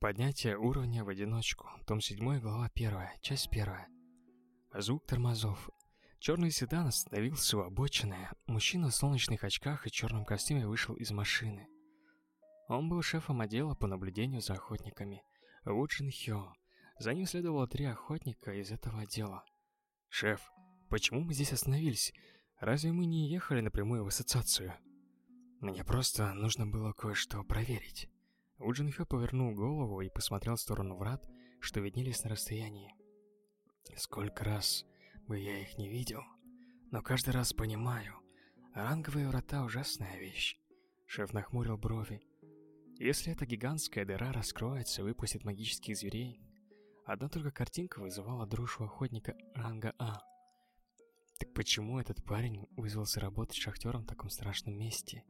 Поднятие уровня в одиночку. Том 7, глава 1, часть 1. Звук тормозов. Черный седан остановился у обочины. Мужчина в солнечных очках и черном костюме вышел из машины. Он был шефом отдела по наблюдению за охотниками. Ву Джин Хё. За ним следовало три охотника из этого отдела. «Шеф, почему мы здесь остановились? Разве мы не ехали напрямую в ассоциацию?» «Мне просто нужно было кое-что проверить». У Джинхё повернул голову и посмотрел в сторону врат, что виднелись на расстоянии. Сколько раз бы я их не видел, но каждый раз понимаю, ранговые врата ужасная вещь. Шеф нахмурил брови. Если эта гигантская дыра раскроется и выпустит магических зверей, одна только картинка вызывала дружбу охотника ранга А. Так почему этот парень вызвался работать шахтером в таком страшном месте?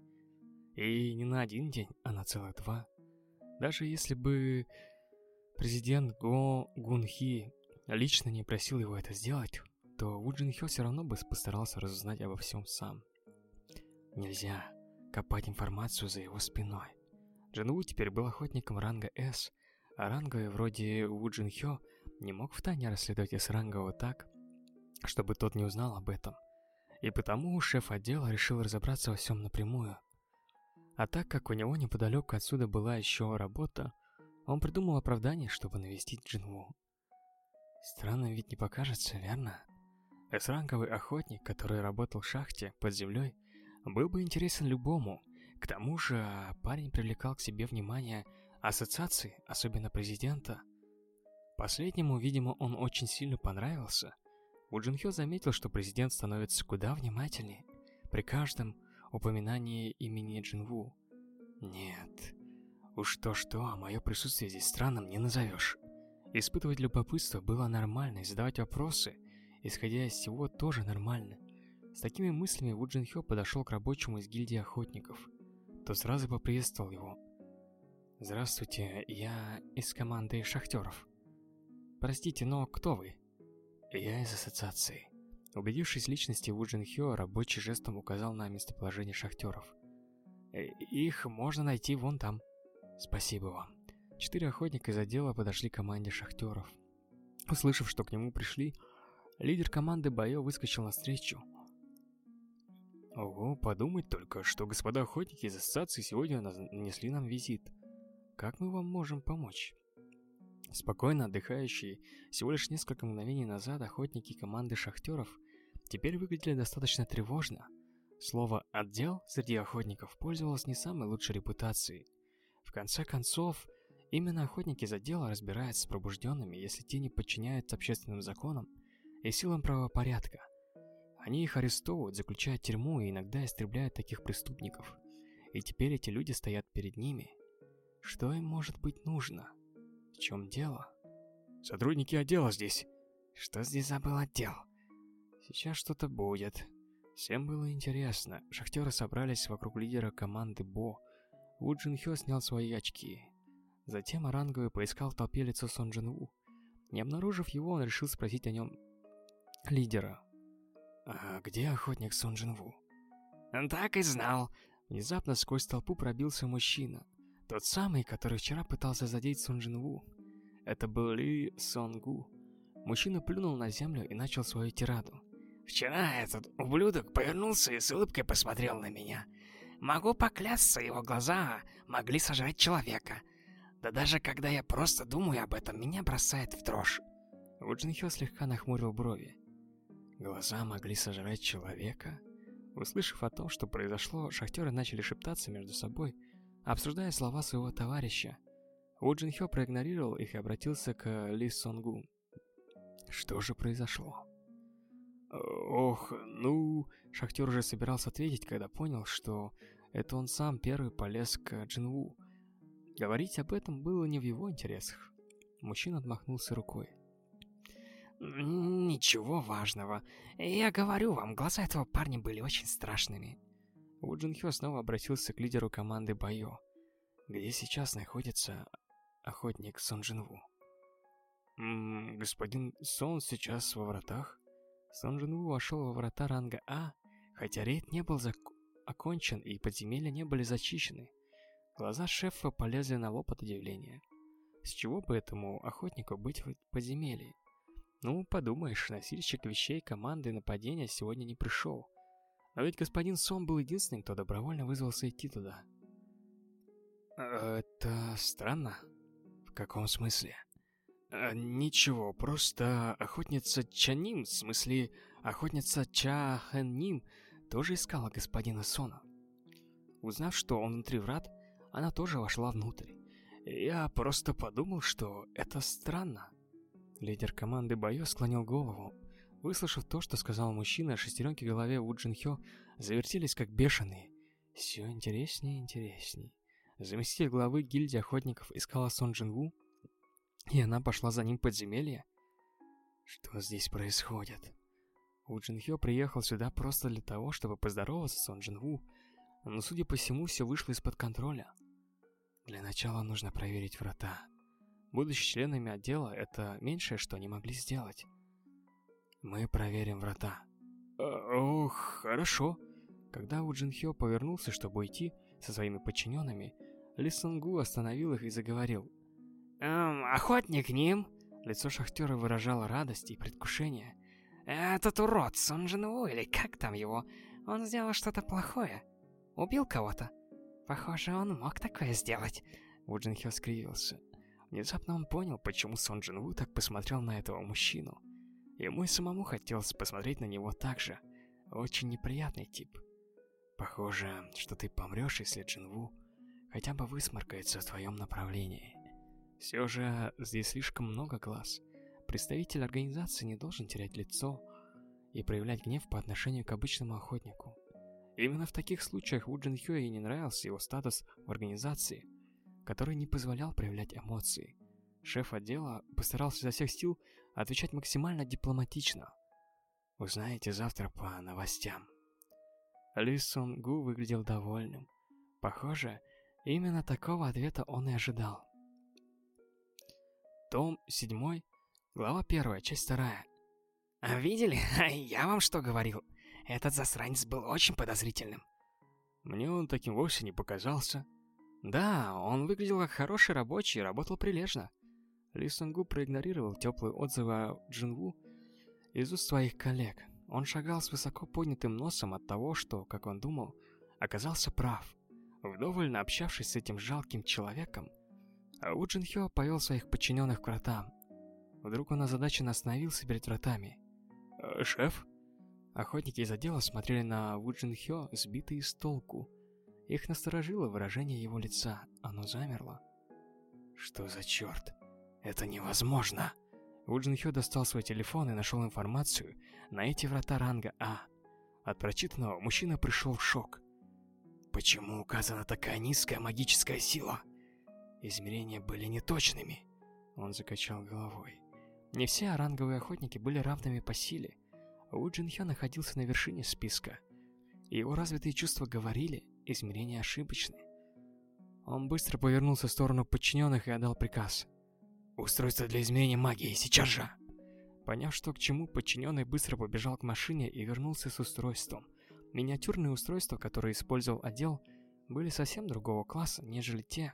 И не на один день, а на целых два. Даже если бы президент Го Гунхи лично не просил его это сделать, то Ву Джин Хё все равно бы постарался разузнать обо всем сам. Нельзя копать информацию за его спиной. Джин Ву теперь был охотником ранга С, а ранговый вроде Ву Джин Хё не мог втайне расследовать С рангового так, чтобы тот не узнал об этом. И потому шеф отдела решил разобраться во всем напрямую – а так как у него неподалеку отсюда была еще работа, он придумал оправдание, чтобы навестить Джинву. Странно ведь не покажется, верно? С-ранговый охотник, который работал в шахте под землей, был бы интересен любому. К тому же парень привлекал к себе внимание ассоциации, особенно президента. Последнему, видимо, он очень сильно понравился. У Джинхё заметил, что президент становится куда внимательнее. При каждом упоминание имени Джинву. Нет. Уж то-что, а мое присутствие здесь странным не назовешь. Испытывать любопытство было нормально, и задавать вопросы, исходя из всего, тоже нормально. С такими мыслями Ву Джин Хё подошел к рабочему из гильдии охотников. Тот сразу поприветствовал его. «Здравствуйте, я из команды шахтеров». «Простите, но кто вы?» «Я из ассоциации». Убедившись личности Ву Джин Хё, рабочий жестом указал на местоположение шахтеров. «Э, «Их можно найти вон там». «Спасибо вам». Четыре охотника из отдела подошли к команде шахтеров. Услышав, что к нему пришли, лидер команды Байо выскочил навстречу. Ого, подумать только, что господа охотники из ассоциации сегодня нанесли нам визит. Как мы вам можем помочь? Спокойно отдыхающие всего лишь несколько мгновений назад охотники команды шахтеров теперь выглядели достаточно тревожно. Слово «отдел» среди охотников пользовалось не самой лучшей репутацией. В конце концов, именно охотники из отдела разбираются с пробужденными, если те не подчиняются общественным законам и силам правопорядка. Они их арестовывают, заключают в тюрьму и иногда истребляют таких преступников. И теперь эти люди стоят перед ними. Что им может быть нужно? Чем дело? Сотрудники отдела здесь. Что здесь забыл отдел? Сейчас что-то будет. Всем было интересно. Шахтеры собрались вокруг лидера команды Бо. Ву Джин Хё снял свои очки. Затем Оранговый поискал в толпе лицо Сон Джин Ву. Не обнаружив его, он решил спросить о нем лидера. «А где охотник Сон Джин Ву?» «Так и знал». Внезапно сквозь толпу пробился мужчина. Тот самый, который вчера пытался задеть Сун Джин Ву. Это был Ли Сон Гу. Мужчина плюнул на землю и начал свою тираду. «Вчера этот ублюдок повернулся и с улыбкой посмотрел на меня. Могу поклясться, его глаза могли сожрать человека. Да даже когда я просто думаю об этом, меня бросает в дрожь». Ву Джин Хё слегка нахмурил брови. Глаза могли сожрать человека? Услышав о том, что произошло, шахтеры начали шептаться между собой, Обсуждая слова своего товарища, Ву Джин Хё проигнорировал их и обратился к Ли Сонгу. Что же произошло? Ох, ну... Шахтер уже собирался ответить, когда понял, что это он сам первый полез к Джинву. Говорить об этом было не в его интересах. Мужчина отмахнулся рукой. «Ничего важного. Я говорю вам, глаза этого парня были очень страшными. Ву Джин снова обратился к лидеру команды Байо, где сейчас находится охотник Сон Джин Ву. «Ммм, господин Сон сейчас во вратах?» Сон Джин вошел во врата ранга А, хотя рейд не был зак... окончен и подземелья не были зачищены. Глаза шефа полезли на лоб от удивления. С чего бы этому охотнику быть в подземелье? Ну, подумаешь, носильщик вещей команды нападения сегодня не пришел. Но ведь господин Сом был единственным, кто добровольно вызвался идти туда. Это странно. В каком смысле? А, ничего, просто охотница Чаним, в смысле охотница Ча Хэн тоже искала господина Сона. Узнав, что он внутри врат, она тоже вошла внутрь. Я просто подумал, что это странно. Лидер команды Байо склонил голову. Выслушав то, что сказал мужчина, шестеренки в голове Ву Джин Хё завертелись как бешеные. Все интереснее и интереснее. Заместитель главы гильдии охотников искала Сон Джин Ву, и она пошла за ним в подземелье? Что здесь происходит? У Джин Хё приехал сюда просто для того, чтобы поздороваться с Сон Джин Ву, но, судя по всему, все вышло из-под контроля. Для начала нужно проверить врата. Будучи членами отдела, это меньшее, что они могли сделать. Мы проверим врата. Э, ох, хорошо. Когда У Джин Хё повернулся, чтобы уйти со своими подчиненными, Ли Сунгу остановил их и заговорил. «Эм, охотник Ним?» Лицо шахтера выражало радость и предвкушение. «Этот урод, Сон Джин Ву, или как там его, он сделал что-то плохое. Убил кого-то. Похоже, он мог такое сделать». Ву Джин скривился. Внезапно он понял, почему Сон Джин Ву так посмотрел на этого мужчину. Ему и самому хотелось посмотреть на него так же. Очень неприятный тип. Похоже, что ты помрешь, если Джин Ву хотя бы высморкается в твоем направлении. Все же здесь слишком много глаз. Представитель организации не должен терять лицо и проявлять гнев по отношению к обычному охотнику. Именно в таких случаях Ву Джин Хё и не нравился его статус в организации – который не позволял проявлять эмоции. Шеф отдела постарался изо всех сил отвечать максимально дипломатично. Узнаете завтра по новостям. Ли Сун Гу выглядел довольным. Похоже, именно такого ответа он и ожидал. Том 7, глава 1, часть 2. А видели? Я вам что говорил? Этот засранец был очень подозрительным. Мне он таким вовсе не показался. Да, он выглядел как хороший рабочий и работал прилежно. Ли Сунгу проигнорировал теплые отзывы о Джинву из уст своих коллег. Он шагал с высоко поднятым носом от того, что, как он думал, оказался прав. Вдоволь общавшись с этим жалким человеком, У Джин Хё повел своих подчиненных к вратам. Вдруг он озадаченно остановился перед вратами. «Э, «Шеф?» Охотники из отдела смотрели на Ву Джин Хё, сбитые с толку. Их насторожило выражение его лица. Оно замерло. Что за черт? Это невозможно! Уджин Хё достал свой телефон и нашел информацию на эти врата ранга А. От прочитанного мужчина пришел в шок. Почему указана такая низкая магическая сила? Измерения были неточными. Он закачал головой. Не все оранговые охотники были равными по силе. У Джин Хё находился на вершине списка. Его развитые чувства говорили, измерения ошибочны. Он быстро повернулся в сторону подчиненных и отдал приказ. «Устройство для измерения магии, сейчас же!» Поняв, что к чему, подчиненный быстро побежал к машине и вернулся с устройством. Миниатюрные устройства, которые использовал отдел, были совсем другого класса, нежели те,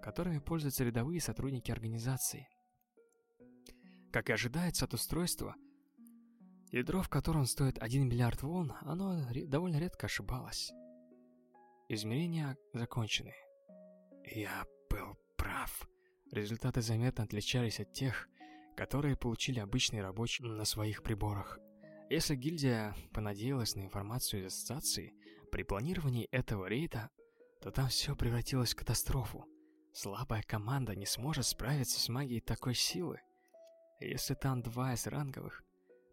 которыми пользуются рядовые сотрудники организации. Как и ожидается от устройства, ядро в котором стоит 1 миллиард вон, оно довольно редко ошибалось. Измерения закончены. Я был прав. Результаты заметно отличались от тех, которые получили обычные рабочие на своих приборах. Если гильдия понадеялась на информацию из ассоциации при планировании этого рейда, то там все превратилось в катастрофу. Слабая команда не сможет справиться с магией такой силы. Если там два из ранговых,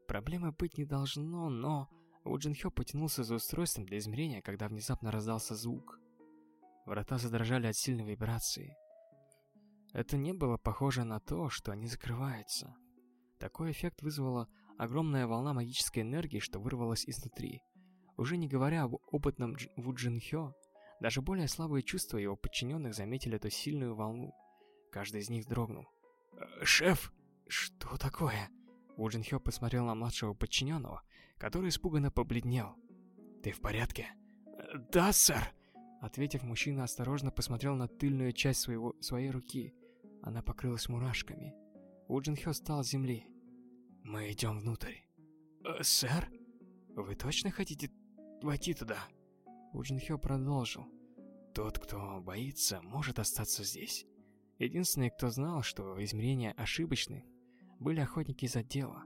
проблемы быть не должно, но у Джин Хё потянулся за устройством для измерения, когда внезапно раздался звук. Врата задрожали от сильной вибрации. Это не было похоже на то, что они закрываются. Такой эффект вызвала огромная волна магической энергии, что вырвалась изнутри. Уже не говоря об опытном Дж Ву Джин Хё, даже более слабые чувства его подчиненных заметили эту сильную волну. Каждый из них дрогнул. «Э, «Шеф, что такое?» Ву Джин Хё посмотрел на младшего подчиненного, который испуганно побледнел. «Ты в порядке?» «Да, сэр!» Ответив, мужчина осторожно посмотрел на тыльную часть своего, своей руки. Она покрылась мурашками. У встал с земли. «Мы идем внутрь». Э, «Сэр, вы точно хотите войти туда?» У продолжил. «Тот, кто боится, может остаться здесь. Единственные, кто знал, что измерения ошибочны, были охотники из отдела.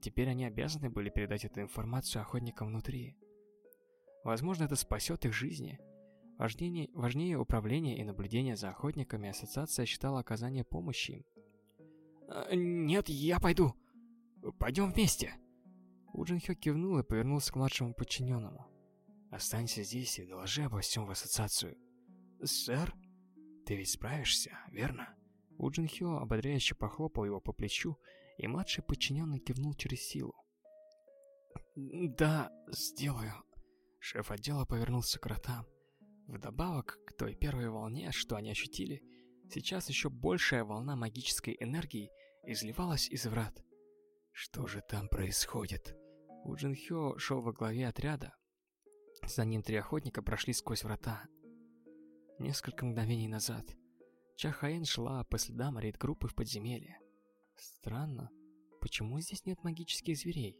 Теперь они обязаны были передать эту информацию охотникам внутри. Возможно, это спасет их жизни. Важнее, важнее управления и наблюдения за охотниками ассоциация считала оказание помощи им. «Э, «Нет, я пойду. Пойдем вместе». У Джин кивнул и повернулся к младшему подчиненному. «Останься здесь и доложи обо всем в ассоциацию». «Сэр?» «Ты ведь справишься, верно?» У Джин ободряюще похлопал его по плечу, и младший подчиненный кивнул через силу. «Да, сделаю». Шеф отдела повернулся к ротам. Вдобавок к той первой волне, что они ощутили, сейчас еще большая волна магической энергии изливалась из врат. Что же там происходит? У Джин Хё шел во главе отряда. За ним три охотника прошли сквозь врата. Несколько мгновений назад Ча Хаэн шла по следам рейд-группы в подземелье. Странно, почему здесь нет магических зверей?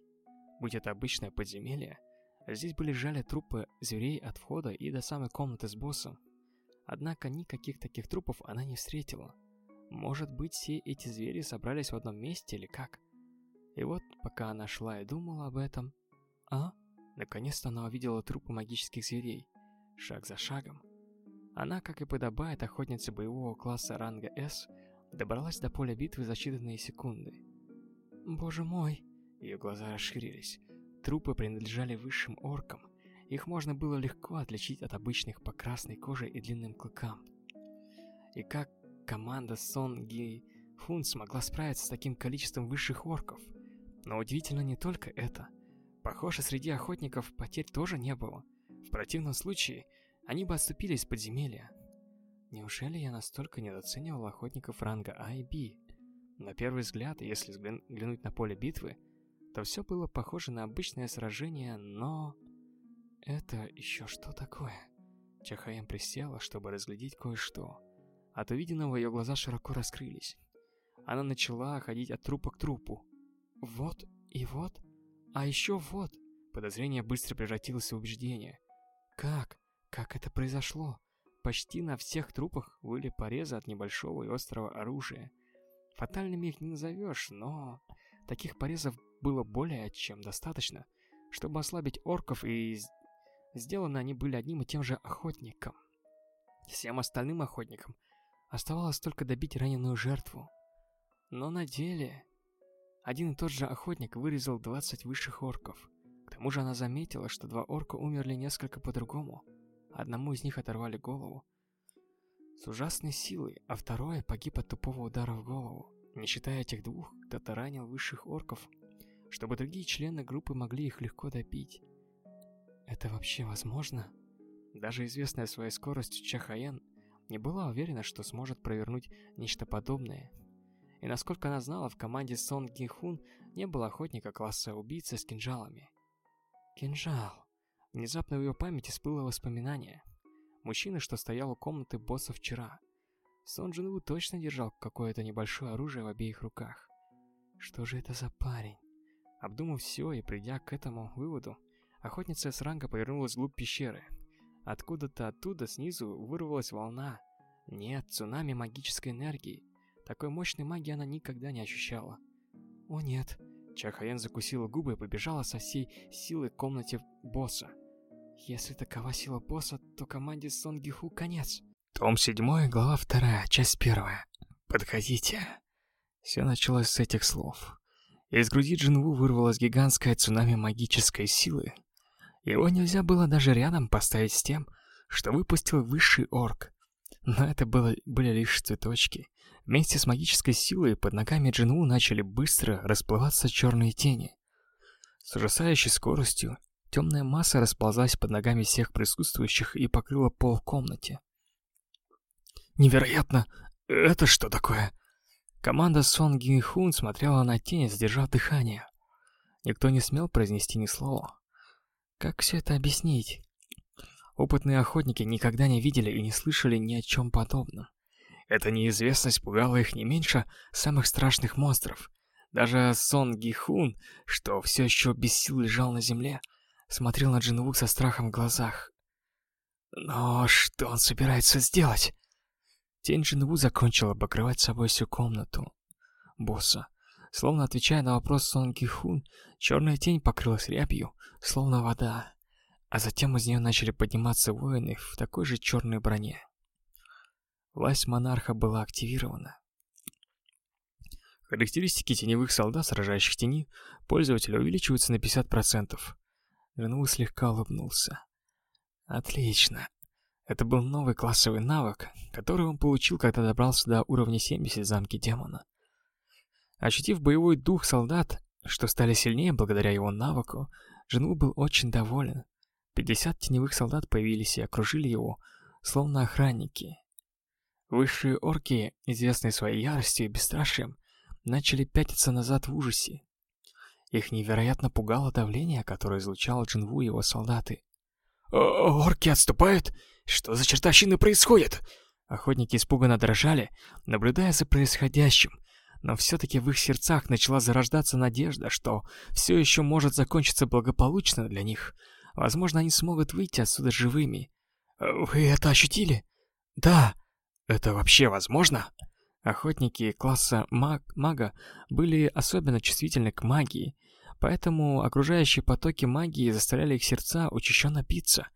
Будь это обычное подземелье, здесь бы лежали трупы зверей от входа и до самой комнаты с боссом. Однако никаких таких трупов она не встретила. Может быть, все эти звери собрались в одном месте или как? И вот, пока она шла и думала об этом... А? Наконец-то она увидела трупы магических зверей. Шаг за шагом. Она, как и подобает охотнице боевого класса ранга С, добралась до поля битвы за считанные секунды. Боже мой! Ее глаза расширились. Трупы принадлежали высшим оркам. Их можно было легко отличить от обычных по красной коже и длинным клыкам. И как команда Сон Ги Фун смогла справиться с таким количеством высших орков? Но удивительно не только это. Похоже, среди охотников потерь тоже не было. В противном случае, они бы отступили из подземелья. Неужели я настолько недооценивал охотников ранга А и Б? На первый взгляд, если взглянуть на поле битвы, то все было похоже на обычное сражение, но... Это еще что такое? Чахаем присела, чтобы разглядеть кое-что. От увиденного ее глаза широко раскрылись. Она начала ходить от трупа к трупу. Вот и вот, а еще вот. Подозрение быстро превратилось в убеждение. Как? Как это произошло? Почти на всех трупах были порезы от небольшого и острого оружия. Фатальными их не назовешь, но... Таких порезов было более чем достаточно, чтобы ослабить орков, и сделаны они были одним и тем же охотником. Всем остальным охотникам оставалось только добить раненую жертву. Но на деле... Один и тот же охотник вырезал 20 высших орков. К тому же она заметила, что два орка умерли несколько по-другому. Одному из них оторвали голову с ужасной силой, а второй погиб от тупого удара в голову. Не считая этих двух, кто-то ранил высших орков, чтобы другие члены группы могли их легко добить. Это вообще возможно? Даже известная своей скоростью Чахаян не была уверена, что сможет провернуть нечто подобное. И насколько она знала, в команде Сон Гихун не было охотника класса убийцы с кинжалами. Кинжал. Внезапно в ее памяти всплыло воспоминание. Мужчина, что стоял у комнаты босса вчера. Сон Джинву точно держал какое-то небольшое оружие в обеих руках. Что же это за парень? Обдумав все и придя к этому выводу, охотница с ранга повернулась вглубь пещеры. Откуда-то оттуда снизу вырвалась волна. Нет, цунами магической энергии. Такой мощной магии она никогда не ощущала. О нет. Чахаен закусила губы и побежала со всей силы к комнате босса. Если такова сила босса, то команде Сон Гиху конец. Том 7, глава 2, часть 1. Подходите. Все началось с этих слов. Из груди Джинву вырвалась гигантская цунами магической силы. Его нельзя было даже рядом поставить с тем, что выпустил высший орк. Но это было, были лишь цветочки. Вместе с магической силой под ногами Джинву начали быстро расплываться черные тени. С ужасающей скоростью Темная масса расползлась под ногами всех присутствующих и покрыла пол в комнате. «Невероятно! Это что такое?» Команда Сон Ги Хун смотрела на тени, задержав дыхание. Никто не смел произнести ни слова. Как все это объяснить? Опытные охотники никогда не видели и не слышали ни о чем подобном. Эта неизвестность пугала их не меньше самых страшных монстров. Даже Сон Гихун, что все еще без сил лежал на земле, смотрел на Джинву со страхом в глазах. Но что он собирается сделать? Тень Джинву закончила покрывать собой всю комнату босса. Словно отвечая на вопрос Сон Гихун, черная тень покрылась рябью, словно вода. А затем из нее начали подниматься воины в такой же черной броне. Власть монарха была активирована. Характеристики теневых солдат, сражающих тени, пользователя увеличиваются на 50%. Ренву слегка улыбнулся. Отлично. Это был новый классовый навык, который он получил, когда добрался до уровня 70 замки демона. Ощутив боевой дух солдат, что стали сильнее благодаря его навыку, Джинву был очень доволен. 50 теневых солдат появились и окружили его, словно охранники. Высшие орки, известные своей яростью и бесстрашием, начали пятиться назад в ужасе. Их невероятно пугало давление, которое излучал Джинву и его солдаты. «Орки отступают? Что за чертовщина происходит?» Охотники испуганно дрожали, наблюдая за происходящим, но все-таки в их сердцах начала зарождаться надежда, что все еще может закончиться благополучно для них. Возможно, они смогут выйти отсюда живыми. «Вы это ощутили?» «Да». «Это вообще возможно?» Охотники класса маг мага были особенно чувствительны к магии, поэтому окружающие потоки магии заставляли их сердца учащенно биться.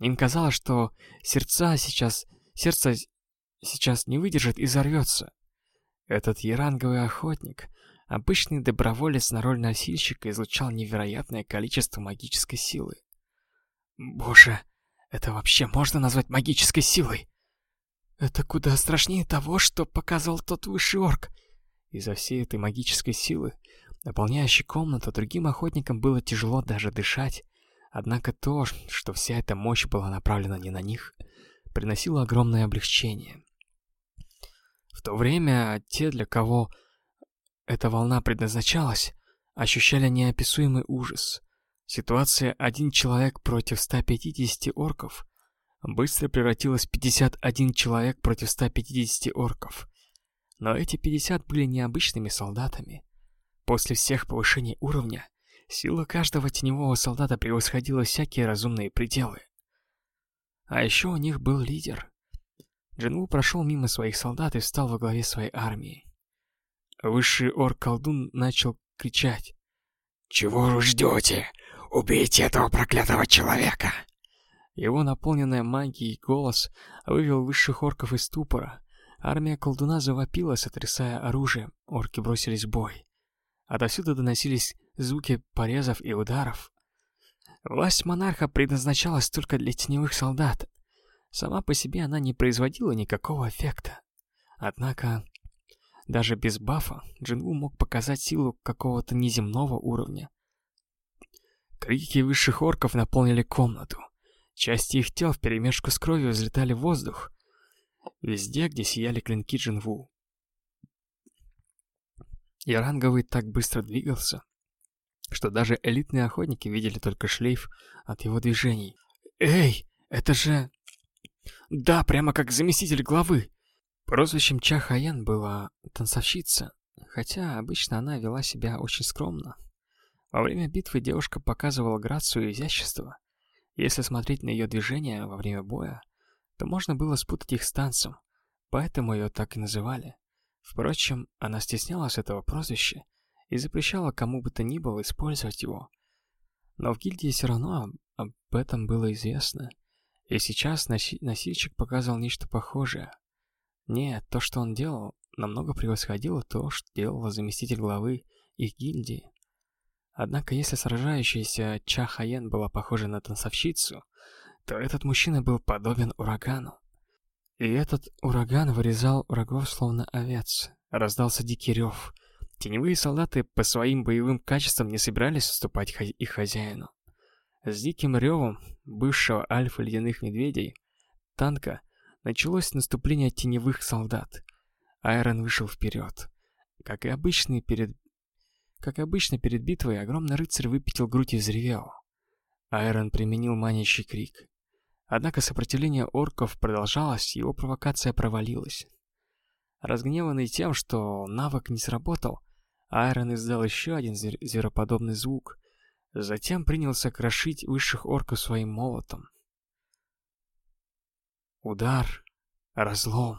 Им казалось, что сердца сейчас... сердце сейчас не выдержит и взорвется. Этот яранговый охотник, обычный доброволец на роль носильщика, излучал невероятное количество магической силы. Боже, это вообще можно назвать магической силой? Это куда страшнее того, что показывал тот высший орк. Из-за всей этой магической силы, наполняющей комнату, другим охотникам было тяжело даже дышать. Однако то, что вся эта мощь была направлена не на них, приносило огромное облегчение. В то время те, для кого эта волна предназначалась, ощущали неописуемый ужас. Ситуация «один человек против 150 орков» быстро превратилась в 51 человек против 150 орков. Но эти 50 были необычными солдатами. После всех повышений уровня, сила каждого теневого солдата превосходила всякие разумные пределы. А еще у них был лидер. Джинву прошел мимо своих солдат и встал во главе своей армии. Высший орк-колдун начал кричать. «Чего вы ждете? Убейте этого проклятого человека!» Его наполненная магией голос вывел высших орков из ступора. Армия колдуна завопила, сотрясая оружие. Орки бросились в бой. Отовсюду доносились звуки порезов и ударов. Власть монарха предназначалась только для теневых солдат. Сама по себе она не производила никакого эффекта. Однако, даже без бафа, Джинву мог показать силу какого-то неземного уровня. Крики высших орков наполнили комнату. Части их тел вперемешку с кровью взлетали в воздух. Везде, где сияли клинки Джинву. Яранговый так быстро двигался, что даже элитные охотники видели только шлейф от его движений. «Эй, это же...» «Да, прямо как заместитель главы!» Прозвищем Ча Хаян была танцовщица, хотя обычно она вела себя очень скромно. Во время битвы девушка показывала грацию и изящество, если смотреть на ее движения во время боя, то можно было спутать их с танцем, поэтому ее так и называли. Впрочем, она стеснялась этого прозвища и запрещала кому бы то ни было использовать его. Но в гильдии все равно об этом было известно, и сейчас носи носильщик показывал нечто похожее. Нет, то, что он делал, намного превосходило то, что делала заместитель главы их гильдии. Однако, если сражающаяся Ча Хаен была похожа на танцовщицу, то этот мужчина был подобен урагану. И этот ураган вырезал врагов словно овец. Раздался дикий рев. Теневые солдаты по своим боевым качествам не собирались уступать их хозяину. С диким ревом бывшего альфа ледяных медведей, танка, началось наступление теневых солдат. Айрон вышел вперед. Как и обычный перед как обычно перед битвой, огромный рыцарь выпятил грудь и взревел. Айрон применил манящий крик. Однако сопротивление орков продолжалось, его провокация провалилась. Разгневанный тем, что навык не сработал, Айрон издал еще один звер звероподобный звук. Затем принялся крошить высших орков своим молотом. Удар. Разлом.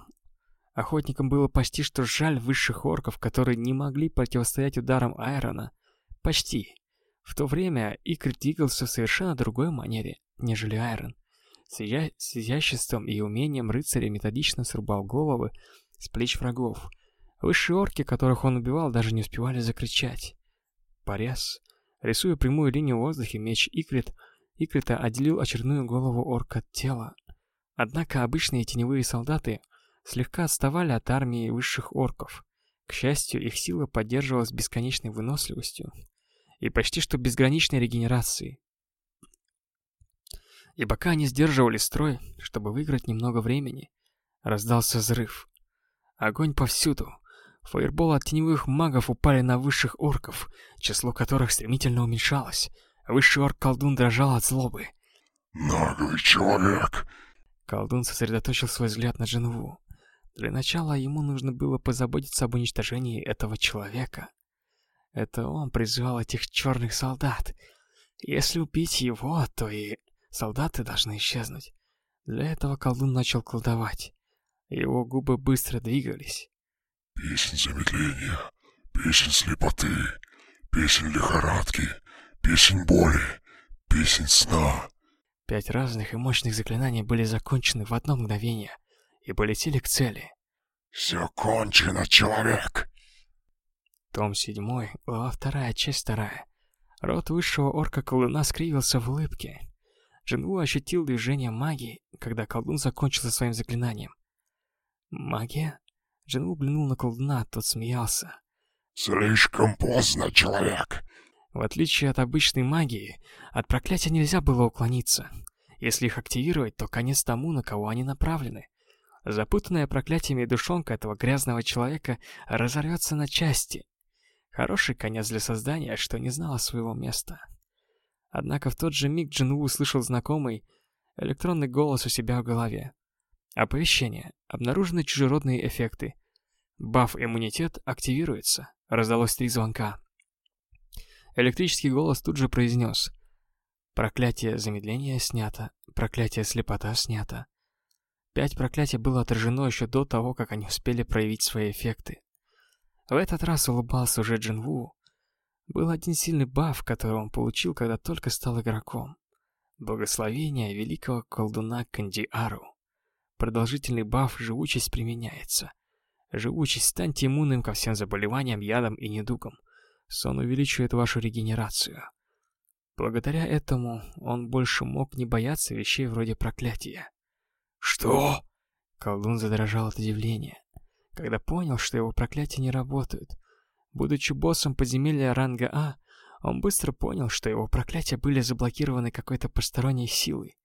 Охотникам было почти что жаль высших орков, которые не могли противостоять ударам Айрона. Почти. В то время Икр двигался в совершенно другой манере, нежели Айрон. С, я... с изяществом и умением рыцаря методично срубал головы с плеч врагов. Высшие орки, которых он убивал, даже не успевали закричать. Порез. Рисуя прямую линию в воздухе, меч Икрит, Икрита отделил очередную голову орка от тела. Однако обычные теневые солдаты слегка отставали от армии высших орков. К счастью, их сила поддерживалась бесконечной выносливостью и почти что безграничной регенерацией. И пока они сдерживали строй, чтобы выиграть немного времени, раздался взрыв. Огонь повсюду. Фаерболы от теневых магов упали на высших орков, число которых стремительно уменьшалось. Высший орк-колдун дрожал от злобы. «Наглый человек!» Колдун сосредоточил свой взгляд на Джинву. Для начала ему нужно было позаботиться об уничтожении этого человека. Это он призвал этих черных солдат. Если убить его, то и солдаты должны исчезнуть. Для этого колдун начал колдовать. Его губы быстро двигались. Песнь замедления, песнь слепоты, песнь лихорадки, песнь боли, песнь сна. Пять разных и мощных заклинаний были закончены в одно мгновение и полетели к цели. «Все кончено, человек!» Том 7, глава 2, часть 2. Рот высшего орка-колдуна скривился в улыбке. Джинву ощутил движение магии, когда колдун закончил со своим заклинанием. «Магия?» Джинву глянул на колдуна, тот смеялся. «Слишком поздно, человек!» В отличие от обычной магии, от проклятия нельзя было уклониться. Если их активировать, то конец тому, на кого они направлены. Запутанная проклятиями душонка этого грязного человека разорвется на части. Хороший конец для создания, что не знало своего места. Однако в тот же миг Джинву услышал знакомый электронный голос у себя в голове. Оповещение. Обнаружены чужеродные эффекты. Баф-иммунитет активируется. Раздалось три звонка. Электрический голос тут же произнес. Проклятие замедления снято. Проклятие слепота снято. Пять проклятий было отражено еще до того, как они успели проявить свои эффекты. В этот раз улыбался уже Джинву. Был один сильный баф, который он получил, когда только стал игроком. Благословение великого колдуна Кандиару. Продолжительный баф «Живучесть» применяется. Живучесть станьте иммунным ко всем заболеваниям, ядам и недугам. Сон увеличивает вашу регенерацию. Благодаря этому он больше мог не бояться вещей вроде проклятия. «Что?» Колдун задрожал от удивления, когда понял, что его проклятия не работают. Будучи боссом подземелья ранга А, он быстро понял, что его проклятия были заблокированы какой-то посторонней силой.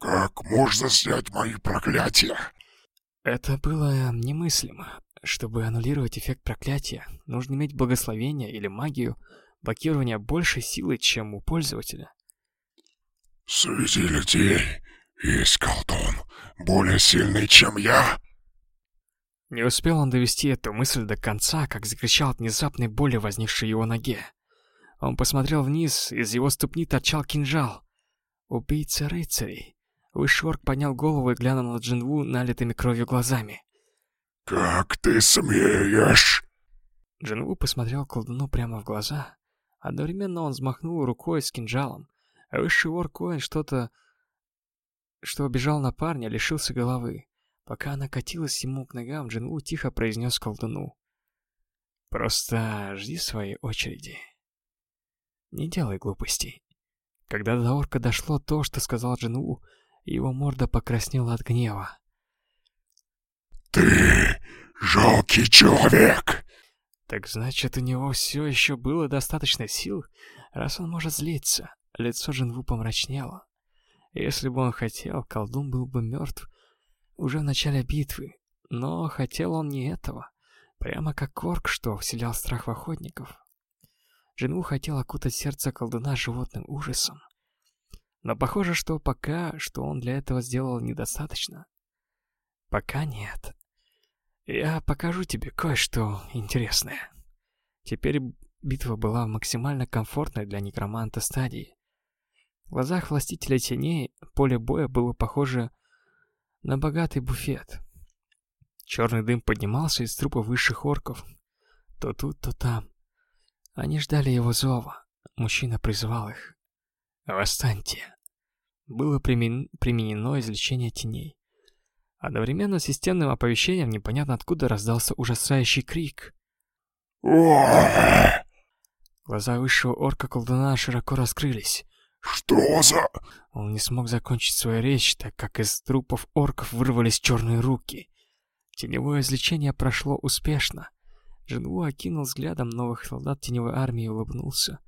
«Как можно снять мои проклятия?» Это было немыслимо. Чтобы аннулировать эффект проклятия, нужно иметь благословение или магию блокирования большей силы, чем у пользователя. «Среди людей есть колдун, более сильный, чем я?» Не успел он довести эту мысль до конца, как закричал от внезапной боли, возникшей его ноге. Он посмотрел вниз, из его ступни торчал кинжал. Убийца рыцарей. Вышорк поднял голову и глянул на Джинву налитыми кровью глазами. «Как ты смеешь?» Джинву посмотрел колдуну прямо в глаза. Одновременно он взмахнул рукой с кинжалом. А высший вор Коэн что-то... Что бежал на парня, лишился головы. Пока она катилась ему к ногам, Джинву тихо произнес колдуну. «Просто жди своей очереди. Не делай глупостей». Когда до орка дошло то, что сказал Джинву, его морда покраснела от гнева. «Ты жалкий человек!» Так значит, у него все еще было достаточно сил, раз он может злиться. Лицо Джинву помрачнело. Если бы он хотел, колдун был бы мертв уже в начале битвы. Но хотел он не этого. Прямо как Корк, что вселял страх в охотников. Джинву хотел окутать сердце колдуна животным ужасом. Но похоже, что пока что он для этого сделал недостаточно. Пока нет. Я покажу тебе кое-что интересное. Теперь битва была максимально комфортной для некроманта стадии. В глазах властителя теней поле боя было похоже на богатый буфет. Черный дым поднимался из трупа высших орков. То тут, то там. Они ждали его зова. Мужчина призывал их. «Восстаньте!» Было примен... применено извлечение теней. Одновременно с системным оповещением непонятно откуда раздался ужасающий крик. Глаза высшего орка-колдуна широко раскрылись. «Что за...» Он не смог закончить свою речь, так как из трупов орков вырвались черные руки. Теневое излечение прошло успешно. Джинву окинул взглядом новых солдат теневой армии и улыбнулся.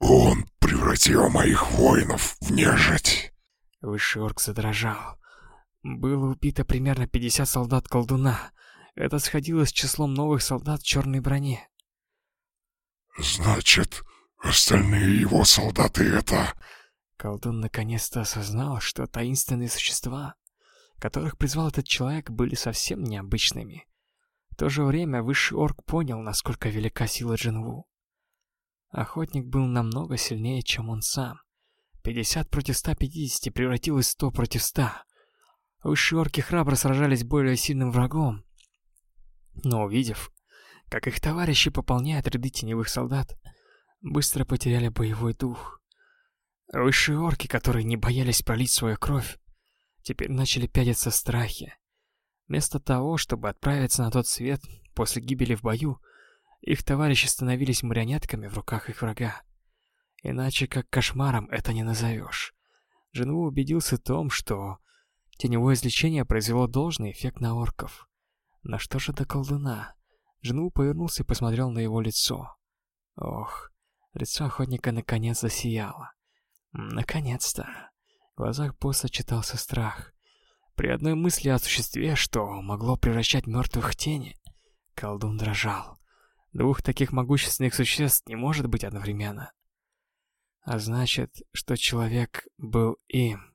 «Он превратил моих воинов в нежить!» Высший орк задрожал. Было убито примерно 50 солдат колдуна. Это сходилось с числом новых солдат в черной броне. «Значит, остальные его солдаты это...» Колдун наконец-то осознал, что таинственные существа, которых призвал этот человек, были совсем необычными. В то же время высший орк понял, насколько велика сила Джинву. Охотник был намного сильнее, чем он сам. 50 против 150 превратилось в 100 против 100. Высшие орки храбро сражались более сильным врагом. Но увидев, как их товарищи пополняют ряды теневых солдат, быстро потеряли боевой дух. Высшие орки, которые не боялись пролить свою кровь, теперь начали пятиться в страхе. Вместо того, чтобы отправиться на тот свет после гибели в бою, их товарищи становились марионетками в руках их врага. Иначе как кошмаром это не назовешь. Джинву убедился в том, что теневое излечение произвело должный эффект на орков. Но что же до колдуна? Джинву повернулся и посмотрел на его лицо. Ох, лицо охотника наконец засияло. Наконец-то. В глазах босса читался страх. При одной мысли о существе, что могло превращать мертвых в тени, колдун дрожал. Двух таких могущественных существ не может быть одновременно. А значит, что человек был им.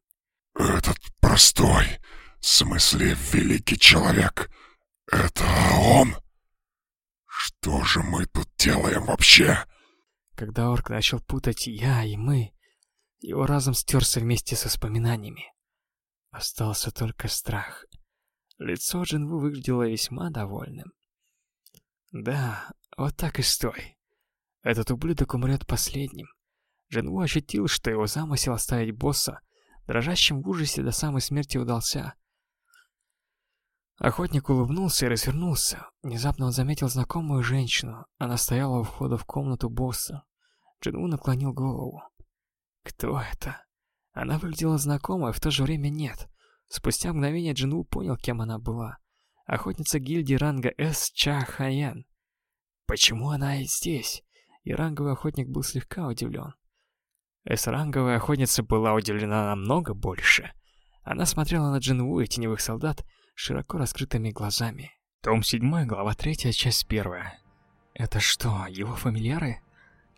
Этот простой, в смысле великий человек, это он? Что же мы тут делаем вообще? Когда орк начал путать «я» и «мы», его разум стерся вместе со воспоминаниями. Остался только страх. Лицо Джинву выглядело весьма довольным. Да, вот так и стой. Этот ублюдок умрет последним. Джинву ощутил, что его замысел оставить босса, дрожащим в ужасе до самой смерти удался. Охотник улыбнулся и развернулся. Внезапно он заметил знакомую женщину. Она стояла у входа в комнату босса. Джинву наклонил голову. Кто это? Она выглядела знакомой, в то же время нет. Спустя мгновение Джинву понял, кем она была. Охотница гильдии ранга С Ча Хаян. Почему она и здесь? И ранговый охотник был слегка удивлен. С-ранговая охотница была удивлена намного больше. Она смотрела на Джинву и теневых солдат широко раскрытыми глазами. Том 7, глава 3, часть 1. Это что, его фамильяры?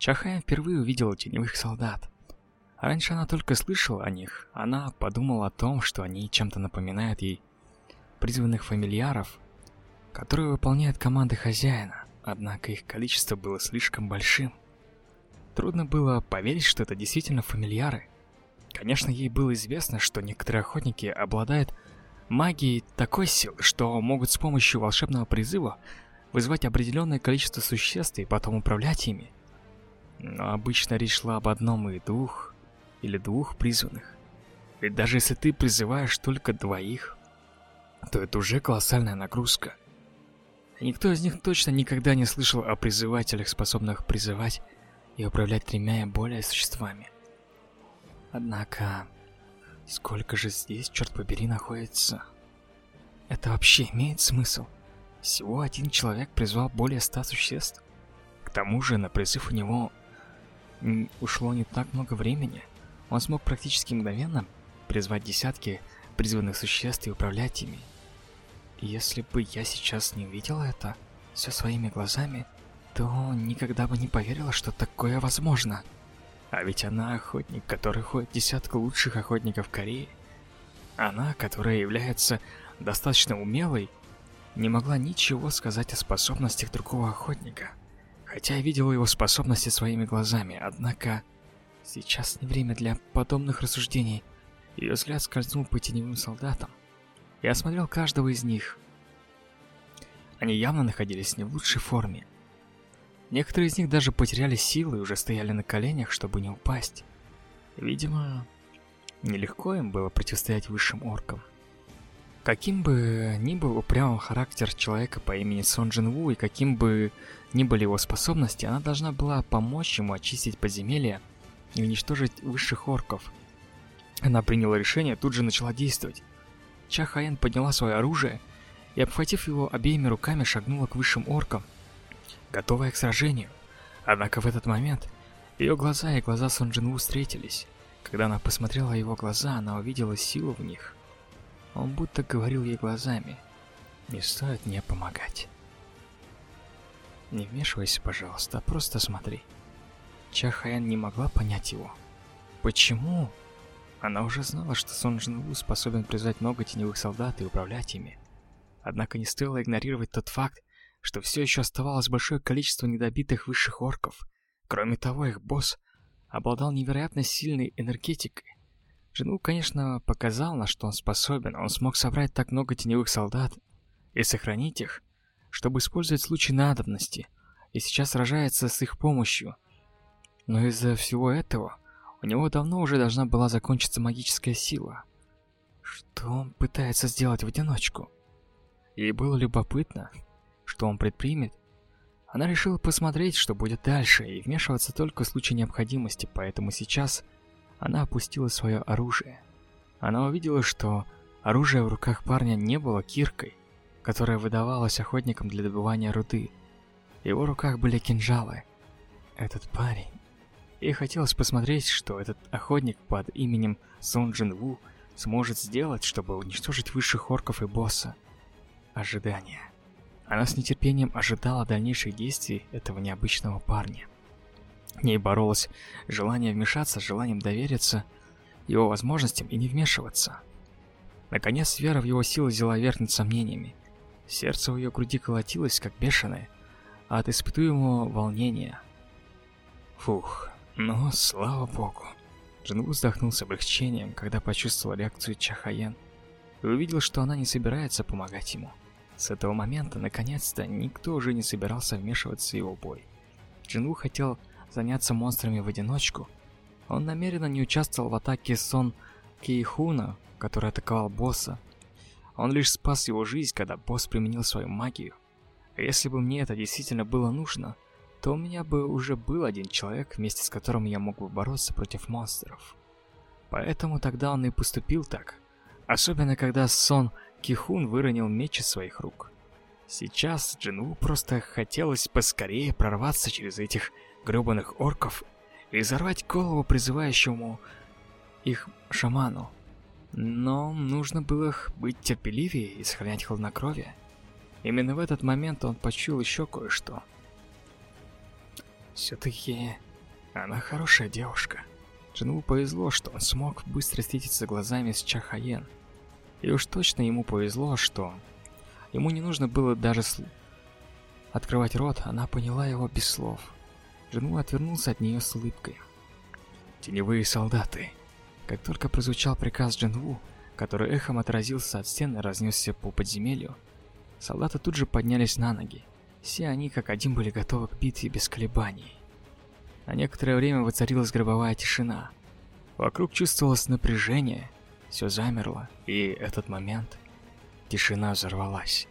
Чахая впервые увидела теневых солдат. Раньше она только слышала о них. Она подумала о том, что они чем-то напоминают ей призванных фамильяров, которые выполняют команды хозяина, однако их количество было слишком большим. Трудно было поверить, что это действительно фамильяры. Конечно, ей было известно, что некоторые охотники обладают магией такой силы, что могут с помощью волшебного призыва вызвать определенное количество существ и потом управлять ими. Но обычно речь шла об одном и двух или двух призванных. Ведь даже если ты призываешь только двоих, то это уже колоссальная нагрузка. Никто из них точно никогда не слышал о призывателях, способных призывать и управлять тремя и более существами. Однако, сколько же здесь, черт побери, находится? Это вообще имеет смысл? Всего один человек призвал более ста существ. К тому же на призыв у него ушло не так много времени. Он смог практически мгновенно призвать десятки призванных существ и управлять ими. если бы я сейчас не увидела это все своими глазами, то никогда бы не поверила, что такое возможно. А ведь она охотник, который ходит десятку лучших охотников Кореи. Она, которая является достаточно умелой не могла ничего сказать о способностях другого охотника. Хотя я видела его способности своими глазами, однако сейчас не время для подобных рассуждений. Ее взгляд скользнул по теневым солдатам. Я осмотрел каждого из них. Они явно находились не в лучшей форме. Некоторые из них даже потеряли силы и уже стояли на коленях, чтобы не упасть. Видимо, нелегко им было противостоять высшим оркам. Каким бы ни был упрямым характер человека по имени Сон Джин Ву и каким бы ни были его способности, она должна была помочь ему очистить подземелье и уничтожить высших орков. Она приняла решение, тут же начала действовать. Ча Хаен подняла свое оружие и, обхватив его обеими руками, шагнула к высшим оркам, готовая к сражению. Однако в этот момент ее глаза и глаза Сон Джин Ву встретились. Когда она посмотрела его глаза, она увидела силу в них – он будто говорил ей глазами. «Не стоит мне помогать». «Не вмешивайся, пожалуйста, просто смотри». Чахаян не могла понять его. Почему? Она уже знала, что Сон Джин способен призвать много теневых солдат и управлять ими. Однако не стоило игнорировать тот факт, что все еще оставалось большое количество недобитых высших орков. Кроме того, их босс обладал невероятно сильной энергетикой, Жену, конечно, показал, на что он способен. Он смог собрать так много теневых солдат и сохранить их, чтобы использовать в случае надобности, и сейчас сражается с их помощью. Но из-за всего этого у него давно уже должна была закончиться магическая сила. Что он пытается сделать в одиночку? Ей было любопытно, что он предпримет. Она решила посмотреть, что будет дальше, и вмешиваться только в случае необходимости, поэтому сейчас она опустила свое оружие. Она увидела, что оружие в руках парня не было киркой, которая выдавалась охотникам для добывания руды. В его руках были кинжалы. Этот парень... Ей хотелось посмотреть, что этот охотник под именем Сон Джин Ву сможет сделать, чтобы уничтожить высших орков и босса. Ожидание. Она с нетерпением ожидала дальнейших действий этого необычного парня. В ней боролось желание вмешаться желанием довериться его возможностям и не вмешиваться. Наконец, вера в его силы взяла верх над сомнениями. Сердце в ее груди колотилось, как бешеное, а от испытуемого волнения. Фух, ну, слава богу. Джинву вздохнул с облегчением, когда почувствовал реакцию Чахаен и увидел, что она не собирается помогать ему. С этого момента, наконец-то, никто уже не собирался вмешиваться в его бой. Джинву хотел заняться монстрами в одиночку, он намеренно не участвовал в атаке Сон Кейхуна, который атаковал босса. Он лишь спас его жизнь, когда босс применил свою магию. Если бы мне это действительно было нужно, то у меня бы уже был один человек, вместе с которым я мог бы бороться против монстров. Поэтому тогда он и поступил так. Особенно когда Сон Кихун выронил меч из своих рук. Сейчас Джину просто хотелось поскорее прорваться через этих грёбаных орков и взорвать голову призывающему их шаману. Но нужно было быть терпеливее и сохранять хладнокровие. Именно в этот момент он почуял еще кое-что. Все-таки она хорошая девушка. Джину повезло, что он смог быстро встретиться глазами с Чахаен. И уж точно ему повезло, что ему не нужно было даже открывать рот, она поняла его без слов. Жену отвернулся от нее с улыбкой. Теневые солдаты. Как только прозвучал приказ Джинву, который эхом отразился от стены и разнесся по подземелью, солдаты тут же поднялись на ноги. Все они как один были готовы к битве без колебаний. На некоторое время воцарилась гробовая тишина. Вокруг чувствовалось напряжение, все замерло, и этот момент тишина взорвалась.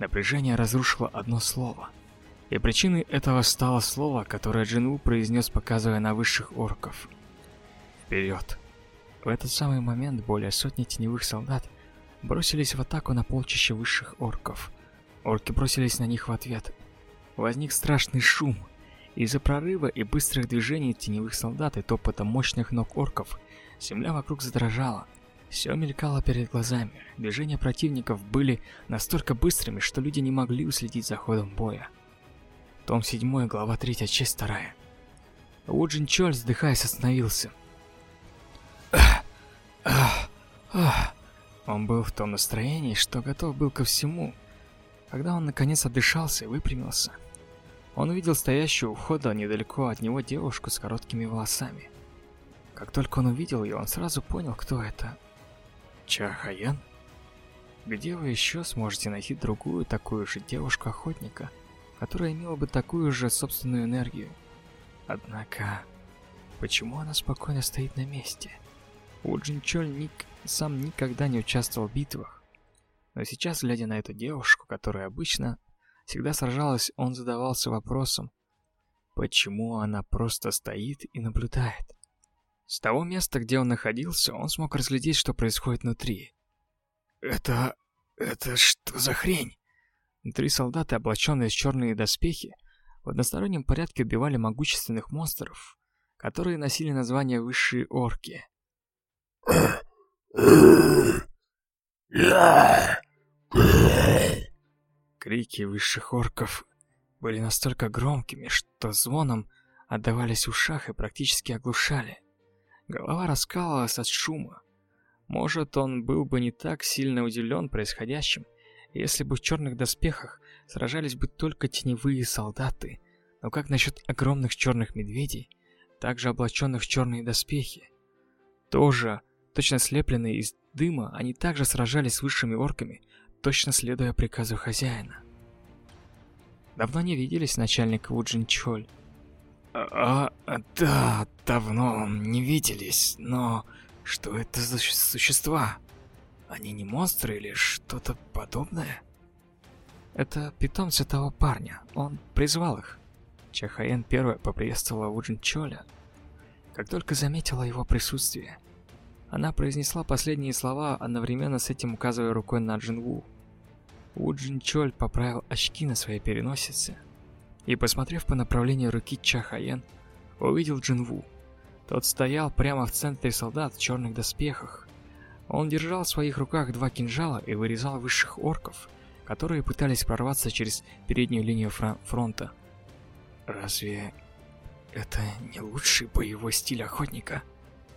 Напряжение разрушило одно слово. И причиной этого стало слово, которое Джинву произнес, показывая на высших орков. Вперед! В этот самый момент более сотни теневых солдат бросились в атаку на полчище высших орков. Орки бросились на них в ответ. Возник страшный шум. Из-за прорыва и быстрых движений теневых солдат и топота мощных ног орков земля вокруг задрожала. Все мелькало перед глазами. Движения противников были настолько быстрыми, что люди не могли уследить за ходом боя. Том 7, глава 3, часть 2. Уджин Чоль, вздыхаясь, остановился. Он был в том настроении, что готов был ко всему. Когда он наконец отдышался и выпрямился, он увидел стоящую у входа недалеко от него девушку с короткими волосами. Как только он увидел ее, он сразу понял, кто это. Чахаян? Где вы еще сможете найти другую такую же девушку-охотника, которая имела бы такую же собственную энергию? Однако, почему она спокойно стоит на месте? Уджин Чоль ник сам никогда не участвовал в битвах. Но сейчас, глядя на эту девушку, которая обычно всегда сражалась, он задавался вопросом, почему она просто стоит и наблюдает. С того места, где он находился, он смог разглядеть, что происходит внутри. «Это... это что за хрень?» Внутри солдаты, облаченные в черные доспехи, в одностороннем порядке убивали могущественных монстров, которые носили название «Высшие орки». Крики высших орков были настолько громкими, что звоном отдавались в ушах и практически оглушали. Голова раскалывалась от шума. Может, он был бы не так сильно удивлен происходящим, если бы в черных доспехах сражались бы только теневые солдаты. Но как насчет огромных черных медведей, также облаченных в черные доспехи? Тоже, точно слепленные из дыма, они также сражались с высшими орками, точно следуя приказу хозяина. Давно не виделись, начальник Вуджин Чоль. А, а, да, давно не виделись, но что это за существа? Они не монстры или что-то подобное? Это питомцы того парня. Он призвал их. Чахаен первая поприветствовала Уджин Чоля, как только заметила его присутствие. Она произнесла последние слова, одновременно с этим указывая рукой на Джинву. Уджин Чоль поправил очки на своей переносице и, посмотрев по направлению руки Чахаян, увидел Джинву. Тот стоял прямо в центре солдат в черных доспехах. Он держал в своих руках два кинжала и вырезал высших орков, которые пытались прорваться через переднюю линию фронта. Разве это не лучший боевой стиль охотника,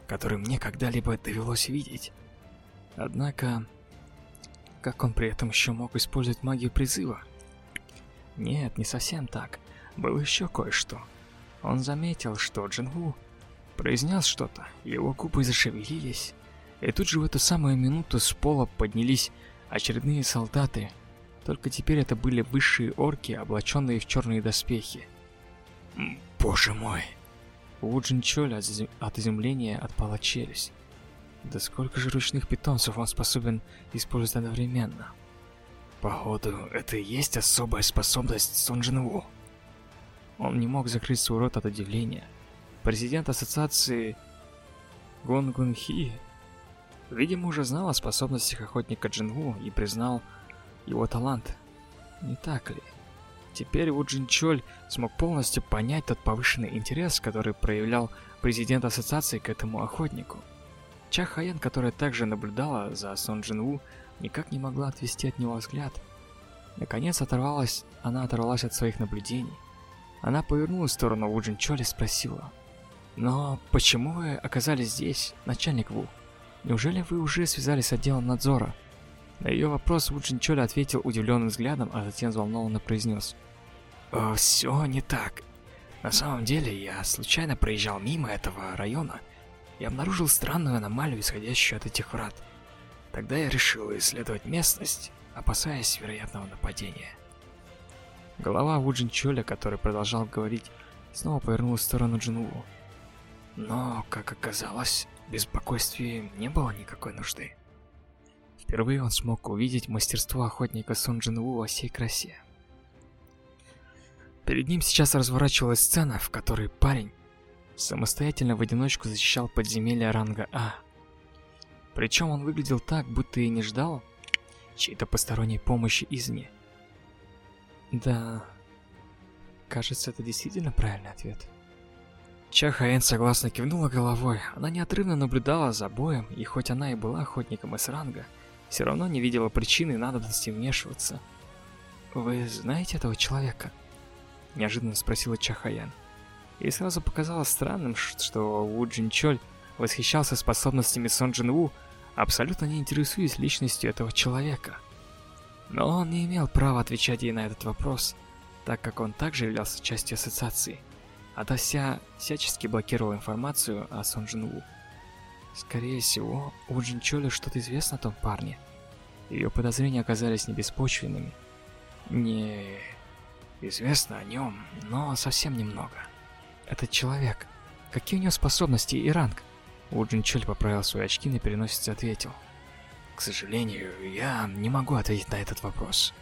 который мне когда-либо довелось видеть? Однако, как он при этом еще мог использовать магию призыва? Нет, не совсем так. Было еще кое-что. Он заметил, что Джинву произнес что-то, его губы зашевелились, и тут же в эту самую минуту с пола поднялись очередные солдаты. Только теперь это были высшие орки, облаченные в черные доспехи. Боже мой! У Джин Чоля от изумления отпала челюсть. Да сколько же ручных питомцев он способен использовать одновременно? Походу, это и есть особая способность Сон Джинву. Он не мог закрыть свой рот от удивления. Президент ассоциации Гон Гун Хи, видимо, уже знал о способностях охотника Джинву и признал его талант. Не так ли? Теперь Ву Джин Чоль смог полностью понять тот повышенный интерес, который проявлял президент ассоциации к этому охотнику. Ча Хаян, которая также наблюдала за Сон Джинву, никак не могла отвести от него взгляд. Наконец оторвалась, она оторвалась от своих наблюдений. Она повернулась в сторону Вуджин Чоли и спросила. «Но почему вы оказались здесь, начальник Ву? Неужели вы уже связались с отделом надзора?» На ее вопрос Вуджин Чоли ответил удивленным взглядом, а затем взволнованно произнес. «О, все не так. На самом деле, я случайно проезжал мимо этого района и обнаружил странную аномалию, исходящую от этих врат. Тогда я решил исследовать местность, опасаясь вероятного нападения. Голова Вуджин Чоля, который продолжал говорить, снова повернулась в сторону Джинву. Но, как оказалось, беспокойстве не было никакой нужды. Впервые он смог увидеть мастерство охотника Сон Джинву во всей красе. Перед ним сейчас разворачивалась сцена, в которой парень самостоятельно в одиночку защищал подземелье ранга А. Причем он выглядел так, будто и не ждал чьей-то посторонней помощи извне. Да, кажется, это действительно правильный ответ. Ча Хаэн согласно кивнула головой. Она неотрывно наблюдала за боем, и хоть она и была охотником из ранга, все равно не видела причины надобности вмешиваться. «Вы знаете этого человека?» Неожиданно спросила Чахаян. И сразу показалось странным, что Ву Джин Чоль восхищался способностями Сон Джин Ву, абсолютно не интересуясь личностью этого человека. Но он не имел права отвечать ей на этот вопрос, так как он также являлся частью ассоциации. А та вся всячески блокировал информацию о Сон Джин Ву. Скорее всего, у Джин Чоли что-то известно о том парне. Ее подозрения оказались не беспочвенными. Не известно о нем, но совсем немного. Этот человек. Какие у него способности и ранг? У Джин Чоль поправил свои очки на переносице ответил. К сожалению, я не могу ответить на этот вопрос.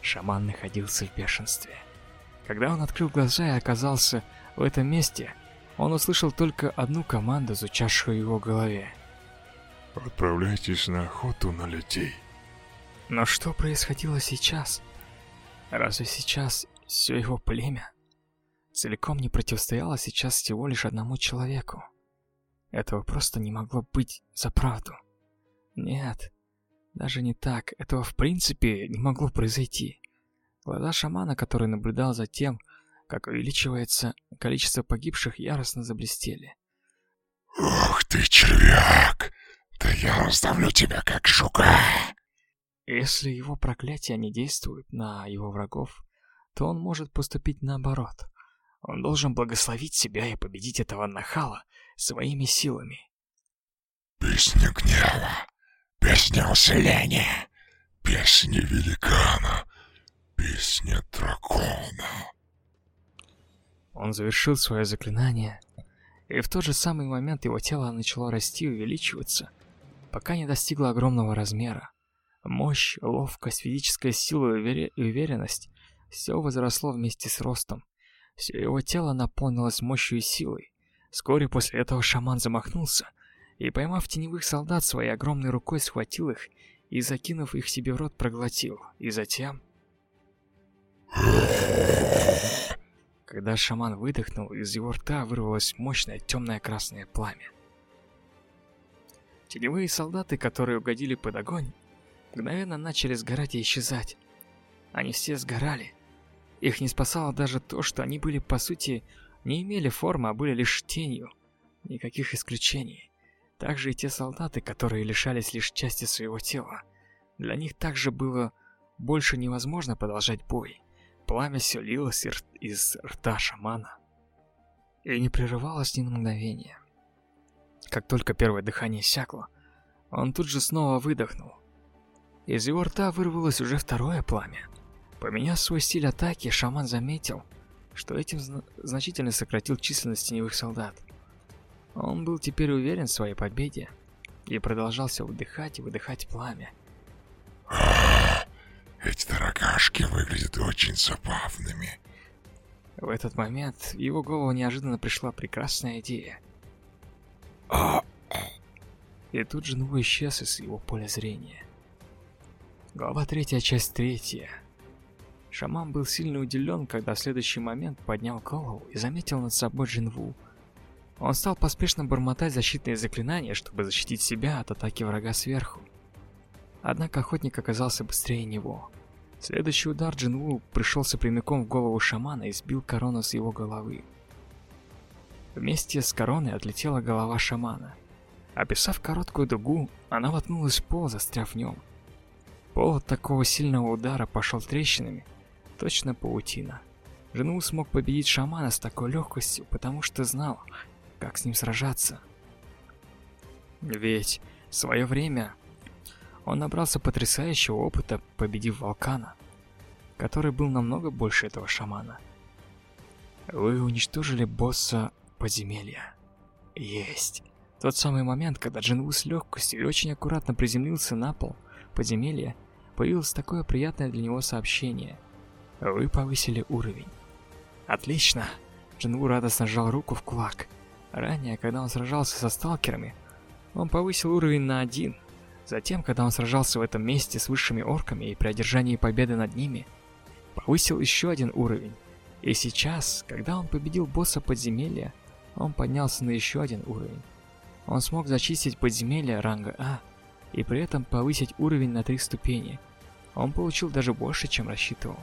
Шаман находился в бешенстве. Когда он открыл глаза и оказался в этом месте, он услышал только одну команду, звучавшую в его голове. Отправляйтесь на охоту на людей. Но что происходило сейчас? Разве сейчас все его племя целиком не противостояло сейчас всего лишь одному человеку? Этого просто не могло быть за правду. Нет, даже не так. Этого в принципе не могло произойти. Глаза шамана, который наблюдал за тем, как увеличивается количество погибших, яростно заблестели. «Ух ты, червяк! Да я раздавлю тебя, как жука!» Если его проклятия не действуют на его врагов, то он может поступить наоборот. Он должен благословить себя и победить этого нахала своими силами. «Песня гнева, песня усиления, песня великана, песня дракона». Он завершил свое заклинание, и в тот же самый момент его тело начало расти и увеличиваться, пока не достигло огромного размера. Мощь, ловкость, физическая сила и уверенность – все возросло вместе с ростом. Все его тело наполнилось мощью и силой. Вскоре после этого шаман замахнулся и, поймав теневых солдат своей огромной рукой, схватил их и, закинув их себе в рот, проглотил. И затем... Когда шаман выдохнул, из его рта вырвалось мощное темное красное пламя. Теневые солдаты, которые угодили под огонь, мгновенно начали сгорать и исчезать. Они все сгорали. Их не спасало даже то, что они были, по сути, не имели формы, а были лишь тенью. Никаких исключений. Также и те солдаты, которые лишались лишь части своего тела. Для них также было больше невозможно продолжать бой. Пламя все лилось из рта шамана. И не прерывалось ни на мгновение. Как только первое дыхание иссякло, он тут же снова выдохнул. Из его рта вырвалось уже второе пламя. Поменяв свой стиль атаки, шаман заметил, что этим зна значительно сократил численность теневых солдат. Он был теперь уверен в своей победе и продолжался вдыхать и выдыхать пламя. Эти таракашки выглядят очень забавными. В этот момент в его голову неожиданно пришла прекрасная идея. И тут же Нуа исчез из его поля зрения. Глава третья, часть третья. Шаман был сильно удивлен, когда в следующий момент поднял голову и заметил над собой Джинву. Он стал поспешно бормотать защитные заклинания, чтобы защитить себя от атаки врага сверху. Однако охотник оказался быстрее него. Следующий удар Джинву пришелся прямиком в голову шамана и сбил корону с его головы. Вместе с короной отлетела голова шамана. Описав короткую дугу, она воткнулась в пол, застряв в нем. Пол от такого сильного удара пошел трещинами, точно паутина. Жену смог победить шамана с такой легкостью, потому что знал, как с ним сражаться. Ведь в свое время он набрался потрясающего опыта, победив Волкана, который был намного больше этого шамана. Вы уничтожили босса подземелья. Есть. Тот самый момент, когда Джинву с легкостью и очень аккуратно приземлился на пол подземелья, появилось такое приятное для него сообщение. Вы повысили уровень. Отлично. Джинву радостно сжал руку в кулак. Ранее, когда он сражался со сталкерами, он повысил уровень на один. Затем, когда он сражался в этом месте с высшими орками и при одержании победы над ними, повысил еще один уровень. И сейчас, когда он победил босса подземелья, он поднялся на еще один уровень. Он смог зачистить подземелье ранга А и при этом повысить уровень на три ступени. Он получил даже больше, чем рассчитывал.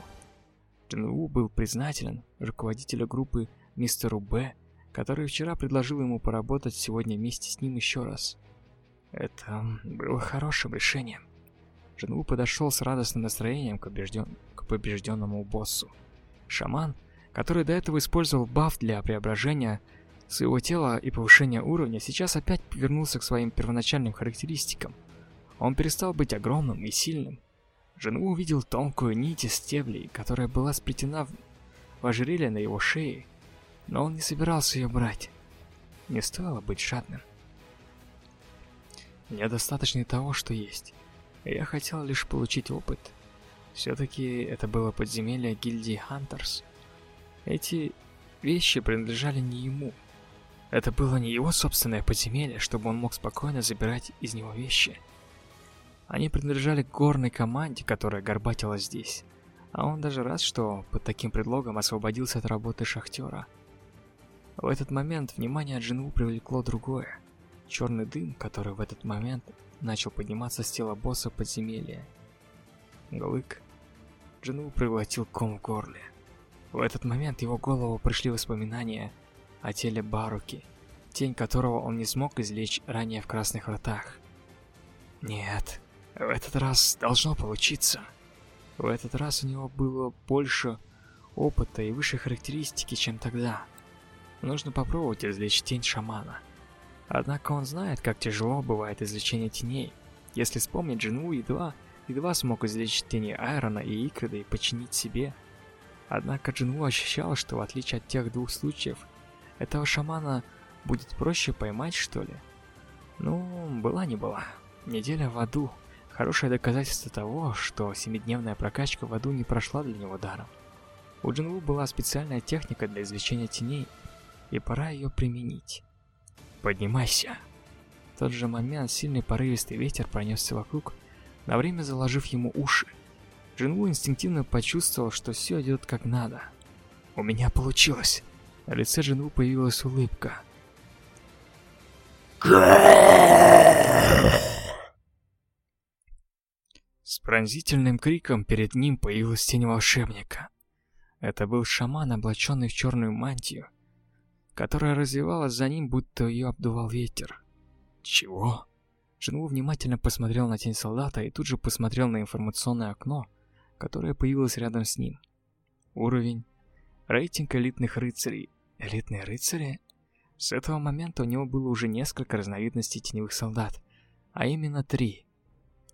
Джинву был признателен руководителю группы мистеру Б, который вчера предложил ему поработать сегодня вместе с ним еще раз. Это было хорошим решением. Джинву подошел с радостным настроением к, побежден... к побежденному боссу. Шаман, который до этого использовал баф для преображения своего тела и повышения уровня, сейчас опять вернулся к своим первоначальным характеристикам. Он перестал быть огромным и сильным. Жену увидел тонкую нить из стеблей, которая была сплетена в ожерелье на его шее, но он не собирался ее брать. Не стоило быть жадным. Мне достаточно того, что есть. Я хотел лишь получить опыт. Все-таки это было подземелье гильдии Хантерс. Эти вещи принадлежали не ему. Это было не его собственное подземелье, чтобы он мог спокойно забирать из него вещи. Они принадлежали горной команде, которая горбатила здесь. А он даже рад, что под таким предлогом освободился от работы шахтера. В этот момент внимание Джинву привлекло другое. Черный дым, который в этот момент начал подниматься с тела босса подземелья. Глык. Джинву проглотил ком в горле. В этот момент его голову пришли воспоминания о теле Баруки, тень которого он не смог извлечь ранее в Красных Вратах. Нет, в этот раз должно получиться. В этот раз у него было больше опыта и выше характеристики, чем тогда. Нужно попробовать извлечь тень шамана. Однако он знает, как тяжело бывает извлечение теней. Если вспомнить, Джинву едва, едва смог извлечь тени Айрона и Икрида и починить себе. Однако Джинву ощущал, что в отличие от тех двух случаев, этого шамана будет проще поймать, что ли? Ну, была не была. Неделя в аду. Хорошее доказательство того, что семидневная прокачка в аду не прошла для него даром. У Джинву была специальная техника для извлечения теней, и пора ее применить. Поднимайся. В тот же момент сильный порывистый ветер пронесся вокруг, на время заложив ему уши. Джинву инстинктивно почувствовал, что все идет как надо. У меня получилось. На лице Джинву появилась улыбка. С пронзительным криком перед ним появилась тень волшебника. Это был шаман, облаченный в черную мантию, которая развивалась за ним, будто ее обдувал ветер. Чего? Джинву внимательно посмотрел на тень солдата и тут же посмотрел на информационное окно, которое появилось рядом с ним. Уровень. Рейтинг элитных рыцарей. Элитные рыцари? С этого момента у него было уже несколько разновидностей теневых солдат, а именно три.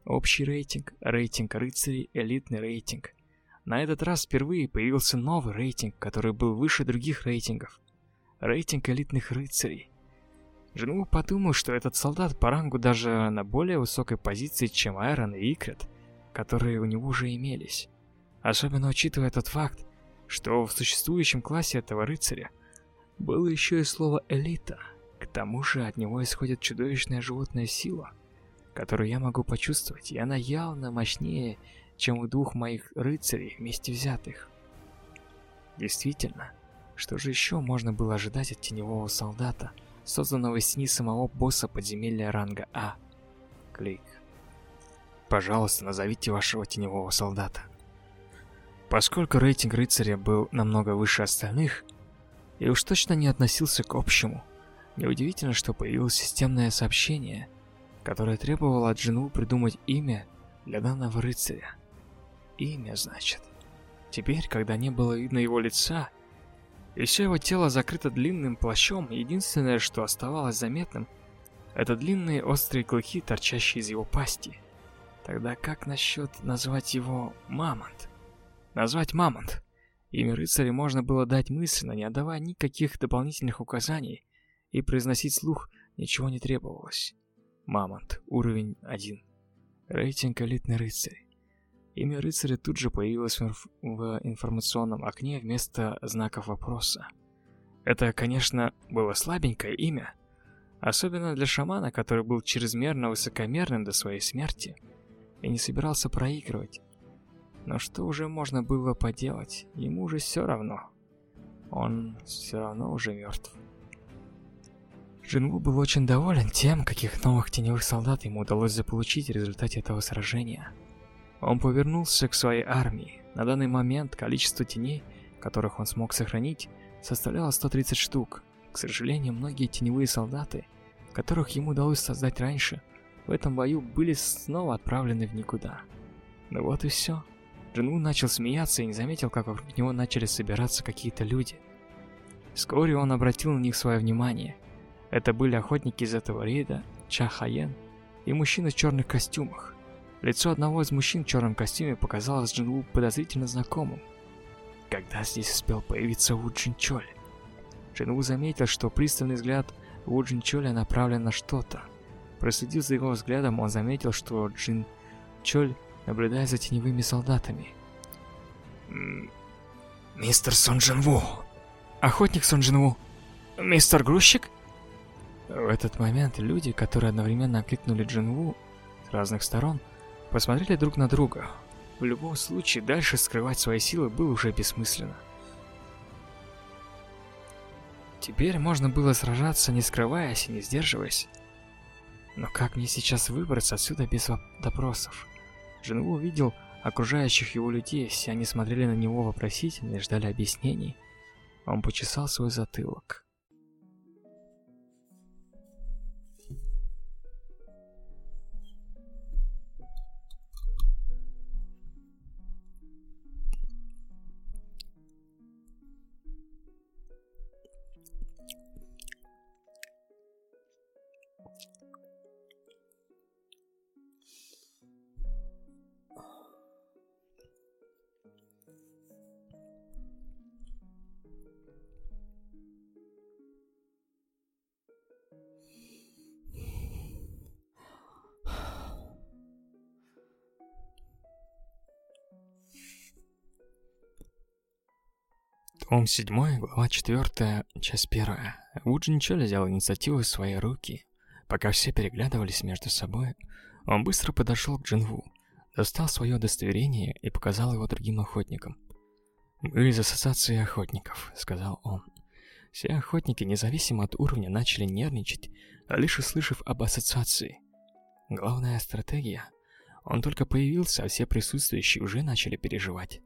Общий рейтинг, рейтинг рыцарей, элитный рейтинг. На этот раз впервые появился новый рейтинг, который был выше других рейтингов рейтинг элитных рыцарей. Жену подумал, что этот солдат по рангу даже на более высокой позиции, чем Айрон и Икрет, которые у него уже имелись. Особенно учитывая тот факт, что в существующем классе этого рыцаря было еще и слово «элита». К тому же от него исходит чудовищная животная сила, которую я могу почувствовать, и она явно мощнее, чем у двух моих рыцарей вместе взятых. Действительно, что же еще можно было ожидать от теневого солдата, созданного из тени самого босса подземелья ранга А? Клик. Пожалуйста, назовите вашего теневого солдата. Поскольку рейтинг рыцаря был намного выше остальных, и уж точно не относился к общему, неудивительно, что появилось системное сообщение, которое требовало от Джину придумать имя для данного рыцаря. Имя, значит. Теперь, когда не было видно его лица, и все его тело закрыто длинным плащом, единственное, что оставалось заметным, это длинные острые клыки, торчащие из его пасти. Тогда как насчет назвать его Мамонт? Назвать Мамонт. Имя рыцаря можно было дать мысленно, не отдавая никаких дополнительных указаний, и произносить слух ничего не требовалось. Мамонт, уровень 1. Рейтинг элитный рыцарь. Имя рыцаря тут же появилось в информационном окне вместо знаков вопроса. Это, конечно, было слабенькое имя, особенно для шамана, который был чрезмерно высокомерным до своей смерти и не собирался проигрывать. Но что уже можно было поделать? Ему уже все равно. Он все равно уже мертв. Джинву был очень доволен тем, каких новых теневых солдат ему удалось заполучить в результате этого сражения. Он повернулся к своей армии. На данный момент количество теней, которых он смог сохранить, составляло 130 штук. К сожалению, многие теневые солдаты, которых ему удалось создать раньше, в этом бою были снова отправлены в никуда. Ну вот и все. Джинву начал смеяться и не заметил, как вокруг него начали собираться какие-то люди. Вскоре он обратил на них свое внимание. Это были охотники из этого рейда, Ча Хаен и мужчина в черных костюмах. Лицо одного из мужчин в черном костюме показалось Джинву подозрительно знакомым. Когда здесь успел появиться Ву Джин Чоль? Джинву заметил, что пристальный взгляд Ву Джин Чоля направлен на что-то. Проследив за его взглядом, он заметил, что Джин Чоль наблюдает за теневыми солдатами. «Мистер Сон Джинву!» «Охотник Сон Джинву!» «Мистер Грузчик?» В этот момент люди, которые одновременно окликнули Джинву с разных сторон, посмотрели друг на друга. В любом случае, дальше скрывать свои силы было уже бессмысленно. Теперь можно было сражаться, не скрываясь и не сдерживаясь. Но как мне сейчас выбраться отсюда без допросов? Джинву увидел окружающих его людей, все они смотрели на него вопросительно и ждали объяснений. Он почесал свой затылок. Том 7, глава 4, часть 1. Вуджин Чоли взял инициативу в свои руки. Пока все переглядывались между собой, он быстро подошел к Джинву, достал свое удостоверение и показал его другим охотникам. «Мы из ассоциации охотников», — сказал он. Все охотники, независимо от уровня, начали нервничать, лишь услышав об ассоциации. Главная стратегия. Он только появился, а все присутствующие уже начали переживать.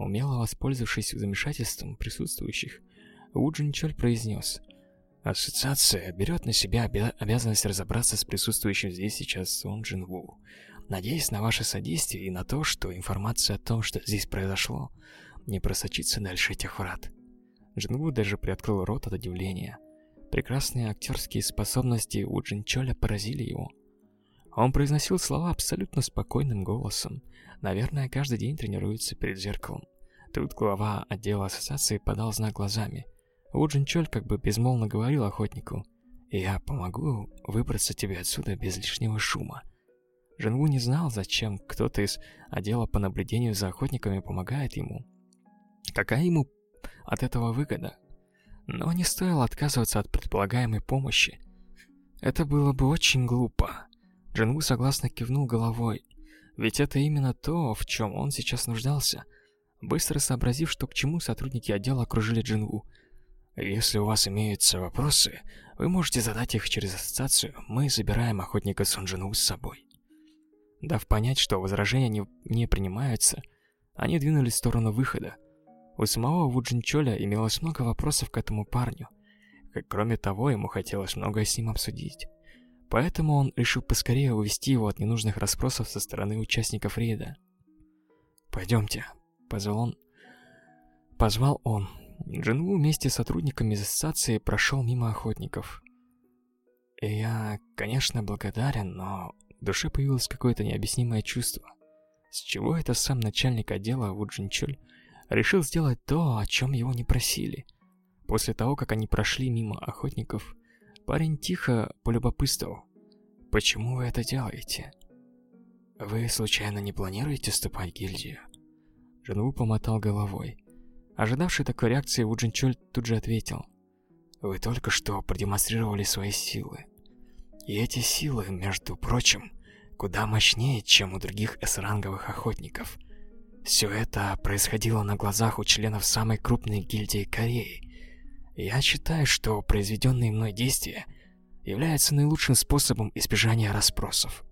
Умело воспользовавшись замешательством присутствующих, Уджин Чоль произнес. «Ассоциация берет на себя обязанность разобраться с присутствующим здесь сейчас Сон Джин Ву. Надеюсь на ваше содействие и на то, что информация о том, что здесь произошло, не просочится дальше этих врат». Джин Ву даже приоткрыл рот от удивления. Прекрасные актерские способности у Джин Чоля поразили его. Он произносил слова абсолютно спокойным голосом. Наверное, каждый день тренируется перед зеркалом. Тут глава отдела ассоциации подал знак глазами. Уджин Чоль как бы безмолвно говорил охотнику. «Я помогу выбраться тебе отсюда без лишнего шума». Женву не знал, зачем кто-то из отдела по наблюдению за охотниками помогает ему. Какая ему от этого выгода? Но не стоило отказываться от предполагаемой помощи. Это было бы очень глупо. Джинву согласно кивнул головой. Ведь это именно то, в чем он сейчас нуждался – Быстро сообразив, что к чему, сотрудники отдела окружили Джинву. «Если у вас имеются вопросы, вы можете задать их через ассоциацию. Мы забираем охотника Сон Джинву с собой». Дав понять, что возражения не, не принимаются, они двинулись в сторону выхода. У самого Ву Джинчоля имелось много вопросов к этому парню. Кроме того, ему хотелось многое с ним обсудить. Поэтому он решил поскорее увести его от ненужных расспросов со стороны участников рейда. «Пойдемте», Позвал он. Позвал он. Джинву вместе с сотрудниками из ассоциации прошел мимо охотников. И я, конечно, благодарен, но в душе появилось какое-то необъяснимое чувство. С чего это сам начальник отдела Ву Джинчуль решил сделать то, о чем его не просили? После того, как они прошли мимо охотников, парень тихо полюбопытствовал. «Почему вы это делаете? Вы случайно не планируете вступать в гильдию?» Женву помотал головой. Ожидавший такой реакции, Ву Джинчоль тут же ответил. «Вы только что продемонстрировали свои силы. И эти силы, между прочим, куда мощнее, чем у других С-ранговых охотников. Все это происходило на глазах у членов самой крупной гильдии Кореи. Я считаю, что произведенные мной действия являются наилучшим способом избежания расспросов.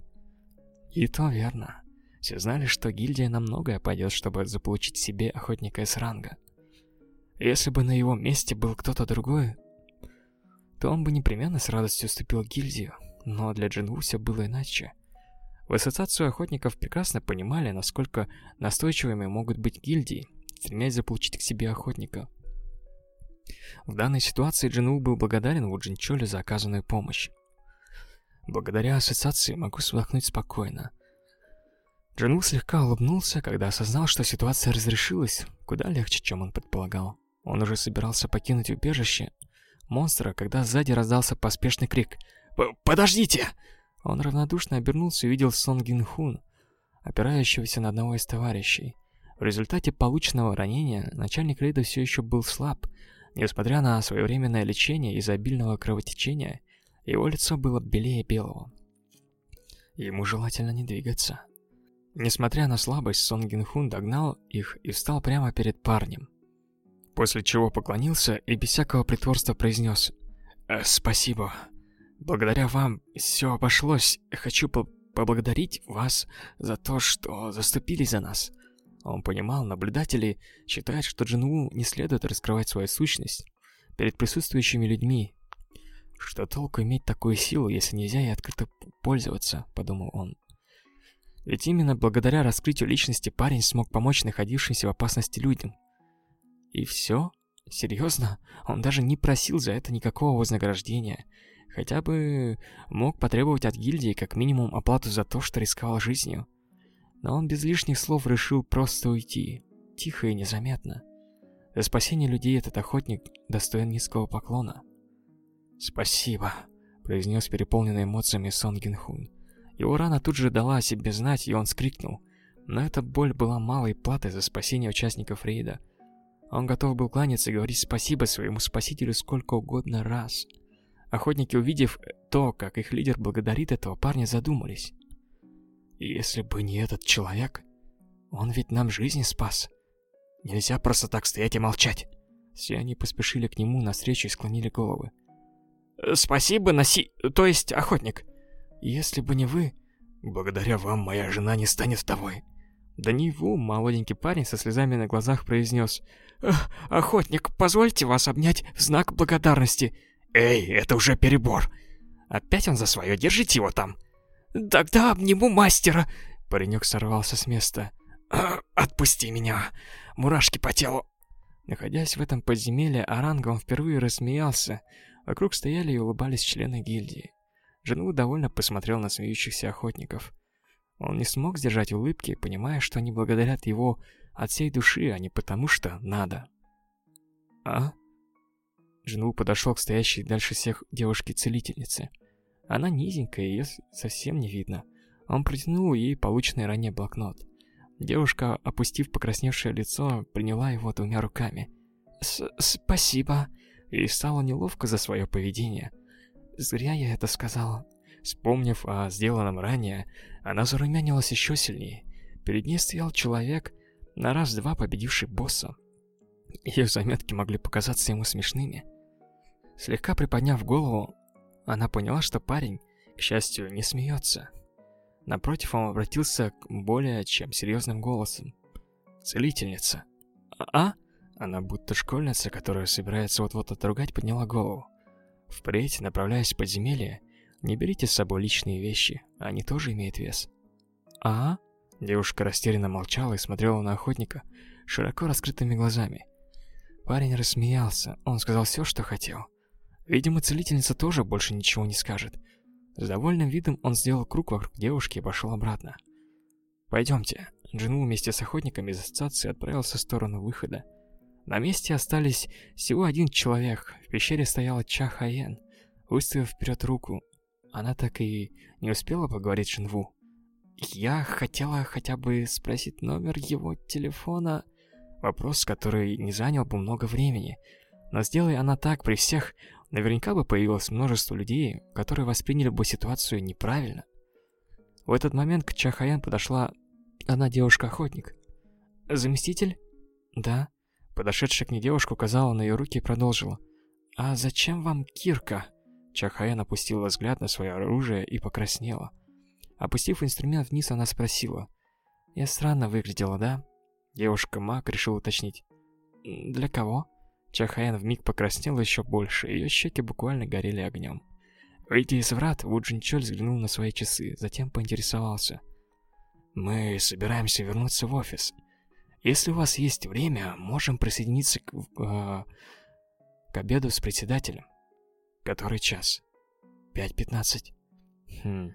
И то верно. Все знали, что гильдия на многое пойдет, чтобы заполучить себе охотника из ранга. Если бы на его месте был кто-то другой, то он бы непременно с радостью вступил в гильдию, но для Джинву все было иначе. В ассоциацию охотников прекрасно понимали, насколько настойчивыми могут быть гильдии, стремясь заполучить к себе охотника. В данной ситуации Джину был благодарен Вуджинчоле за оказанную помощь. Благодаря ассоциации могу вздохнуть спокойно. Джину слегка улыбнулся, когда осознал, что ситуация разрешилась куда легче, чем он предполагал. Он уже собирался покинуть убежище монстра, когда сзади раздался поспешный крик «Подождите!» Он равнодушно обернулся и увидел Сон Гин Хун, опирающегося на одного из товарищей. В результате полученного ранения начальник рейда все еще был слаб. Несмотря на своевременное лечение из-за обильного кровотечения, его лицо было белее белого. Ему желательно не двигаться. Несмотря на слабость, Сон Гин Хун догнал их и встал прямо перед парнем. После чего поклонился и без всякого притворства произнес «Э, «Спасибо. Благодаря вам все обошлось. Хочу по поблагодарить вас за то, что заступились за нас». Он понимал, наблюдатели считают, что Джинву не следует раскрывать свою сущность перед присутствующими людьми. «Что толку иметь такую силу, если нельзя ей открыто пользоваться?» – подумал он. Ведь именно благодаря раскрытию личности парень смог помочь находившимся в опасности людям. И все? Серьезно? Он даже не просил за это никакого вознаграждения – Хотя бы мог потребовать от гильдии как минимум оплату за то, что рисковал жизнью. Но он без лишних слов решил просто уйти, тихо и незаметно. За спасение людей этот охотник достоин низкого поклона. «Спасибо», — произнес переполненный эмоциями Сон Гинхун. Его рана тут же дала о себе знать, и он скрикнул. Но эта боль была малой платой за спасение участников рейда. Он готов был кланяться и говорить спасибо своему спасителю сколько угодно раз — Охотники, увидев то, как их лидер благодарит этого парня, задумались. Если бы не этот человек, он ведь нам жизни спас. Нельзя просто так стоять и молчать. Все они поспешили к нему навстречу и склонили головы. «Спасибо, носи... то есть охотник. Если бы не вы, благодаря вам моя жена не станет вдовой». До него молоденький парень со слезами на глазах произнес «Охотник, позвольте вас обнять в знак благодарности. Эй, это уже перебор. Опять он за свое, держите его там. Тогда обниму мастера. Паренек сорвался с места. Отпусти меня. Мурашки по телу. Находясь в этом подземелье, Аранга он впервые рассмеялся. Вокруг стояли и улыбались члены гильдии. Жену довольно посмотрел на смеющихся охотников. Он не смог сдержать улыбки, понимая, что они благодарят его от всей души, а не потому что надо. «А?» Джинву подошел к стоящей дальше всех девушке-целительнице. Она низенькая, ее совсем не видно. Он протянул ей полученный ранее блокнот. Девушка, опустив покрасневшее лицо, приняла его двумя руками. «Спасибо». И стало неловко за свое поведение. Зря я это сказала. Вспомнив о сделанном ранее, она зарумянилась еще сильнее. Перед ней стоял человек, на раз-два победивший босса. Ее заметки могли показаться ему смешными. Слегка приподняв голову, она поняла, что парень, к счастью, не смеется. Напротив, он обратился к более чем серьезным голосом. «Целительница». «А?» Она будто школьница, которая собирается вот-вот отругать, подняла голову. Впредь, направляясь в подземелье, не берите с собой личные вещи, они тоже имеют вес. «А?» Девушка растерянно молчала и смотрела на охотника широко раскрытыми глазами. Парень рассмеялся, он сказал все, что хотел. Видимо, целительница тоже больше ничего не скажет. С довольным видом он сделал круг вокруг девушки и пошел обратно. «Пойдемте». Джину вместе с охотниками из ассоциации отправился в сторону выхода. На месте остались всего один человек. В пещере стояла Ча Хаен, выставив вперед руку. Она так и не успела поговорить с Джинву. Я хотела хотя бы спросить номер его телефона. Вопрос, который не занял бы много времени. Но сделай она так при всех, наверняка бы появилось множество людей, которые восприняли бы ситуацию неправильно. В этот момент к Чахаян подошла одна девушка-охотник. «Заместитель?» «Да». Подошедшая к ней девушка указала на ее руки и продолжила. «А зачем вам кирка?» Чахаян опустила взгляд на свое оружие и покраснела. Опустив инструмент вниз, она спросила. «Я странно выглядела, да?» Девушка-маг решила уточнить. «Для кого?» Чахаян вмиг покраснела еще больше, ее щеки буквально горели огнем. Выйдя из врат, Ву взглянул на свои часы, затем поинтересовался. «Мы собираемся вернуться в офис. Если у вас есть время, можем присоединиться к, э, к обеду с председателем. Который час? 5.15. Хм.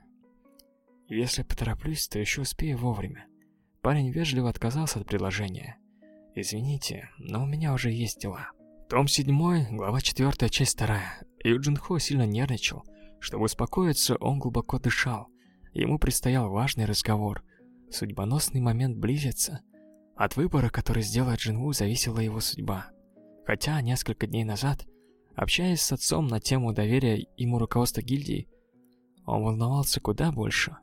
Если потороплюсь, то еще успею вовремя. Парень вежливо отказался от предложения. Извините, но у меня уже есть дела. Том 7, глава 4, часть 2. Юджин Хо сильно нервничал. Чтобы успокоиться, он глубоко дышал. Ему предстоял важный разговор. Судьбоносный момент близится. От выбора, который сделает Джинву, зависела его судьба. Хотя несколько дней назад, общаясь с отцом на тему доверия ему руководства гильдии, он волновался куда больше.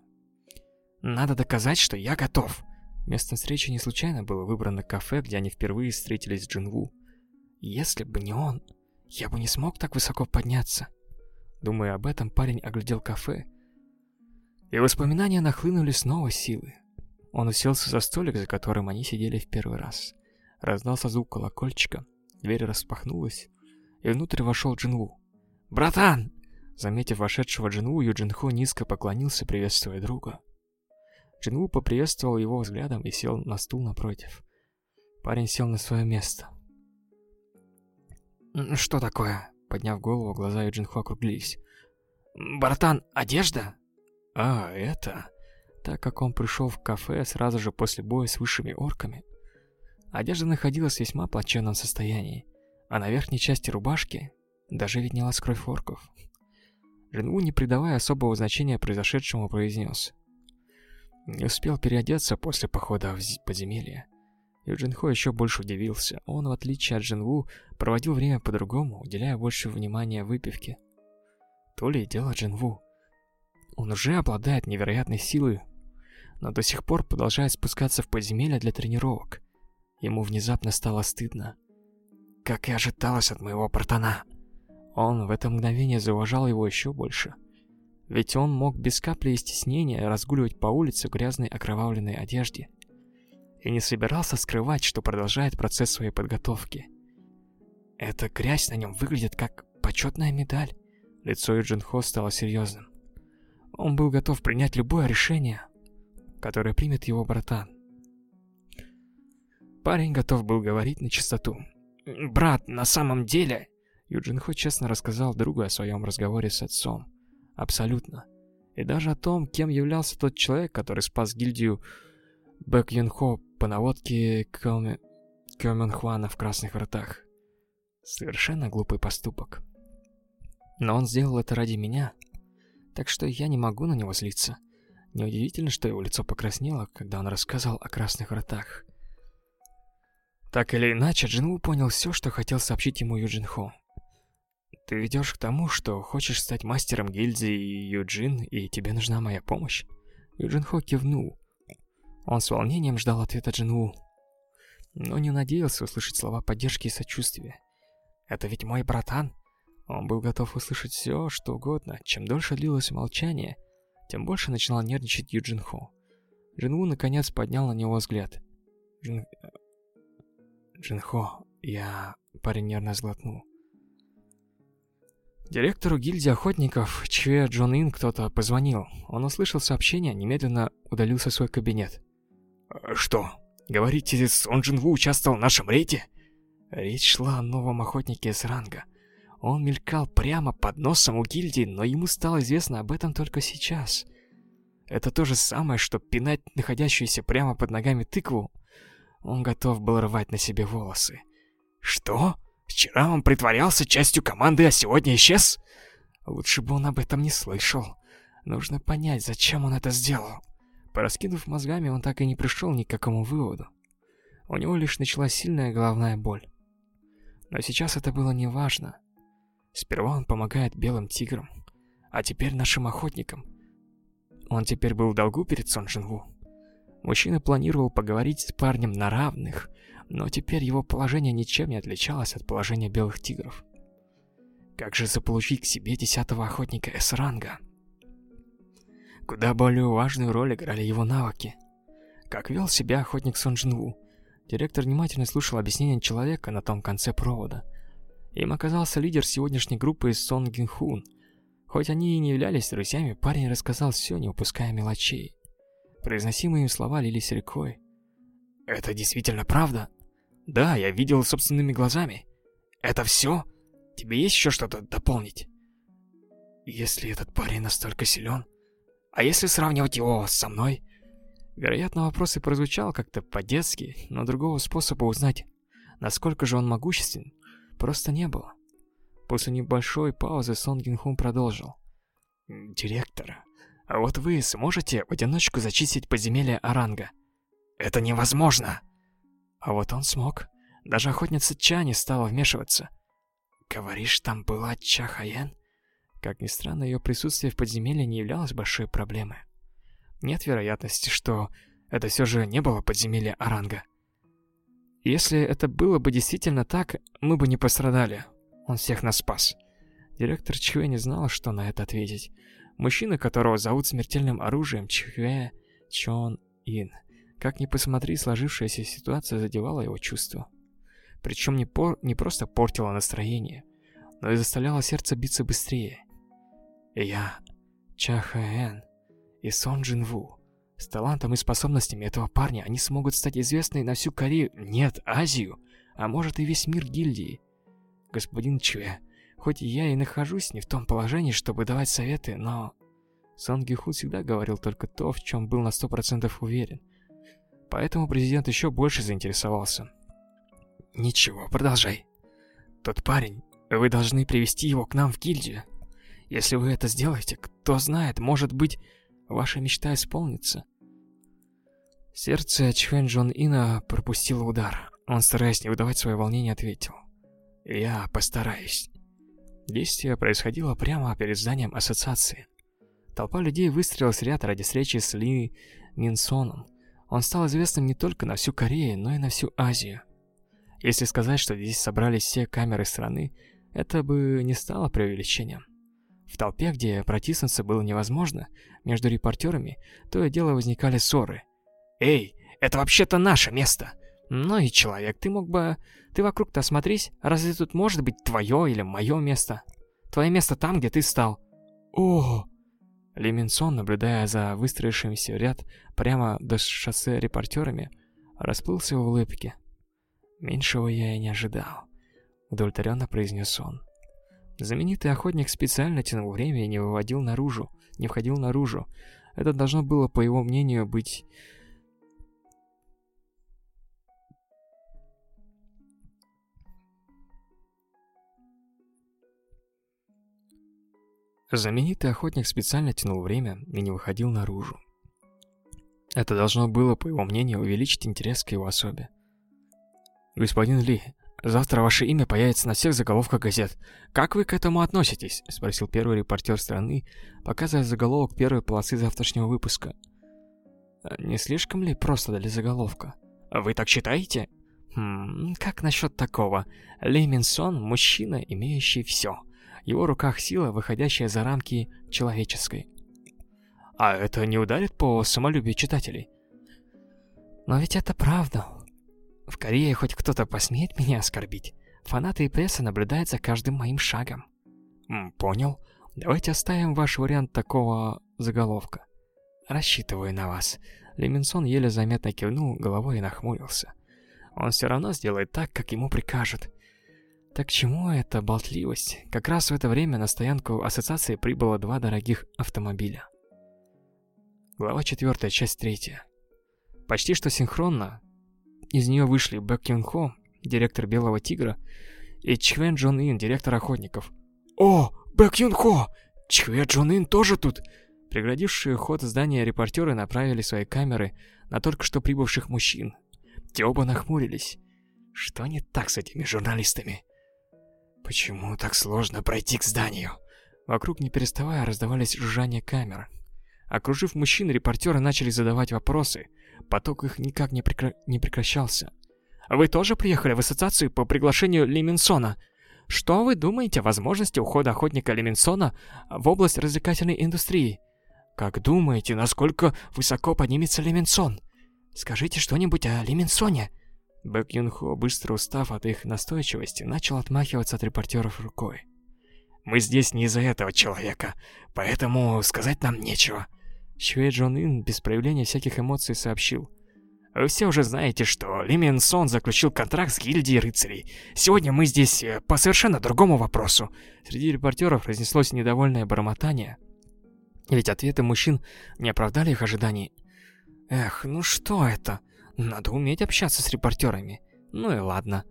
«Надо доказать, что я готов!» Место встречи не случайно было выбрано кафе, где они впервые встретились с Джинву. Если бы не он, я бы не смог так высоко подняться. Думая об этом, парень оглядел кафе. И воспоминания нахлынули снова силы. Он уселся за столик, за которым они сидели в первый раз. Раздался звук колокольчика, дверь распахнулась, и внутрь вошел Джинву. «Братан!» Заметив вошедшего Джинву, Юджинхо низко поклонился, приветствуя друга. Джинву поприветствовал его взглядом и сел на стул напротив. Парень сел на свое место. «Что такое?» Подняв голову, глаза Юджинхо округлились. «Братан, одежда?» «А, это...» Так как он пришел в кафе сразу же после боя с высшими орками, одежда находилась в весьма плачевном состоянии, а на верхней части рубашки даже виднелась кровь орков. Джинву, не придавая особого значения произошедшему, произнес. Не успел переодеться после похода в подземелье. И Джинхо еще больше удивился. Он, в отличие от Джинву, проводил время по-другому, уделяя больше внимания выпивке. То ли дело Джинву. Он уже обладает невероятной силой, но до сих пор продолжает спускаться в подземелье для тренировок. Ему внезапно стало стыдно. Как и ожидалось от моего братана. Он в это мгновение зауважал его еще больше. Ведь он мог без капли стеснения разгуливать по улице в грязной окровавленной одежде. И не собирался скрывать, что продолжает процесс своей подготовки. Эта грязь на нем выглядит как почетная медаль. Лицо Юджин Хо стало серьезным. Он был готов принять любое решение, которое примет его братан. Парень готов был говорить на чистоту. «Брат, на самом деле...» Юджин Хо честно рассказал другу о своем разговоре с отцом. Абсолютно. И даже о том, кем являлся тот человек, который спас гильдию Бэк Юн Хо по наводке Кёме... Кёмен Хуана в Красных Вратах. Совершенно глупый поступок. Но он сделал это ради меня, так что я не могу на него злиться. Неудивительно, что его лицо покраснело, когда он рассказал о Красных Вратах. Так или иначе, Джинву понял все, что хотел сообщить ему Юджин Хо. Ты ведешь к тому, что хочешь стать мастером гильдии Юджин, и тебе нужна моя помощь? Юджин Хо кивнул. Он с волнением ждал ответа Джинву, но не надеялся услышать слова поддержки и сочувствия. Это ведь мой братан. Он был готов услышать все, что угодно. Чем дольше длилось молчание, тем больше начинал нервничать Юджин Хо. Джинву наконец поднял на него взгляд. Джин... Джинхо, я... Парень нервно сглотнул. Директору гильдии охотников Чуэ Джон Ин кто-то позвонил. Он услышал сообщение, немедленно удалился в свой кабинет. «Э, «Что? Говорите, Сон Джин Ву участвовал в нашем рейде?» Речь шла о новом охотнике с ранга. Он мелькал прямо под носом у гильдии, но ему стало известно об этом только сейчас. Это то же самое, что пинать находящуюся прямо под ногами тыкву. Он готов был рвать на себе волосы. «Что?» Вчера он притворялся частью команды, а сегодня исчез? Лучше бы он об этом не слышал. Нужно понять, зачем он это сделал. Пораскинув мозгами, он так и не пришел ни к какому выводу. У него лишь началась сильная головная боль. Но сейчас это было не важно. Сперва он помогает белым тиграм, а теперь нашим охотникам. Он теперь был в долгу перед Сон Джинву. Мужчина планировал поговорить с парнем на равных, но теперь его положение ничем не отличалось от положения белых тигров. Как же заполучить к себе десятого охотника С-ранга? Куда более важную роль играли его навыки. Как вел себя охотник Сон Джинву? Директор внимательно слушал объяснение человека на том конце провода. Им оказался лидер сегодняшней группы Сон Гинхун. Хоть они и не являлись друзьями, парень рассказал все, не упуская мелочей. Произносимые им слова лились рекой. «Это действительно правда?» «Да, я видел собственными глазами». «Это все? Тебе есть еще что-то дополнить?» «Если этот парень настолько силен, а если сравнивать его со мной?» Вероятно, вопрос и прозвучал как-то по-детски, но другого способа узнать, насколько же он могуществен, просто не было. После небольшой паузы Сон Гинхун продолжил. «Директор, а вот вы сможете в одиночку зачистить подземелье Аранга?» «Это невозможно!» А вот он смог. Даже охотница Ча не стала вмешиваться. «Говоришь, там была Ча Хаен?» Как ни странно, ее присутствие в подземелье не являлось большой проблемой. Нет вероятности, что это все же не было подземелье Аранга. Если это было бы действительно так, мы бы не пострадали. Он всех нас спас. Директор Чхве не знал, что на это ответить. Мужчина, которого зовут смертельным оружием Чхве Чон Ин. Как ни посмотри, сложившаяся ситуация задевала его чувства. Причем не, пор... не просто портила настроение, но и заставляла сердце биться быстрее. Я, Ча Хаэн и Сон Джин Ву. С талантом и способностями этого парня они смогут стать известны на всю Корею, нет, Азию, а может и весь мир гильдии. Господин Чуэ, хоть я и нахожусь не в том положении, чтобы давать советы, но... Сон Гиху всегда говорил только то, в чем был на сто процентов уверен. Поэтому президент еще больше заинтересовался. «Ничего, продолжай. Тот парень, вы должны привести его к нам в гильдию. Если вы это сделаете, кто знает, может быть, ваша мечта исполнится». Сердце Чхвен Джон Ина пропустило удар. Он, стараясь не выдавать свое волнение, ответил. «Я постараюсь». Действие происходило прямо перед зданием ассоциации. Толпа людей выстроилась ряд ради встречи с Ли Минсоном. Он стал известным не только на всю Корею, но и на всю Азию. Если сказать, что здесь собрались все камеры страны, это бы не стало преувеличением. В толпе, где протиснуться было невозможно, между репортерами то и дело возникали ссоры. «Эй, это вообще-то наше место!» «Ну и человек, ты мог бы... Ты вокруг-то осмотрись, разве тут может быть твое или мое место? Твое место там, где ты стал». «О!» Ли Минсон, наблюдая за выстроившимся ряд прямо до шоссе репортерами, расплылся в улыбке. «Меньшего я и не ожидал», — удовлетворенно произнес он. Знаменитый охотник специально тянул время и не выводил наружу, не входил наружу. Это должно было, по его мнению, быть Знаменитый охотник специально тянул время и не выходил наружу. Это должно было, по его мнению, увеличить интерес к его особе. «Господин Ли, завтра ваше имя появится на всех заголовках газет. Как вы к этому относитесь?» – спросил первый репортер страны, показывая заголовок первой полосы завтрашнего выпуска. «Не слишком ли просто для заголовка?» «Вы так считаете?» «Хм, как насчет такого? Ли мужчина, имеющий все его руках сила, выходящая за рамки человеческой. А это не ударит по самолюбию читателей? Но ведь это правда. В Корее хоть кто-то посмеет меня оскорбить. Фанаты и пресса наблюдают за каждым моим шагом. М, понял. Давайте оставим ваш вариант такого заголовка. Рассчитываю на вас. Леминсон еле заметно кивнул головой и нахмурился. Он все равно сделает так, как ему прикажут. Так чему эта болтливость? Как раз в это время на стоянку ассоциации прибыло два дорогих автомобиля. Глава 4, часть 3. Почти что синхронно из нее вышли Бэк Юн Хо, директор Белого Тигра, и Чхве Джон Ин, директор Охотников. «О, Бэк Юн Хо! Чхве Джон Ин тоже тут!» Преградившие ход здания репортеры направили свои камеры на только что прибывших мужчин. Те оба нахмурились. Что не так с этими журналистами? Почему так сложно пройти к зданию? Вокруг не переставая раздавались жужжания камер. Окружив мужчин, репортеры начали задавать вопросы. Поток их никак не, прекра... не прекращался. «Вы тоже приехали в ассоциацию по приглашению Лиминсона? Что вы думаете о возможности ухода охотника Лиминсона в область развлекательной индустрии? Как думаете, насколько высоко поднимется Лиминсон? Скажите что-нибудь о Лиминсоне?» Бэк Юн Хо, быстро устав от их настойчивости, начал отмахиваться от репортеров рукой. Мы здесь не из-за этого человека, поэтому сказать нам нечего. Чуэ Джон Ин без проявления всяких эмоций сообщил. Вы все уже знаете, что Ли Мин Сон заключил контракт с гильдией рыцарей. Сегодня мы здесь э, по совершенно другому вопросу. Среди репортеров разнеслось недовольное бормотание. Ведь ответы мужчин не оправдали их ожиданий. Эх, ну что это? Надо уметь общаться с репортерами. Ну и ладно.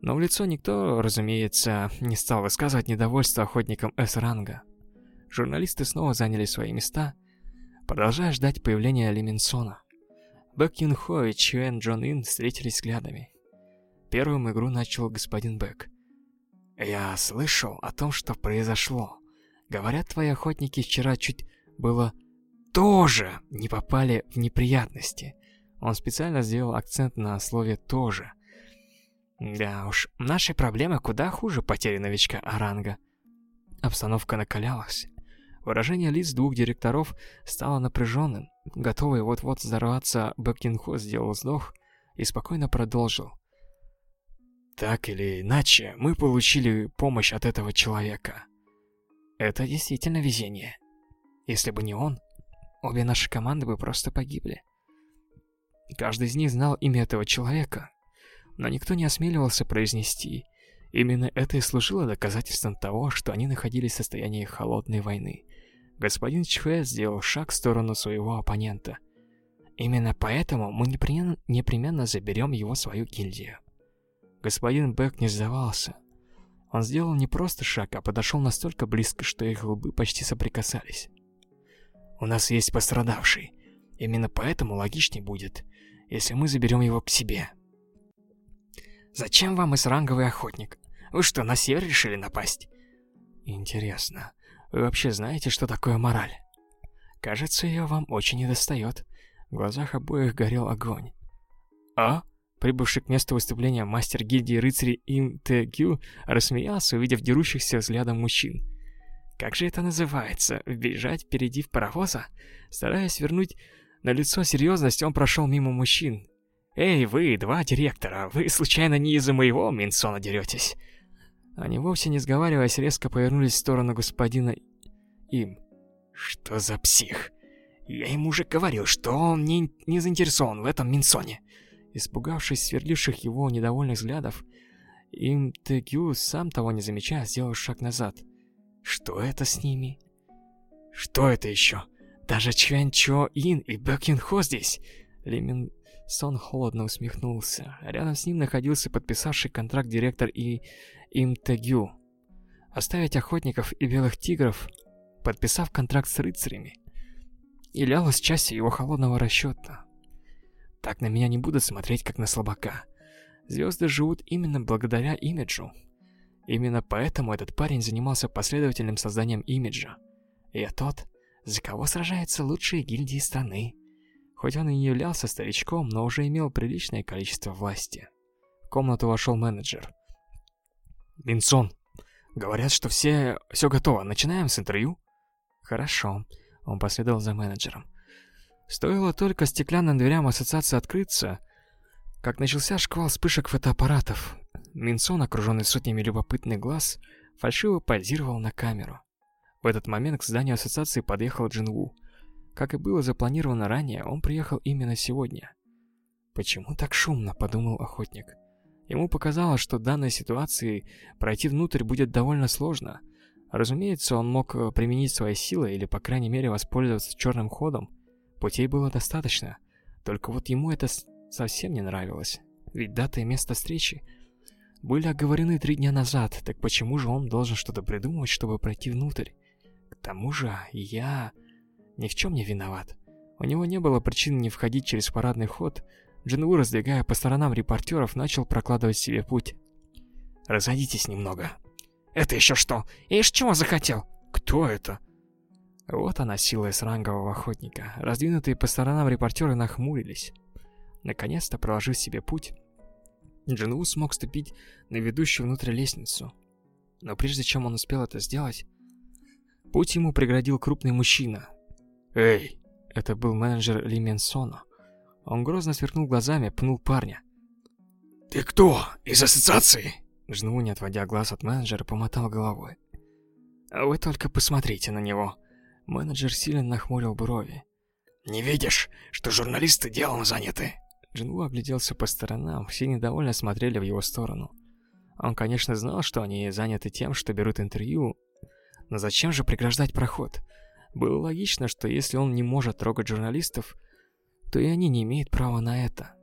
Но в лицо никто, разумеется, не стал высказывать недовольство охотникам С-ранга. Журналисты снова заняли свои места, продолжая ждать появления Лиминсона. Бэк Юн Хо и Чуэн Джон Ин встретились взглядами. Первым игру начал господин Бэк. «Я слышал о том, что произошло. Говорят, твои охотники вчера чуть было тоже не попали в неприятности». Он специально сделал акцент на слове «тоже». Да уж, наши проблемы куда хуже потери новичка Аранга. Обстановка накалялась. Выражение лиц двух директоров стало напряженным. Готовый вот-вот взорваться, Бэкинхо сделал вздох и спокойно продолжил. Так или иначе, мы получили помощь от этого человека. Это действительно везение. Если бы не он, обе наши команды бы просто погибли. Каждый из них знал имя этого человека, но никто не осмеливался произнести. Именно это и служило доказательством того, что они находились в состоянии холодной войны. Господин Чхэ сделал шаг в сторону своего оппонента. Именно поэтому мы непременно, непременно заберем его свою гильдию. Господин Бэк не сдавался. Он сделал не просто шаг, а подошел настолько близко, что их лбы почти соприкасались. У нас есть пострадавший. Именно поэтому логичнее будет, если мы заберем его к себе. Зачем вам ранговый охотник? Вы что, на север решили напасть? Интересно, вы вообще знаете, что такое мораль? Кажется, ее вам очень недостает. В глазах обоих горел огонь. А? Прибывший к месту выступления мастер гильдии рыцарей Им Тэ Гю рассмеялся, увидев дерущихся взглядом мужчин. Как же это называется? Бежать впереди в паровоза? Стараясь вернуть на лицо серьезность, он прошел мимо мужчин. «Эй, вы, два директора, вы случайно не из-за моего Минсона деретесь?» Они вовсе не сговариваясь, резко повернулись в сторону господина им. Что за псих? Я ему уже говорил, что он не, не заинтересован в этом Минсоне. Испугавшись сверливших его недовольных взглядов, им Тегю, сам того не замечая, сделал шаг назад. Что это с ними? Что это еще? Даже Чуэн Чо Ин и Бэкин Хо здесь? Лимин Сон холодно усмехнулся. Рядом с ним находился подписавший контракт директор и им Тегю. Оставить охотников и белых тигров, подписав контракт с рыцарями, являлась частью его холодного расчета. Так на меня не будут смотреть, как на слабака. Звезды живут именно благодаря имиджу. Именно поэтому этот парень занимался последовательным созданием имиджа. Я тот, за кого сражаются лучшие гильдии страны. Хоть он и не являлся старичком, но уже имел приличное количество власти. В комнату вошел менеджер. Бинсон, говорят, что все... все готово. Начинаем с интервью? Хорошо. Он последовал за менеджером. Стоило только стеклянным дверям ассоциации открыться, как начался шквал вспышек фотоаппаратов. Минсон, окруженный сотнями любопытных глаз, фальшиво позировал на камеру. В этот момент к зданию ассоциации подъехал Джинву. Как и было запланировано ранее, он приехал именно сегодня. «Почему так шумно?» – подумал охотник. Ему показалось, что в данной ситуации пройти внутрь будет довольно сложно. Разумеется, он мог э, применить свои силы или, по крайней мере, воспользоваться черным ходом. Путей было достаточно. Только вот ему это совсем не нравилось. Ведь дата и место встречи были оговорены три дня назад, так почему же он должен что-то придумывать, чтобы пройти внутрь? К тому же, я ни в чем не виноват. У него не было причин не входить через парадный ход, Джинву, раздвигая по сторонам репортеров, начал прокладывать себе путь. «Разойдитесь немного». «Это еще что? И из чего захотел?» «Кто это?» Вот она, сила с рангового охотника. Раздвинутые по сторонам репортеры нахмурились. Наконец-то, проложив себе путь, Джинву смог ступить на ведущую внутрь лестницу. Но прежде чем он успел это сделать, путь ему преградил крупный мужчина. «Эй!» Это был менеджер Ли Менсона. Он грозно сверкнул глазами, пнул парня. «Ты кто? Из ассоциации?» Жну, не отводя глаз от менеджера, помотал головой. Вы только посмотрите на него. Менеджер сильно нахмурил брови. Не видишь, что журналисты делом заняты? Джинву огляделся по сторонам, все недовольно смотрели в его сторону. Он, конечно, знал, что они заняты тем, что берут интервью, но зачем же преграждать проход? Было логично, что если он не может трогать журналистов, то и они не имеют права на это.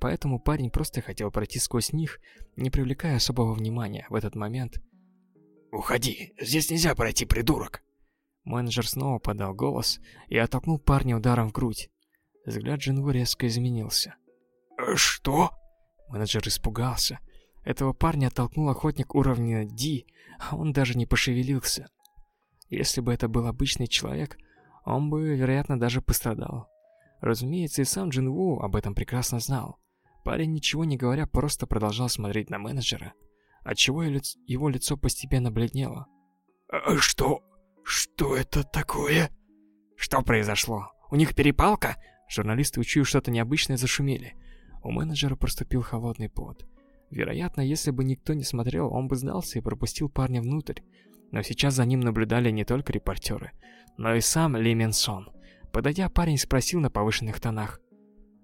Поэтому парень просто хотел пройти сквозь них, не привлекая особого внимания в этот момент. «Уходи, здесь нельзя пройти, придурок!» Менеджер снова подал голос и оттолкнул парня ударом в грудь. Взгляд Джинву резко изменился. «Э, «Что?» Менеджер испугался. Этого парня оттолкнул охотник уровня D, а он даже не пошевелился. Если бы это был обычный человек, он бы, вероятно, даже пострадал. Разумеется, и сам Джин Ву об этом прекрасно знал. Парень, ничего не говоря, просто продолжал смотреть на менеджера, отчего его лицо постепенно бледнело. «Э, «Что? Что это такое?» «Что произошло? У них перепалка?» Журналисты, учуяв что-то необычное, зашумели. У менеджера проступил холодный пот. Вероятно, если бы никто не смотрел, он бы сдался и пропустил парня внутрь. Но сейчас за ним наблюдали не только репортеры, но и сам Ли Минсон. Подойдя, парень спросил на повышенных тонах.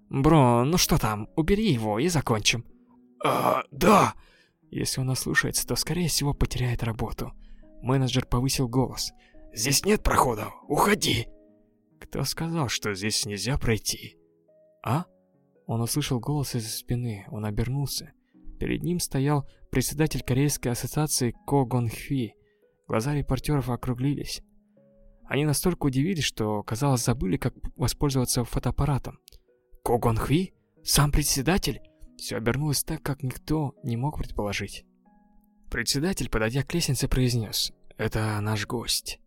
«Бро, ну что там, убери его и закончим». «А, да!» Если он ослушается, то, скорее всего, потеряет работу. Менеджер повысил голос. «Здесь нет прохода, уходи!» «Кто сказал, что здесь нельзя пройти?» «А?» Он услышал голос из-за спины, он обернулся. Перед ним стоял председатель Корейской ассоциации Ко Гон Хви. Глаза репортеров округлились. Они настолько удивились, что, казалось, забыли, как воспользоваться фотоаппаратом. Ко Гон Хви? Сам председатель? Все обернулось так, как никто не мог предположить. Председатель, подойдя к лестнице, произнес «Это наш гость».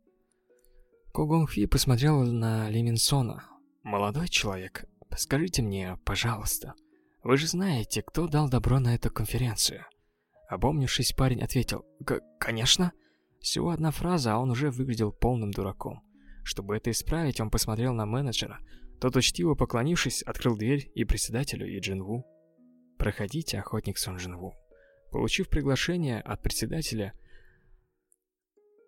Ко Гон Хви посмотрел на Ли Минсона. «Молодой человек, скажите мне, пожалуйста, вы же знаете, кто дал добро на эту конференцию?» Обомнившись, парень ответил «Конечно». Всего одна фраза, а он уже выглядел полным дураком. Чтобы это исправить, он посмотрел на менеджера. Тот, учтиво поклонившись, открыл дверь и председателю, и Джинву. «Проходите, охотник Сон Джинву». Получив приглашение от председателя,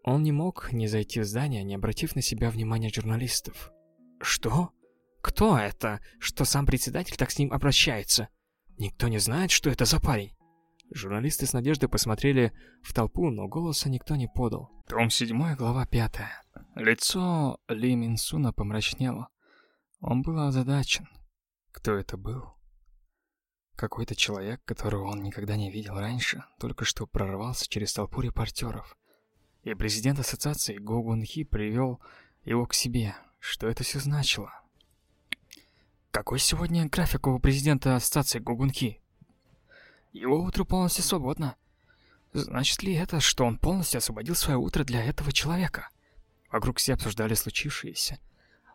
он не мог не зайти в здание, не обратив на себя внимания журналистов. «Что? Кто это? Что сам председатель так с ним обращается? Никто не знает, что это за парень?» Журналисты с надеждой посмотрели в толпу, но голоса никто не подал. Том 7, глава 5. Лицо Ли Минсуна помрачнело. Он был озадачен. Кто это был? Какой-то человек, которого он никогда не видел раньше, только что прорвался через толпу репортеров. И президент ассоциации Го Гун Хи привел его к себе. Что это все значило? Какой сегодня график у президента ассоциации Го? Его утро полностью свободно. Значит ли это, что он полностью освободил свое утро для этого человека? Вокруг все обсуждали случившееся.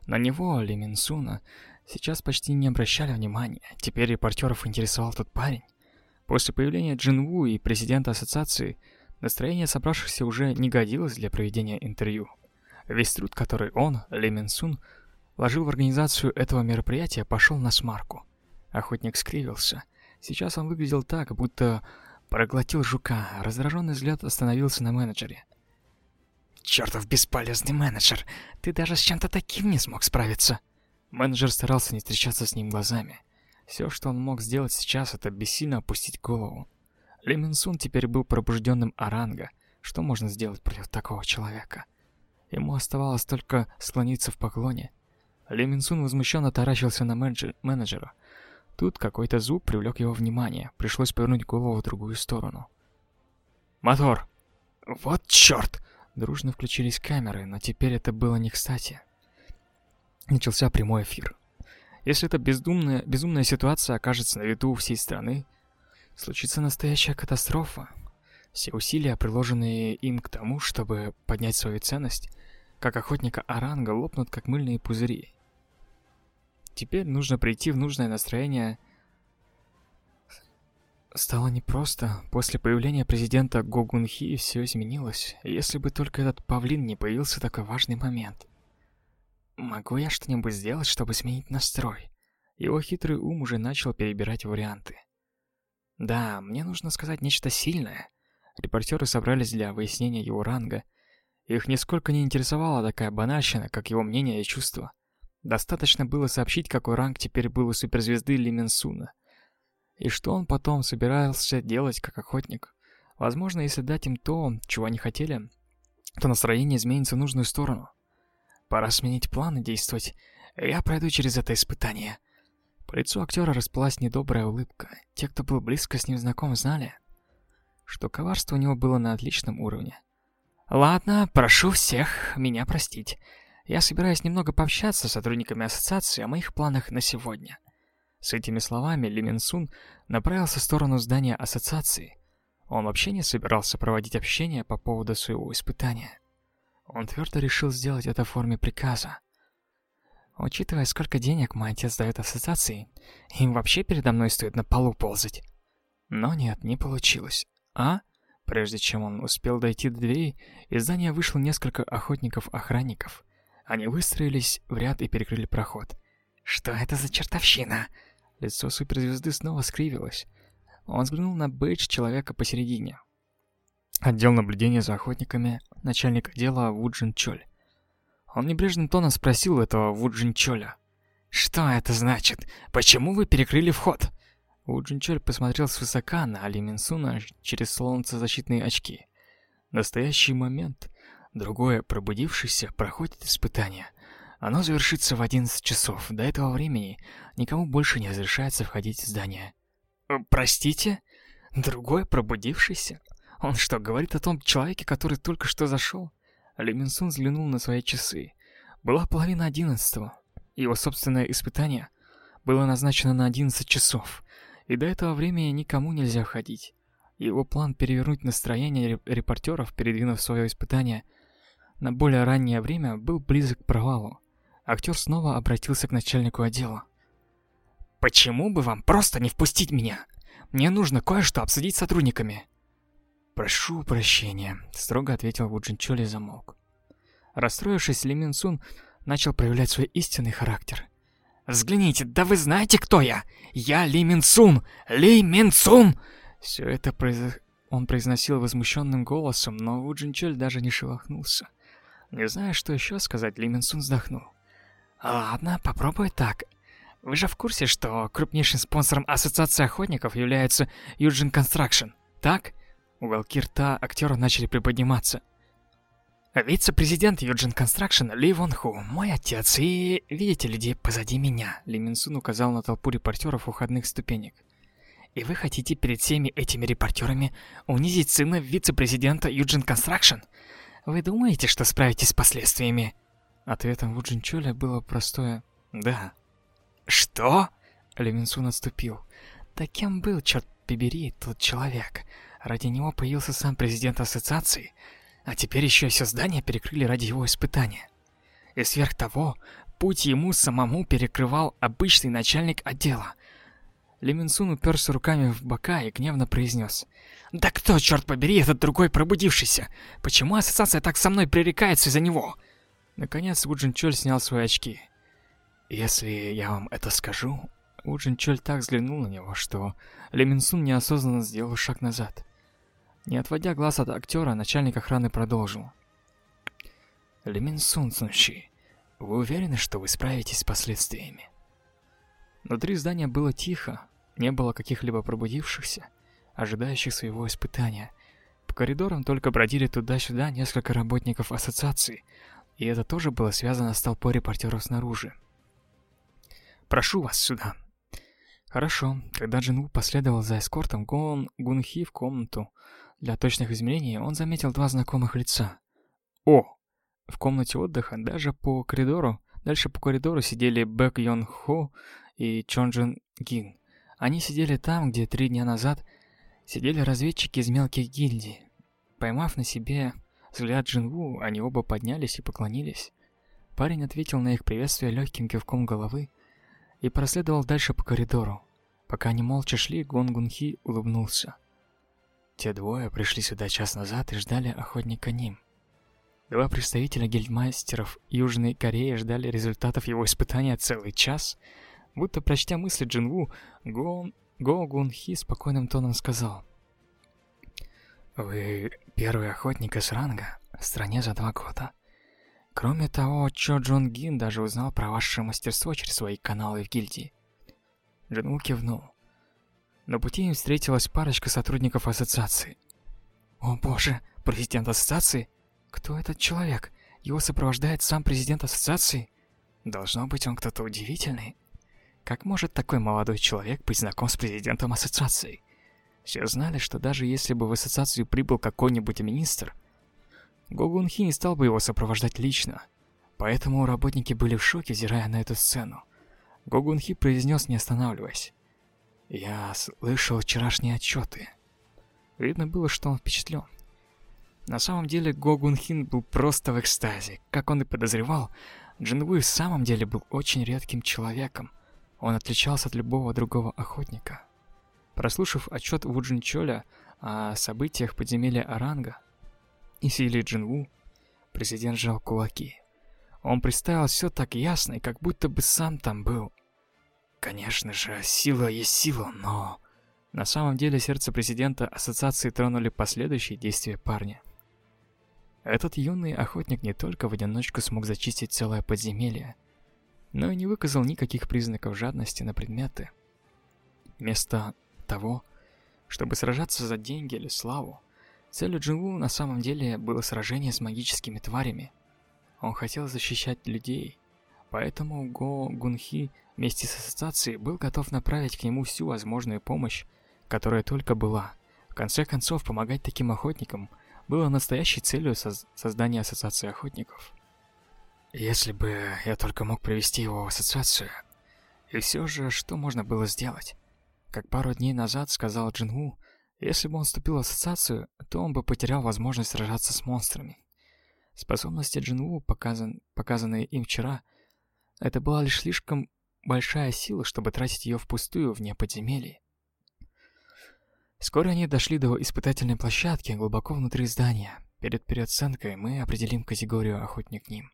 На него, Ли Минсуна, сейчас почти не обращали внимания. Теперь репортеров интересовал тот парень. После появления Джин Ву и президента ассоциации, настроение собравшихся уже не годилось для проведения интервью. Весь труд, который он, Ли Минсун, вложил в организацию этого мероприятия, пошел на смарку. Охотник скривился – Сейчас он выглядел так, будто проглотил жука. Раздраженный взгляд остановился на менеджере. «Чертов бесполезный менеджер! Ты даже с чем-то таким не смог справиться!» Менеджер старался не встречаться с ним глазами. Все, что он мог сделать сейчас, это бессильно опустить голову. Ли Минсун теперь был пробужденным Оранга. Что можно сделать против такого человека? Ему оставалось только склониться в поклоне. Ли Минсун возмущенно таращился на менеджера. Тут какой-то звук привлек его внимание. Пришлось повернуть голову в другую сторону. «Мотор!» «Вот черт!» Дружно включились камеры, но теперь это было не кстати. Начался прямой эфир. Если эта бездумная, безумная ситуация окажется на виду у всей страны, случится настоящая катастрофа. Все усилия, приложенные им к тому, чтобы поднять свою ценность, как охотника Оранга, лопнут как мыльные пузыри. Теперь нужно прийти в нужное настроение. Стало непросто. После появления президента Гогунхи все изменилось. Если бы только этот павлин не появился такой важный момент. Могу я что-нибудь сделать, чтобы сменить настрой? Его хитрый ум уже начал перебирать варианты. Да, мне нужно сказать нечто сильное. Репортеры собрались для выяснения его ранга. Их нисколько не интересовала такая банальщина, как его мнение и чувства. Достаточно было сообщить, какой ранг теперь был у суперзвезды Ли Минсуна. И что он потом собирался делать как охотник. Возможно, если дать им то, чего они хотели, то настроение изменится в нужную сторону. Пора сменить план и действовать. Я пройду через это испытание. По лицу актера расплылась недобрая улыбка. Те, кто был близко с ним знаком, знали, что коварство у него было на отличном уровне. Ладно, прошу всех меня простить. Я собираюсь немного пообщаться с сотрудниками ассоциации о моих планах на сегодня. С этими словами Ли Мин Сун направился в сторону здания ассоциации. Он вообще не собирался проводить общение по поводу своего испытания. Он твердо решил сделать это в форме приказа. Учитывая, сколько денег мой отец дает ассоциации, им вообще передо мной стоит на полу ползать. Но нет, не получилось. А? Прежде чем он успел дойти до дверей, из здания вышло несколько охотников-охранников. Они выстроились в ряд и перекрыли проход. «Что это за чертовщина?» Лицо суперзвезды снова скривилось. Он взглянул на бейдж человека посередине. Отдел наблюдения за охотниками, начальник отдела Вуджин Чоль. Он небрежным тоном спросил этого Вуджин Чоля. «Что это значит? Почему вы перекрыли вход?» У Джинчоль посмотрел свысока на Али Минсуна через солнцезащитные очки. Настоящий момент. Другое, пробудившийся, проходит испытание. Оно завершится в 11 часов. До этого времени никому больше не разрешается входить в здание. «Э, «Простите? Другой пробудившийся? Он что, говорит о том человеке, который только что зашел?» Ли взглянул на свои часы. Была половина одиннадцатого. Его собственное испытание было назначено на 11 часов и до этого времени никому нельзя входить. Его план перевернуть настроение репортеров, передвинув свое испытание на более раннее время, был близок к провалу. Актер снова обратился к начальнику отдела. «Почему бы вам просто не впустить меня? Мне нужно кое-что обсудить с сотрудниками». «Прошу прощения», — строго ответил Вуджин Чоли и замолк. Расстроившись, Ли Мин Сун начал проявлять свой истинный характер. Взгляните, да вы знаете, кто я? Я Ли Минсун! Ли Минсун!» Все это произ... он произносил возмущенным голосом, но Ву Джинчоль даже не шелохнулся. Не зная, что еще сказать, Ли Минсун вздохнул. «Ладно, попробуй так. Вы же в курсе, что крупнейшим спонсором Ассоциации Охотников является Юджин Construction, так?» Уголки рта актера начали приподниматься. Вице-президент Юджин Construction Ли Вон Ху, мой отец, и... Видите людей позади меня? Ли Минсун указал на толпу репортеров уходных ступенек. И вы хотите перед всеми этими репортерами унизить сына вице-президента Юджин Construction? Вы думаете, что справитесь с последствиями? Ответом Вуджин Чоля было простое «да». «Что?» Ли Минсун отступил. «Да кем был, черт побери, тот человек? Ради него появился сам президент ассоциации?» А теперь еще все здание перекрыли ради его испытания. И сверх того, путь ему самому перекрывал обычный начальник отдела. Леминсун уперся руками в бока и гневно произнес. «Да кто, черт побери, этот другой пробудившийся? Почему ассоциация так со мной пререкается из-за него?» Наконец Вуджин Чоль снял свои очки. «Если я вам это скажу...» Вуджин Чоль так взглянул на него, что Леминсун неосознанно сделал шаг назад. Не отводя глаз от актера, начальник охраны продолжил. Лимин Сун Цунши, вы уверены, что вы справитесь с последствиями? Внутри здания было тихо, не было каких-либо пробудившихся, ожидающих своего испытания. По коридорам только бродили туда-сюда несколько работников ассоциации, и это тоже было связано с толпой репортеров снаружи. «Прошу вас сюда». Хорошо, когда Джинву последовал за эскортом, Гон Гунхи в комнату, для точных измерений он заметил два знакомых лица. О! В комнате отдыха даже по коридору, дальше по коридору сидели Бэк Йон Хо и Чон Джин Гин. Они сидели там, где три дня назад сидели разведчики из мелких гильдий. Поймав на себе взгляд Джинву, они оба поднялись и поклонились. Парень ответил на их приветствие легким кивком головы и проследовал дальше по коридору. Пока они молча шли, Гон Гунхи улыбнулся. Те двое пришли сюда час назад и ждали охотника Ним. Два представителя гильдмастеров Южной Кореи ждали результатов его испытания целый час. Будто прочтя мысли Джинву, Го, Го Гун Хи спокойным тоном сказал. «Вы первый охотник из ранга. в стране за два года. Кроме того, Чо Джон Гин даже узнал про ваше мастерство через свои каналы в гильдии. Джинву кивнул. На пути им встретилась парочка сотрудников ассоциации. О боже, президент ассоциации? Кто этот человек? Его сопровождает сам президент ассоциации? Должно быть, он кто-то удивительный. Как может такой молодой человек быть знаком с президентом ассоциации? Все знали, что даже если бы в ассоциацию прибыл какой-нибудь министр, Гогун Хи не стал бы его сопровождать лично. Поэтому работники были в шоке, взирая на эту сцену. Гогун Хи произнес, не останавливаясь. «Я слышал вчерашние отчеты». Видно было, что он впечатлен. На самом деле Гогун Хин был просто в экстазе. Как он и подозревал, Джинву в самом деле был очень редким человеком. Он отличался от любого другого охотника. Прослушав отчет Вуджин Чоля о событиях подземелья Аранга и силе Джинву, президент сжал кулаки. Он представил все так ясно, и как будто бы сам там был. Конечно же, сила есть сила, но... На самом деле сердце президента ассоциации тронули последующие действия парня. Этот юный охотник не только в одиночку смог зачистить целое подземелье, но и не выказал никаких признаков жадности на предметы. Вместо того, чтобы сражаться за деньги или славу. Целью Джинву на самом деле было сражение с магическими тварями. Он хотел защищать людей, поэтому Го Гунхи вместе с ассоциацией был готов направить к нему всю возможную помощь, которая только была. В конце концов, помогать таким охотникам было настоящей целью соз создания ассоциации охотников. Если бы я только мог привести его в ассоциацию. И все же, что можно было сделать? Как пару дней назад сказал Джинву, если бы он вступил в ассоциацию, то он бы потерял возможность сражаться с монстрами. Способности Джинву, показан, показанные им вчера, это была лишь слишком большая сила, чтобы тратить ее впустую вне подземелья. Вскоре они дошли до испытательной площадки глубоко внутри здания. Перед переоценкой мы определим категорию охотник ним.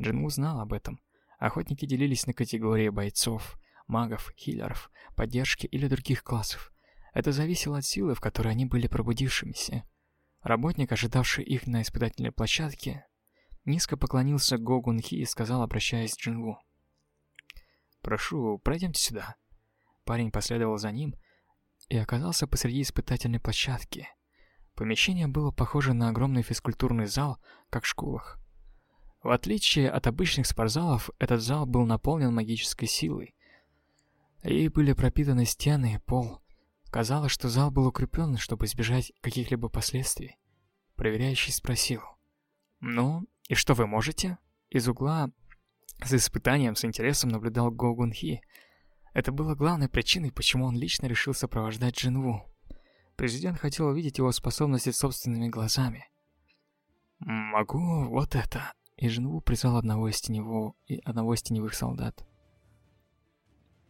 Джинву знал об этом. Охотники делились на категории бойцов, магов, хиллеров, поддержки или других классов. Это зависело от силы, в которой они были пробудившимися. Работник, ожидавший их на испытательной площадке, низко поклонился Го Гунхи и сказал, обращаясь к Джинву. «Прошу, пройдемте сюда». Парень последовал за ним и оказался посреди испытательной площадки. Помещение было похоже на огромный физкультурный зал, как в школах. В отличие от обычных спортзалов, этот зал был наполнен магической силой, и были пропитаны стены и пол. Казалось, что зал был укреплен, чтобы избежать каких-либо последствий. Проверяющий спросил. «Ну, и что вы можете?» Из угла с испытанием с интересом наблюдал Го Гун Хи. Это было главной причиной, почему он лично решил сопровождать Джинву. Президент хотел увидеть его способности собственными глазами. «Могу вот это...» И Джинву призвал одного из, теневого, одного из теневых солдат.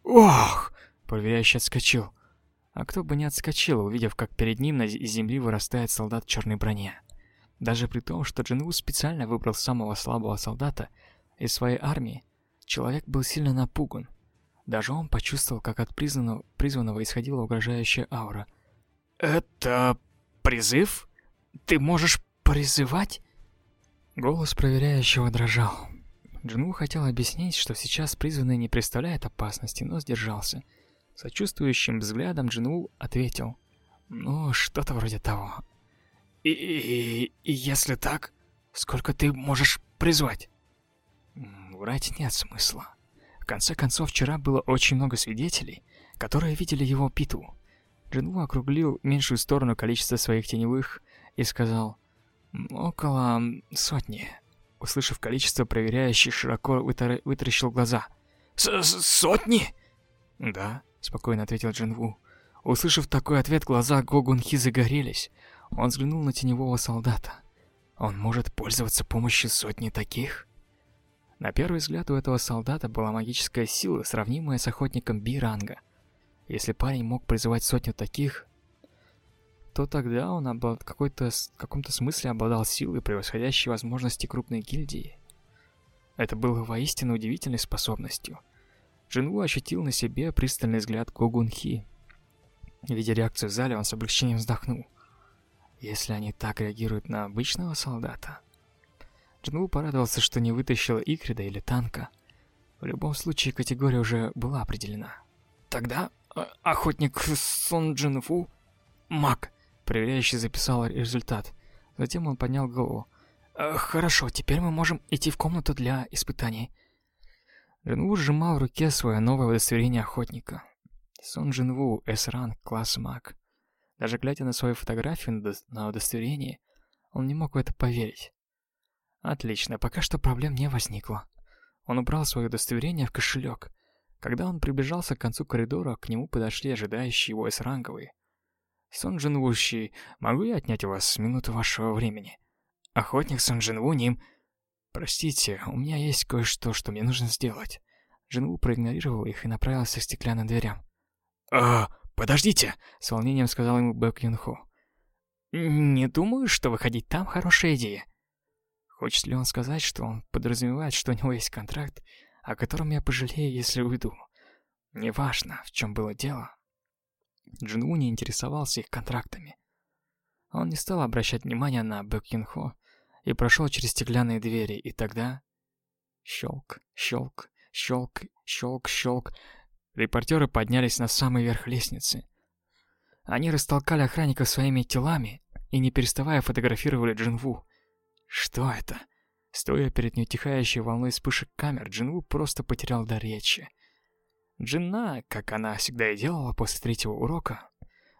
«Ох!» — проверяющий отскочил. А кто бы не отскочил, увидев, как перед ним из земли вырастает солдат в черной броне. Даже при том, что Джинву специально выбрал самого слабого солдата из своей армии, человек был сильно напуган. Даже он почувствовал, как от призванного, призванного исходила угрожающая аура. «Это призыв? Ты можешь призывать?» Голос проверяющего дрожал. Джинву хотел объяснить, что сейчас призванный не представляет опасности, но сдержался. Сочувствующим взглядом Джинву ответил. «Ну, что-то вроде того». И, и, и если так, сколько ты можешь призвать?» Врать нет смысла. В конце концов, вчера было очень много свидетелей, которые видели его битву. Джинву округлил меньшую сторону количества своих теневых и сказал «Около сотни». Услышав количество проверяющих, широко вытар... вытаращил глаза. С -с «Сотни?» «Да», — спокойно ответил Джинву. Услышав такой ответ, глаза Гогунхи загорелись. Он взглянул на теневого солдата. Он может пользоваться помощью сотни таких? На первый взгляд у этого солдата была магическая сила, сравнимая с охотником Биранга. Если парень мог призывать сотню таких, то тогда он в какой-то каком-то смысле обладал силой, превосходящей возможности крупной гильдии. Это было воистину удивительной способностью. Джинву ощутил на себе пристальный взгляд Гогунхи. Видя реакцию в зале, он с облегчением вздохнул. если они так реагируют на обычного солдата? Джинву порадовался, что не вытащил Икрида или танка. В любом случае, категория уже была определена. Тогда а, охотник Сон Джинву, маг, проверяющий записал результат. Затем он поднял голову. «Э, «Хорошо, теперь мы можем идти в комнату для испытаний». Джинву сжимал в руке свое новое удостоверение охотника. Сон Джинву, С-ранг, класс маг. Даже глядя на свою фотографию на удостоверении, он не мог в это поверить. Отлично, пока что проблем не возникло. Он убрал свое удостоверение в кошелек. Когда он приближался к концу коридора, к нему подошли ожидающие его С-ранговые. Сон Джинвущий, могу я отнять у вас минуту вашего времени? Охотник Сон Джинву ним... Простите, у меня есть кое-что, что мне нужно сделать. Джинву проигнорировал их и направился к стеклянным дверям. «А, подождите!» — с волнением сказал ему Бэк Юнхо. «Не думаю, что выходить там хорошая идея». Хочет ли он сказать, что он подразумевает, что у него есть контракт, о котором я пожалею, если уйду? Неважно, в чем было дело. Джинву не интересовался их контрактами. Он не стал обращать внимания на Бэк Юнхо и прошел через стеклянные двери, и тогда... Щелк, щелк, щелк, щелк, щелк. Репортеры поднялись на самый верх лестницы. Они растолкали охранников своими телами и, не переставая, фотографировали Джинву. Что это? Стоя перед неутихающей волной вспышек камер, Джинву просто потерял дар речи. Джинна, как она всегда и делала после третьего урока,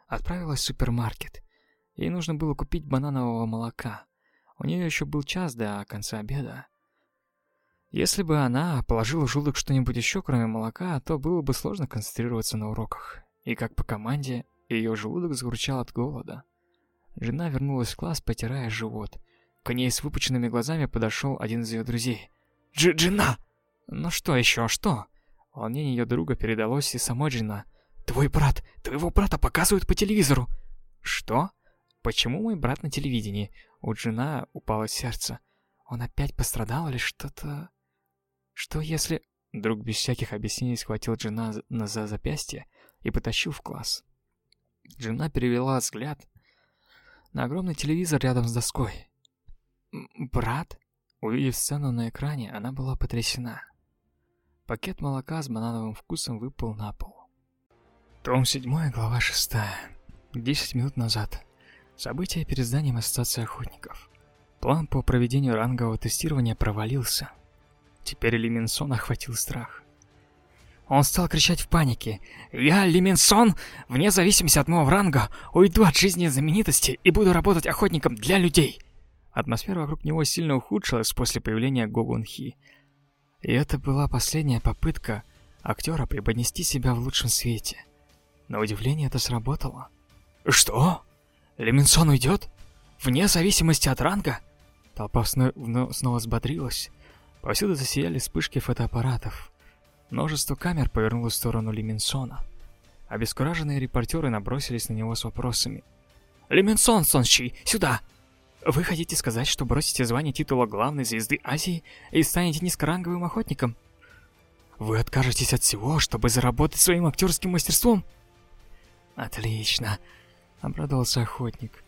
отправилась в супермаркет. Ей нужно было купить бананового молока. У нее еще был час до конца обеда. Если бы она положила в желудок что-нибудь еще, кроме молока, то было бы сложно концентрироваться на уроках. И как по команде, ее желудок загурчал от голода. Жена вернулась в класс, потирая живот. К ней с выпученными глазами подошел один из ее друзей. «Дж «Джина!» «Ну что еще, что?» Волнение ее друга передалось и самой Джина. «Твой брат! Твоего брата показывают по телевизору!» «Что? Почему мой брат на телевидении?» У Джина упало сердце. Он опять пострадал или что-то... Что если... Друг без всяких объяснений схватил Джина за, за запястье и потащил в класс. Джина перевела взгляд на огромный телевизор рядом с доской. «Брат?» Увидев сцену на экране, она была потрясена. Пакет молока с банановым вкусом выпал на пол. Том 7, глава 6. 10 минут назад. События перед зданием Ассоциации охотников. План по проведению рангового тестирования провалился. Теперь Лименсон охватил страх. Он стал кричать в панике. «Я, Лименсон, вне зависимости от моего ранга, уйду от жизни знаменитости и буду работать охотником для людей!» Атмосфера вокруг него сильно ухудшилась после появления Гогун Хи. И это была последняя попытка актера преподнести себя в лучшем свете. На удивление это сработало. «Что? Леменсон уйдет? Вне зависимости от ранга?» Толпа снова, взбодрилась. Повсюду засияли вспышки фотоаппаратов. Множество камер повернулось в сторону Лименсона. Обескураженные репортеры набросились на него с вопросами. «Лименсон, Сонщи, сюда! Вы хотите сказать, что бросите звание титула главной звезды Азии и станете низкоранговым охотником? Вы откажетесь от всего, чтобы заработать своим актерским мастерством? Отлично, обрадовался охотник.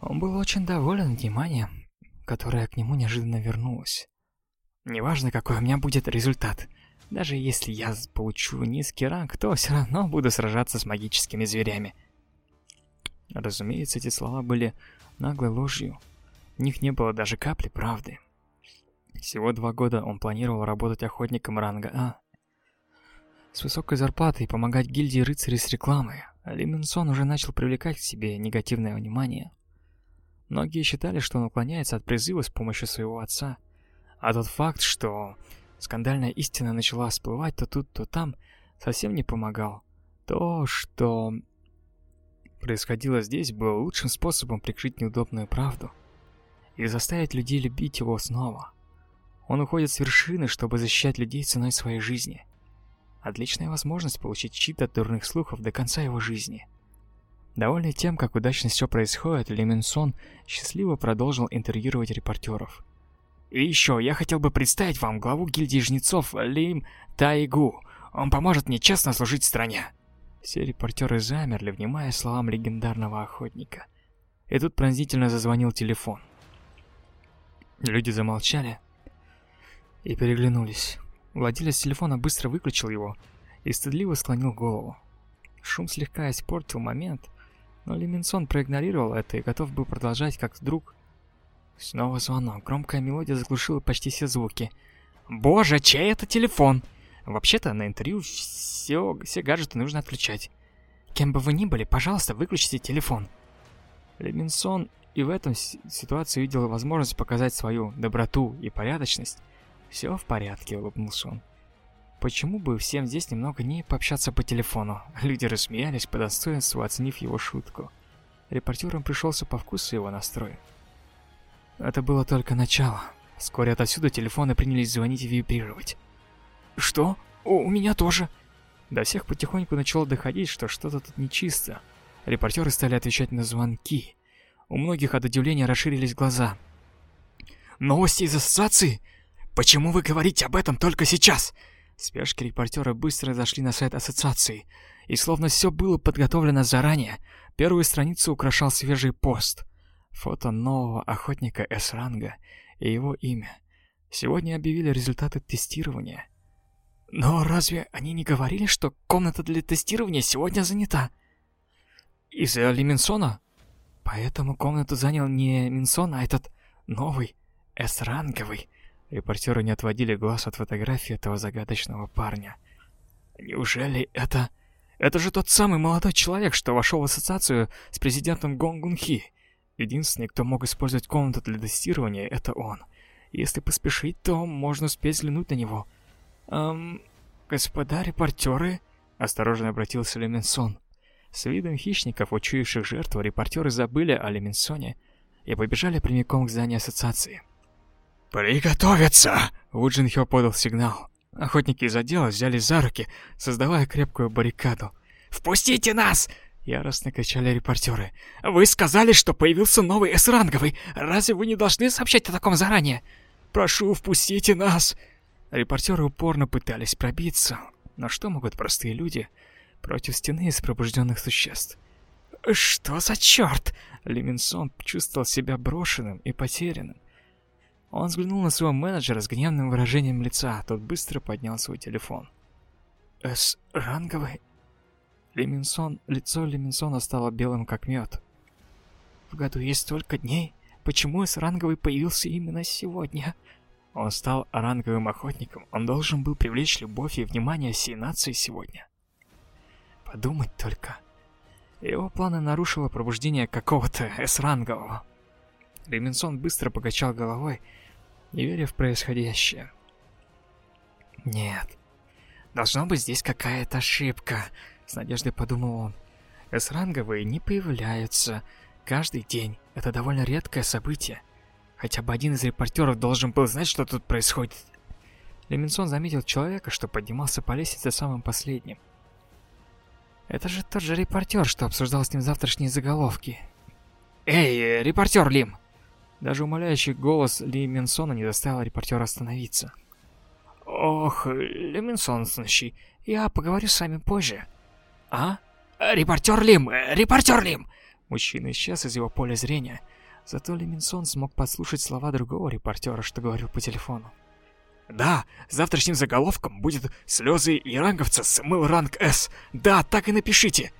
Он был очень доволен вниманием, которое к нему неожиданно вернулось. Неважно, какой у меня будет результат. Даже если я получу низкий ранг, то все равно буду сражаться с магическими зверями. Разумеется, эти слова были наглой ложью. В них не было даже капли правды. Всего два года он планировал работать охотником ранга А. С высокой зарплатой помогать гильдии рыцарей с рекламой. Лименсон уже начал привлекать к себе негативное внимание. Многие считали, что он уклоняется от призыва с помощью своего отца. А тот факт, что скандальная истина начала всплывать то тут, то там, совсем не помогал. То, что происходило здесь, было лучшим способом прикрыть неудобную правду и заставить людей любить его снова. Он уходит с вершины, чтобы защищать людей ценой своей жизни. Отличная возможность получить щит от дурных слухов до конца его жизни. Довольный тем, как удачно все происходит, Леменсон счастливо продолжил интервьюировать репортеров. И еще, я хотел бы представить вам главу гильдии жнецов Лим Тайгу. Он поможет мне честно служить стране. Все репортеры замерли, внимая словам легендарного охотника. И тут пронзительно зазвонил телефон. Люди замолчали и переглянулись. Владелец телефона быстро выключил его и стыдливо склонил голову. Шум слегка испортил момент, но Леменсон проигнорировал это и готов был продолжать, как вдруг... Снова звонок. Громкая мелодия заглушила почти все звуки. «Боже, чей это телефон?» Вообще-то на интервью все, все гаджеты нужно отключать. Кем бы вы ни были, пожалуйста, выключите телефон. Леминсон и в этом ситуации видел возможность показать свою доброту и порядочность. Все в порядке, улыбнулся он. Почему бы всем здесь немного не пообщаться по телефону? Люди рассмеялись по достоинству, оценив его шутку. Репортерам пришелся по вкусу его настрой. Это было только начало. Вскоре отовсюду телефоны принялись звонить и вибрировать. «Что? О, у меня тоже!» До всех потихоньку начало доходить, что что-то тут нечисто. Репортеры стали отвечать на звонки. У многих от удивления расширились глаза. «Новости из ассоциации? Почему вы говорите об этом только сейчас?» Спешки репортера быстро зашли на сайт ассоциации. И словно все было подготовлено заранее, первую страницу украшал свежий пост. Фото нового охотника С-ранга и его имя. Сегодня объявили результаты тестирования. Но разве они не говорили, что комната для тестирования сегодня занята? Из-за Лиминсона? Поэтому комнату занял не Минсон, а этот новый, С-ранговый. Репортеры не отводили глаз от фотографии этого загадочного парня. Неужели это... Это же тот самый молодой человек, что вошел в ассоциацию с президентом Гонгун Хи. Единственный, кто мог использовать комнату для тестирования, это он. Если поспешить, то можно успеть взглянуть на него. «Эм, господа репортеры?» — осторожно обратился Леменсон. С видом хищников, учуявших жертву, репортеры забыли о Леменсоне и побежали прямиком к зданию ассоциации. «Приготовиться!» Вуджин Хё подал сигнал. Охотники из отдела взялись за руки, создавая крепкую баррикаду. «Впустите нас!» Яростно кричали репортеры. «Вы сказали, что появился новый С-ранговый! Разве вы не должны сообщать о таком заранее? Прошу, впустите нас!» Репортеры упорно пытались пробиться, но что могут простые люди против стены из пробужденных существ? «Что за черт?» Леминсон чувствовал себя брошенным и потерянным. Он взглянул на своего менеджера с гневным выражением лица, тот быстро поднял свой телефон. «С-ранговый?» Леминсон, лицо Леминсона стало белым как мед. «В году есть столько дней. Почему С-ранговый появился именно сегодня?» Он стал ранговым охотником, он должен был привлечь любовь и внимание всей нации сегодня. Подумать только. Его планы нарушило пробуждение какого-то С-рангового. Реминсон быстро покачал головой, не веря в происходящее. «Нет, должно быть здесь какая-то ошибка», — с надеждой подумал он. «С-ранговые не появляются каждый день. Это довольно редкое событие. Хотя бы один из репортеров должен был знать, что тут происходит. Леминсон заметил человека, что поднимался по лестнице самым последним. Это же тот же репортер, что обсуждал с ним завтрашние заголовки. «Эй, репортер Лим!» Даже умоляющий голос Ли Минсона не заставил репортера остановиться. «Ох, Ли Минсон, значит, я поговорю с вами позже». «А? Репортер Лим! Репортер Лим!» Мужчина исчез из его поля зрения. Зато Ли Минсон смог подслушать слова другого репортера, что говорил по телефону. Да, завтрашним заголовком будет «Слезы иранговца смыл ранг С». Да, так и напишите.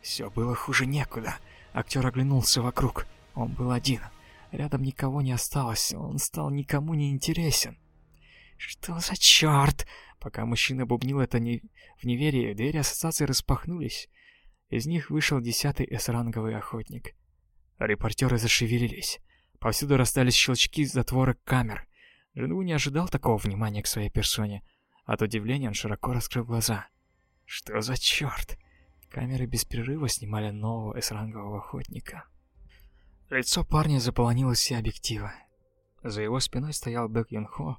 Все было хуже некуда. Актер оглянулся вокруг. Он был один. Рядом никого не осталось. Он стал никому не интересен. Что за черт? Пока мужчина бубнил это не... в неверии, двери ассоциации распахнулись. Из них вышел десятый С-ранговый охотник. Репортеры зашевелились. Повсюду расстались щелчки затворок камер. Джинву не ожидал такого внимания к своей персоне. От удивления он широко раскрыл глаза. Что за черт? Камеры без перерыва снимали нового эсрангового охотника. Лицо парня заполонило все объективы. За его спиной стоял Бэк Юн Хо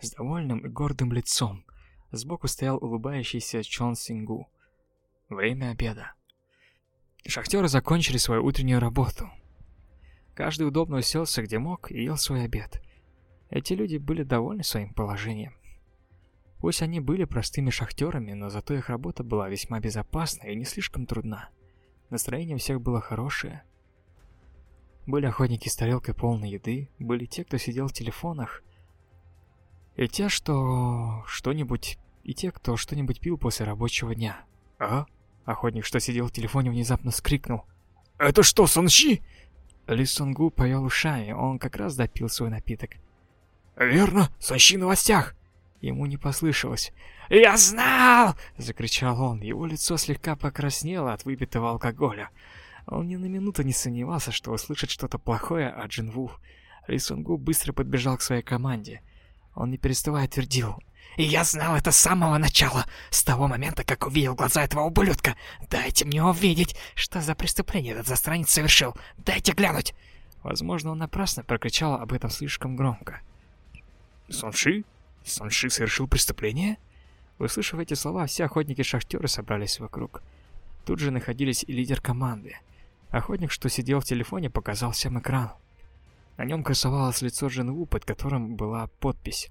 с довольным и гордым лицом. Сбоку стоял улыбающийся Чон Сингу. Время обеда. Шахтеры закончили свою утреннюю работу. Каждый удобно уселся где мог и ел свой обед. Эти люди были довольны своим положением. Пусть они были простыми шахтерами, но зато их работа была весьма безопасна и не слишком трудна. Настроение всех было хорошее. Были охотники с тарелкой полной еды, были те, кто сидел в телефонах, и те, что что-нибудь, и те, кто что-нибудь пил после рабочего дня. А? Охотник, что сидел в телефоне, внезапно скрикнул. «Это что, Санши?» Ли Сонгу повел ушами, он как раз допил свой напиток. «Верно, Санши в новостях!» Ему не послышалось. «Я знал!» — закричал он. Его лицо слегка покраснело от выпитого алкоголя. Он ни на минуту не сомневался, что услышит что-то плохое от Джинву. Ли Сонгу быстро подбежал к своей команде. Он не переставая твердил. И я знал это с самого начала, с того момента, как увидел глаза этого ублюдка. Дайте мне увидеть, что за преступление этот застранец совершил. Дайте глянуть. Возможно, он напрасно прокричал об этом слишком громко. Сонши? Сонши совершил преступление? Услышав эти слова, все охотники-шахтеры собрались вокруг. Тут же находились и лидер команды. Охотник, что сидел в телефоне, показал всем экран. На нем красовалось лицо Джин под которым была подпись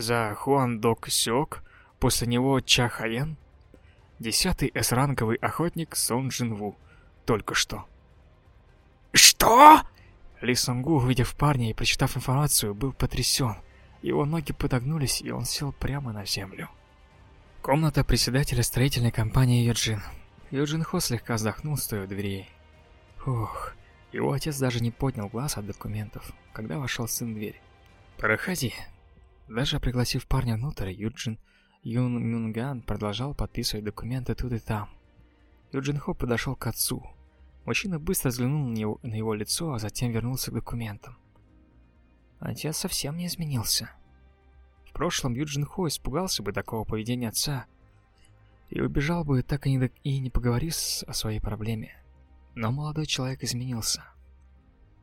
за Хуан Док Сёк, после него Ча Хаен, десятый С-ранговый охотник Сон Джин Ву, только что. «Что?» Ли Сонгу, увидев парня и прочитав информацию, был потрясен. Его ноги подогнулись, и он сел прямо на землю. Комната председателя строительной компании Юджин. Юджин Хо слегка вздохнул, стоя у дверей. Ох, его отец даже не поднял глаз от документов, когда вошел сын в дверь. «Проходи», даже пригласив парня внутрь, Юджин Юн Мюнган продолжал подписывать документы тут и там. Юджин Хо подошел к отцу. Мужчина быстро взглянул на его, на его лицо, а затем вернулся к документам. Отец совсем не изменился. В прошлом Юджин Хо испугался бы такого поведения отца и убежал бы, так и не, до... и не поговорив о своей проблеме. Но молодой человек изменился.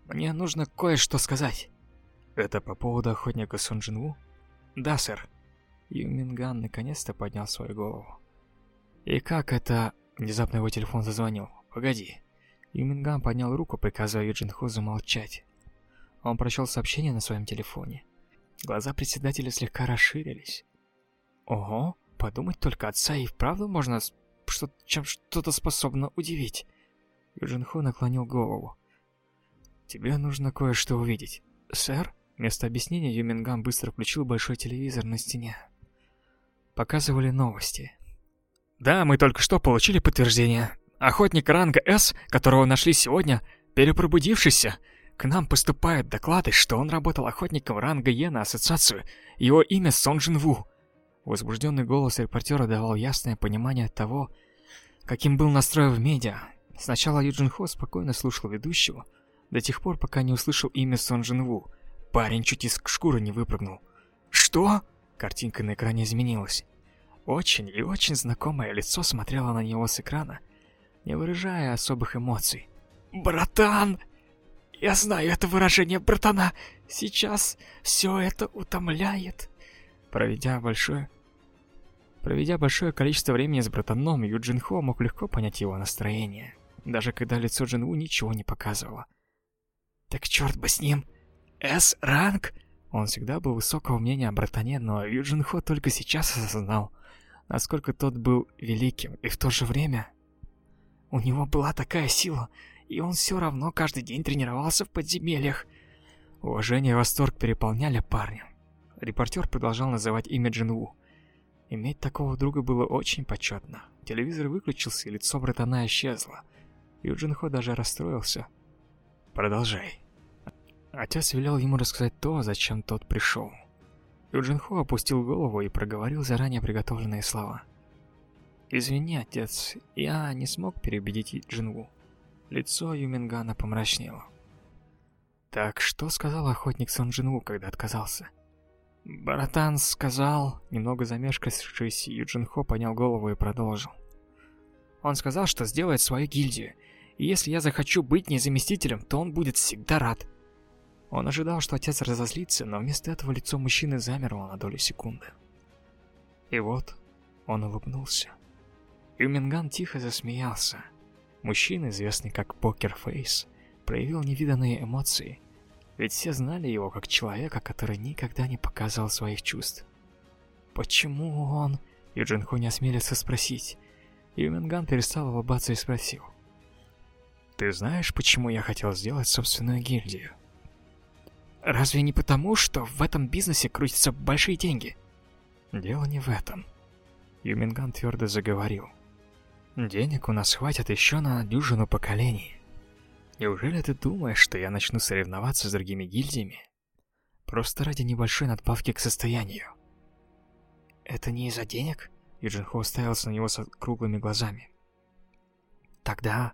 «Мне нужно кое-что сказать». «Это по поводу охотника Сон Джин «Да, сэр». Юминган наконец-то поднял свою голову. «И как это...» Внезапно его телефон зазвонил. «Погоди». Юминган поднял руку, приказывая Юджинху замолчать. Он прочел сообщение на своем телефоне. Глаза председателя слегка расширились. «Ого, подумать только, отца и вправду можно что чем что-то способно удивить». Юджинху наклонил голову. «Тебе нужно кое-что увидеть». «Сэр?» Вместо объяснения Юмингам быстро включил большой телевизор на стене. Показывали новости. Да, мы только что получили подтверждение. Охотник ранга С, которого нашли сегодня, перепробудившийся. К нам поступают доклады, что он работал охотником ранга Е на ассоциацию. Его имя Сон Джин Ву. Возбужденный голос репортера давал ясное понимание того, каким был настрой в медиа. Сначала Юджин Хо спокойно слушал ведущего, до тех пор, пока не услышал имя Сон Джин Ву. Парень чуть из шкуры не выпрыгнул. «Что?» Картинка на экране изменилась. Очень и очень знакомое лицо смотрело на него с экрана, не выражая особых эмоций. «Братан!» Я знаю это выражение братана. Сейчас все это утомляет. Проведя большое Проведя большое количество времени с братаном, Юджин Хо мог легко понять его настроение, даже когда лицо Джин Ву ничего не показывало. Так черт бы с ним. С-ранг? Он всегда был высокого мнения о братане, но Юджин Хо только сейчас осознал, насколько тот был великим, и в то же время... У него была такая сила, и он все равно каждый день тренировался в подземельях. Уважение и восторг переполняли парня. Репортер продолжал называть имя Джинву. Иметь такого друга было очень почетно. Телевизор выключился, и лицо братана исчезло. Юджин Хо даже расстроился. «Продолжай», Отец велел ему рассказать то, зачем тот пришел. Юджин Хо опустил голову и проговорил заранее приготовленные слова. «Извини, отец, я не смог переубедить Джинву». Лицо Юмингана помрачнело. «Так что сказал охотник Сон Джинву, когда отказался?» «Братан сказал...» Немного замешкавшись, Юджин Хо поднял голову и продолжил. «Он сказал, что сделает свою гильдию, и если я захочу быть незаместителем, то он будет всегда рад». Он ожидал, что отец разозлится, но вместо этого лицо мужчины замерло на долю секунды. И вот он улыбнулся. Юминган тихо засмеялся. Мужчина, известный как Покер Фейс, проявил невиданные эмоции, ведь все знали его как человека, который никогда не показывал своих чувств. Почему он? Юджин Хо не осмелился спросить. Юминган перестал улыбаться и спросил: Ты знаешь, почему я хотел сделать собственную гильдию? Разве не потому, что в этом бизнесе крутятся большие деньги? Дело не в этом. Юминган твердо заговорил. Денег у нас хватит еще на дюжину поколений. Неужели ты думаешь, что я начну соревноваться с другими гильдиями? Просто ради небольшой надбавки к состоянию. Это не из-за денег? Юджин Хо уставился на него с круглыми глазами. Тогда...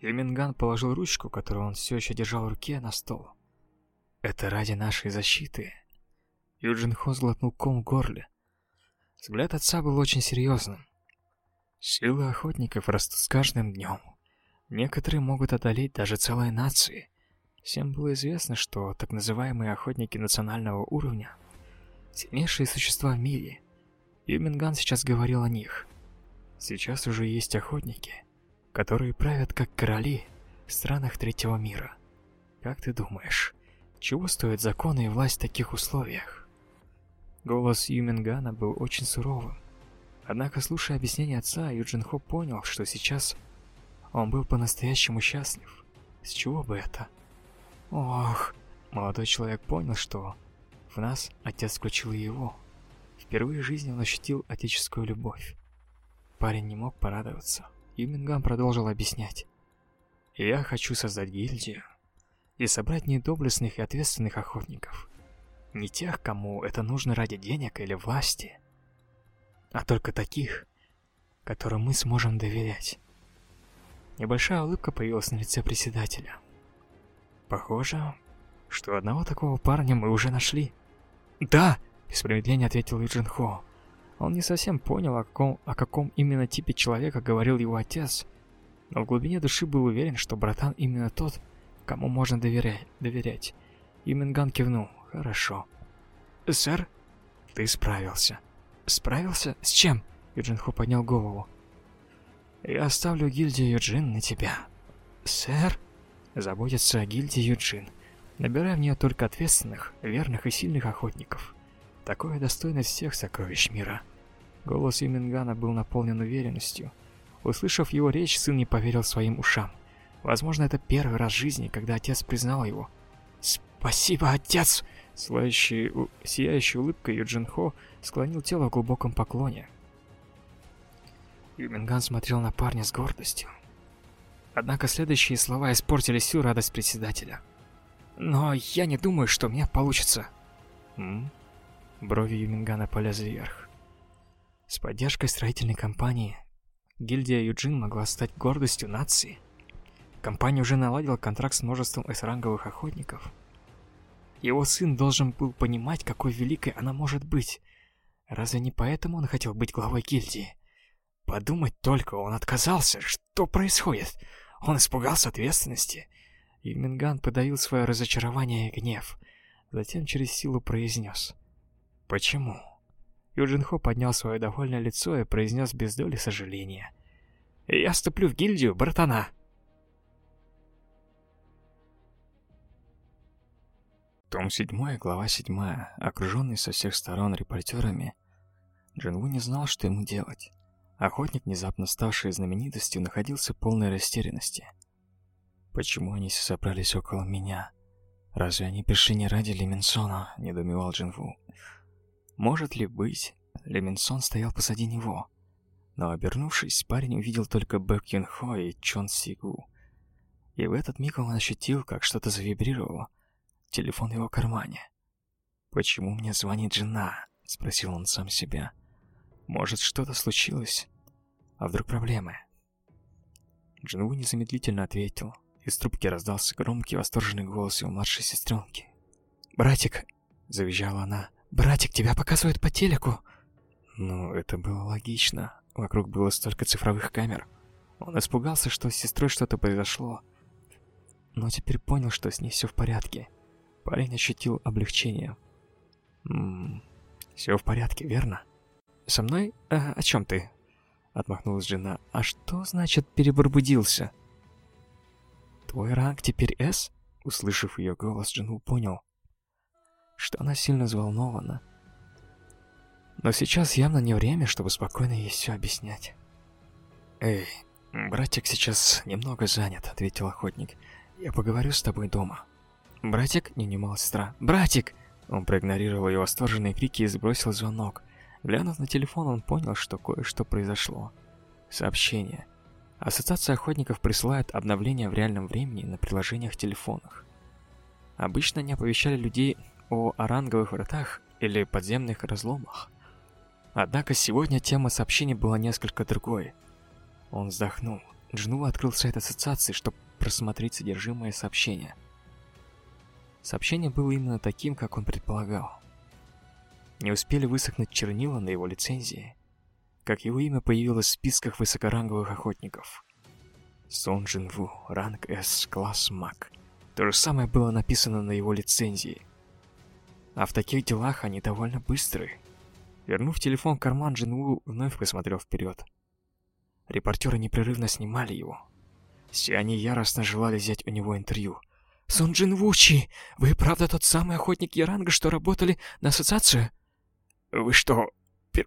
Юминган положил ручку, которую он все еще держал в руке, на стол. Это ради нашей защиты. Юджин Хо сглотнул ком в горле. Взгляд отца был очень серьезным. Силы охотников растут с каждым днем. Некоторые могут одолеть даже целые нации. Всем было известно, что так называемые охотники национального уровня — сильнейшие существа в мире. Юминган сейчас говорил о них. Сейчас уже есть охотники, которые правят как короли в странах третьего мира. Как ты думаешь, чего стоят законы и власть в таких условиях? Голос Юмингана был очень суровым. Однако, слушая объяснение отца, Юджин Хо понял, что сейчас он был по-настоящему счастлив. С чего бы это? Ох, молодой человек понял, что в нас отец включил его. Впервые в жизни он ощутил отеческую любовь. Парень не мог порадоваться. Юминган продолжил объяснять. «Я хочу создать гильдию и собрать недоблестных и ответственных охотников. Не тех, кому это нужно ради денег или власти, а только таких, которым мы сможем доверять. Небольшая улыбка появилась на лице председателя. Похоже, что одного такого парня мы уже нашли. Да, без промедления ответил Юджин Хо. Он не совсем понял, о каком, о каком именно типе человека говорил его отец, но в глубине души был уверен, что братан именно тот, кому можно доверять. доверять. Юминган кивнул. Хорошо. Сэр, ты справился. Справился? С чем? Юджин Хо поднял голову. Я оставлю гильдию Юджин на тебя. Сэр? Заботиться о гильдии Юджин. Набирая в нее только ответственных, верных и сильных охотников. Такое достойно всех сокровищ мира. Голос Юмингана был наполнен уверенностью. Услышав его речь, сын не поверил своим ушам. Возможно, это первый раз в жизни, когда отец признал его. «Спасибо, отец!» Слающий, сияющей улыбкой Юджин Хо склонил тело в глубоком поклоне. Юминган смотрел на парня с гордостью. Однако следующие слова испортили всю радость председателя. «Но я не думаю, что у меня получится». «М?», Брови Юмингана полезли вверх. С поддержкой строительной компании гильдия Юджин могла стать гордостью нации. Компания уже наладила контракт с множеством S-ранговых охотников – его сын должен был понимать, какой великой она может быть. Разве не поэтому он хотел быть главой гильдии? Подумать только, он отказался. Что происходит? Он испугался ответственности. Юминган подавил свое разочарование и гнев. Затем через силу произнес. «Почему?» Юджинхо поднял свое довольное лицо и произнес без доли сожаления. «Я вступлю в гильдию, братана!» Том 7, глава 7. Окруженный со всех сторон репортерами, Джинву не знал, что ему делать. Охотник, внезапно ставший знаменитостью, находился в полной растерянности. «Почему они все собрались около меня? Разве они пришли не ради Леминсона?» – недоумевал Джинву. «Может ли быть, Леминсон стоял позади него?» Но обернувшись, парень увидел только Бэк Юн Хо и Чон Сигу. И в этот миг он ощутил, как что-то завибрировало – телефон в его кармане. «Почему мне звонит жена?» — спросил он сам себя. «Может, что-то случилось? А вдруг проблемы?» Джинву незамедлительно ответил. Из трубки раздался громкий восторженный голос его младшей сестренки. «Братик!» — завизжала она. «Братик, тебя показывают по телеку!» Ну, это было логично. Вокруг было столько цифровых камер. Он испугался, что с сестрой что-то произошло. Но теперь понял, что с ней все в порядке. Парень ощутил облегчение. «Ммм, все в порядке, верно?» «Со мной? А, о чем ты?» Отмахнулась жена. «А что значит переборбудился?» «Твой ранг теперь С?» Услышав ее голос, Джину понял, что она сильно взволнована. Но сейчас явно не время, чтобы спокойно ей все объяснять. «Эй, «Братик сейчас немного занят», — ответил охотник. «Я поговорю с тобой дома». «Братик?» — не унимала сестра. «Братик!» Он проигнорировал ее восторженные крики и сбросил звонок. Глянув на телефон, он понял, что кое-что произошло. Сообщение. Ассоциация охотников присылает обновления в реальном времени на приложениях телефонах. Обычно они оповещали людей о оранговых вратах или подземных разломах. Однако сегодня тема сообщения была несколько другой. Он вздохнул. Джну открыл сайт ассоциации, чтобы просмотреть содержимое сообщения. Сообщение было именно таким, как он предполагал. Не успели высохнуть чернила на его лицензии, как его имя появилось в списках высокоранговых охотников. Сон Джин Ву, ранг С, класс маг. То же самое было написано на его лицензии. А в таких делах они довольно быстрые. Вернув телефон в карман, Джин Ву вновь посмотрел вперед. Репортеры непрерывно снимали его. Все они яростно желали взять у него интервью. «Сон Джин Вучи, вы правда тот самый охотник Яранга, что работали на ассоциацию?» «Вы что,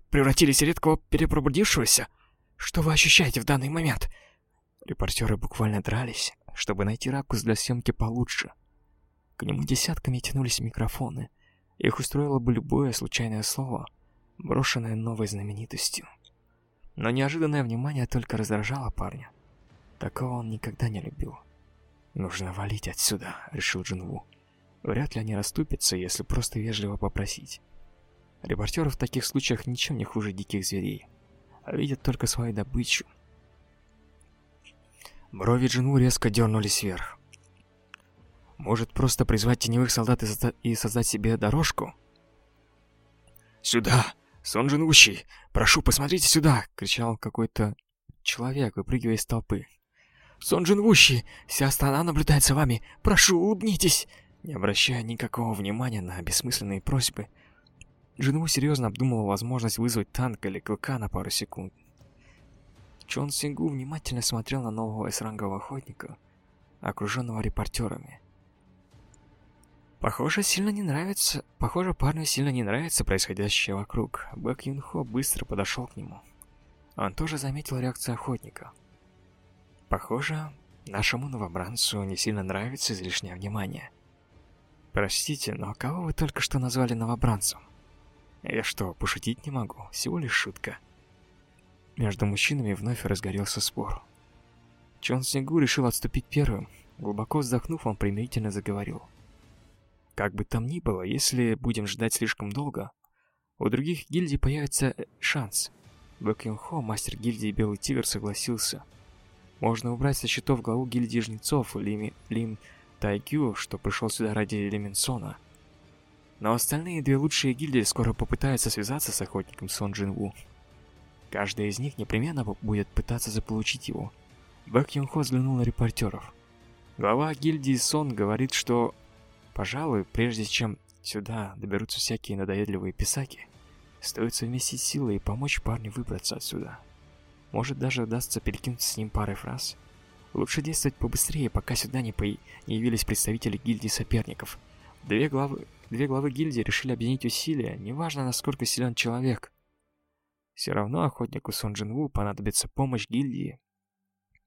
превратились в редкого перепробудившегося? Что вы ощущаете в данный момент?» Репортеры буквально дрались, чтобы найти ракурс для съемки получше. К нему десятками тянулись микрофоны. Их устроило бы любое случайное слово, брошенное новой знаменитостью. Но неожиданное внимание только раздражало парня. Такого он никогда не любил. «Нужно валить отсюда», — решил Джинву. Вряд ли они расступятся, если просто вежливо попросить. Репортеры в таких случаях ничем не хуже диких зверей, а видят только свою добычу. Брови Джинву резко дернулись вверх. Может, просто призвать теневых солдат и создать себе дорожку? «Сюда!» «Сон Джинвущий, прошу, посмотрите сюда!» — кричал какой-то человек, выпрыгивая из толпы. «Сон Джинвущий, вся страна наблюдает за вами! Прошу, улыбнитесь!» Не обращая никакого внимания на бессмысленные просьбы, Джинву серьезно обдумывал возможность вызвать танк или клыка на пару секунд. Чон Сингу внимательно смотрел на нового эсрангового охотника, окруженного репортерами. Похоже, сильно не нравится... Похоже, парню сильно не нравится происходящее вокруг. Бэк Юн Хо быстро подошел к нему. Он тоже заметил реакцию охотника. Похоже, нашему новобранцу не сильно нравится излишнее внимание. Простите, но кого вы только что назвали новобранцем? Я что, пошутить не могу? Всего лишь шутка. Между мужчинами вновь разгорелся спор. Чон Сингу решил отступить первым. Глубоко вздохнув, он примирительно заговорил. Как бы там ни было, если будем ждать слишком долго, у других гильдий появится э, шанс. Бэк Хо, мастер гильдии Белый Тигр, согласился. Можно убрать со счетов главу гильдии жнецов Лим, Лим Тайкю, что пришел сюда ради Лименсона. Но остальные две лучшие гильдии скоро попытаются связаться с охотником Сон Джин Ву. Каждая из них непременно будет пытаться заполучить его. Бэк Хо взглянул на репортеров. Глава гильдии Сон говорит, что Пожалуй, прежде чем сюда доберутся всякие надоедливые писаки, стоит совместить силы и помочь парню выбраться отсюда. Может, даже удастся перекинуться с ним парой фраз. Лучше действовать побыстрее, пока сюда не, по... не явились представители гильдии соперников. Две главы... Две главы гильдии решили объединить усилия, неважно, насколько силен человек. Все равно охотнику Сон Джин Ву понадобится помощь гильдии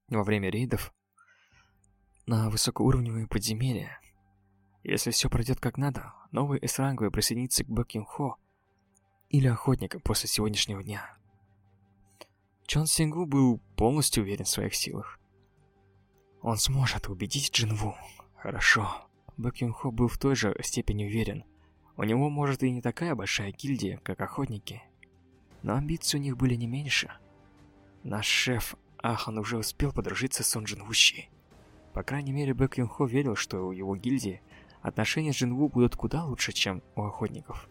во время рейдов на высокоуровневые подземелья. Если все пройдет как надо, новый С-ранговый присоединится к Бэкин Хо или охотникам после сегодняшнего дня. Чон Сингу был полностью уверен в своих силах. Он сможет убедить Джинву. Хорошо. Бэкин Хо был в той же степени уверен. У него, может, и не такая большая гильдия, как охотники. Но амбиции у них были не меньше. Наш шеф Ахан уже успел подружиться с Сон Джинвущи. По крайней мере, Бэк Юн Хо верил, что у его гильдии отношения с Джинву будут куда лучше, чем у охотников.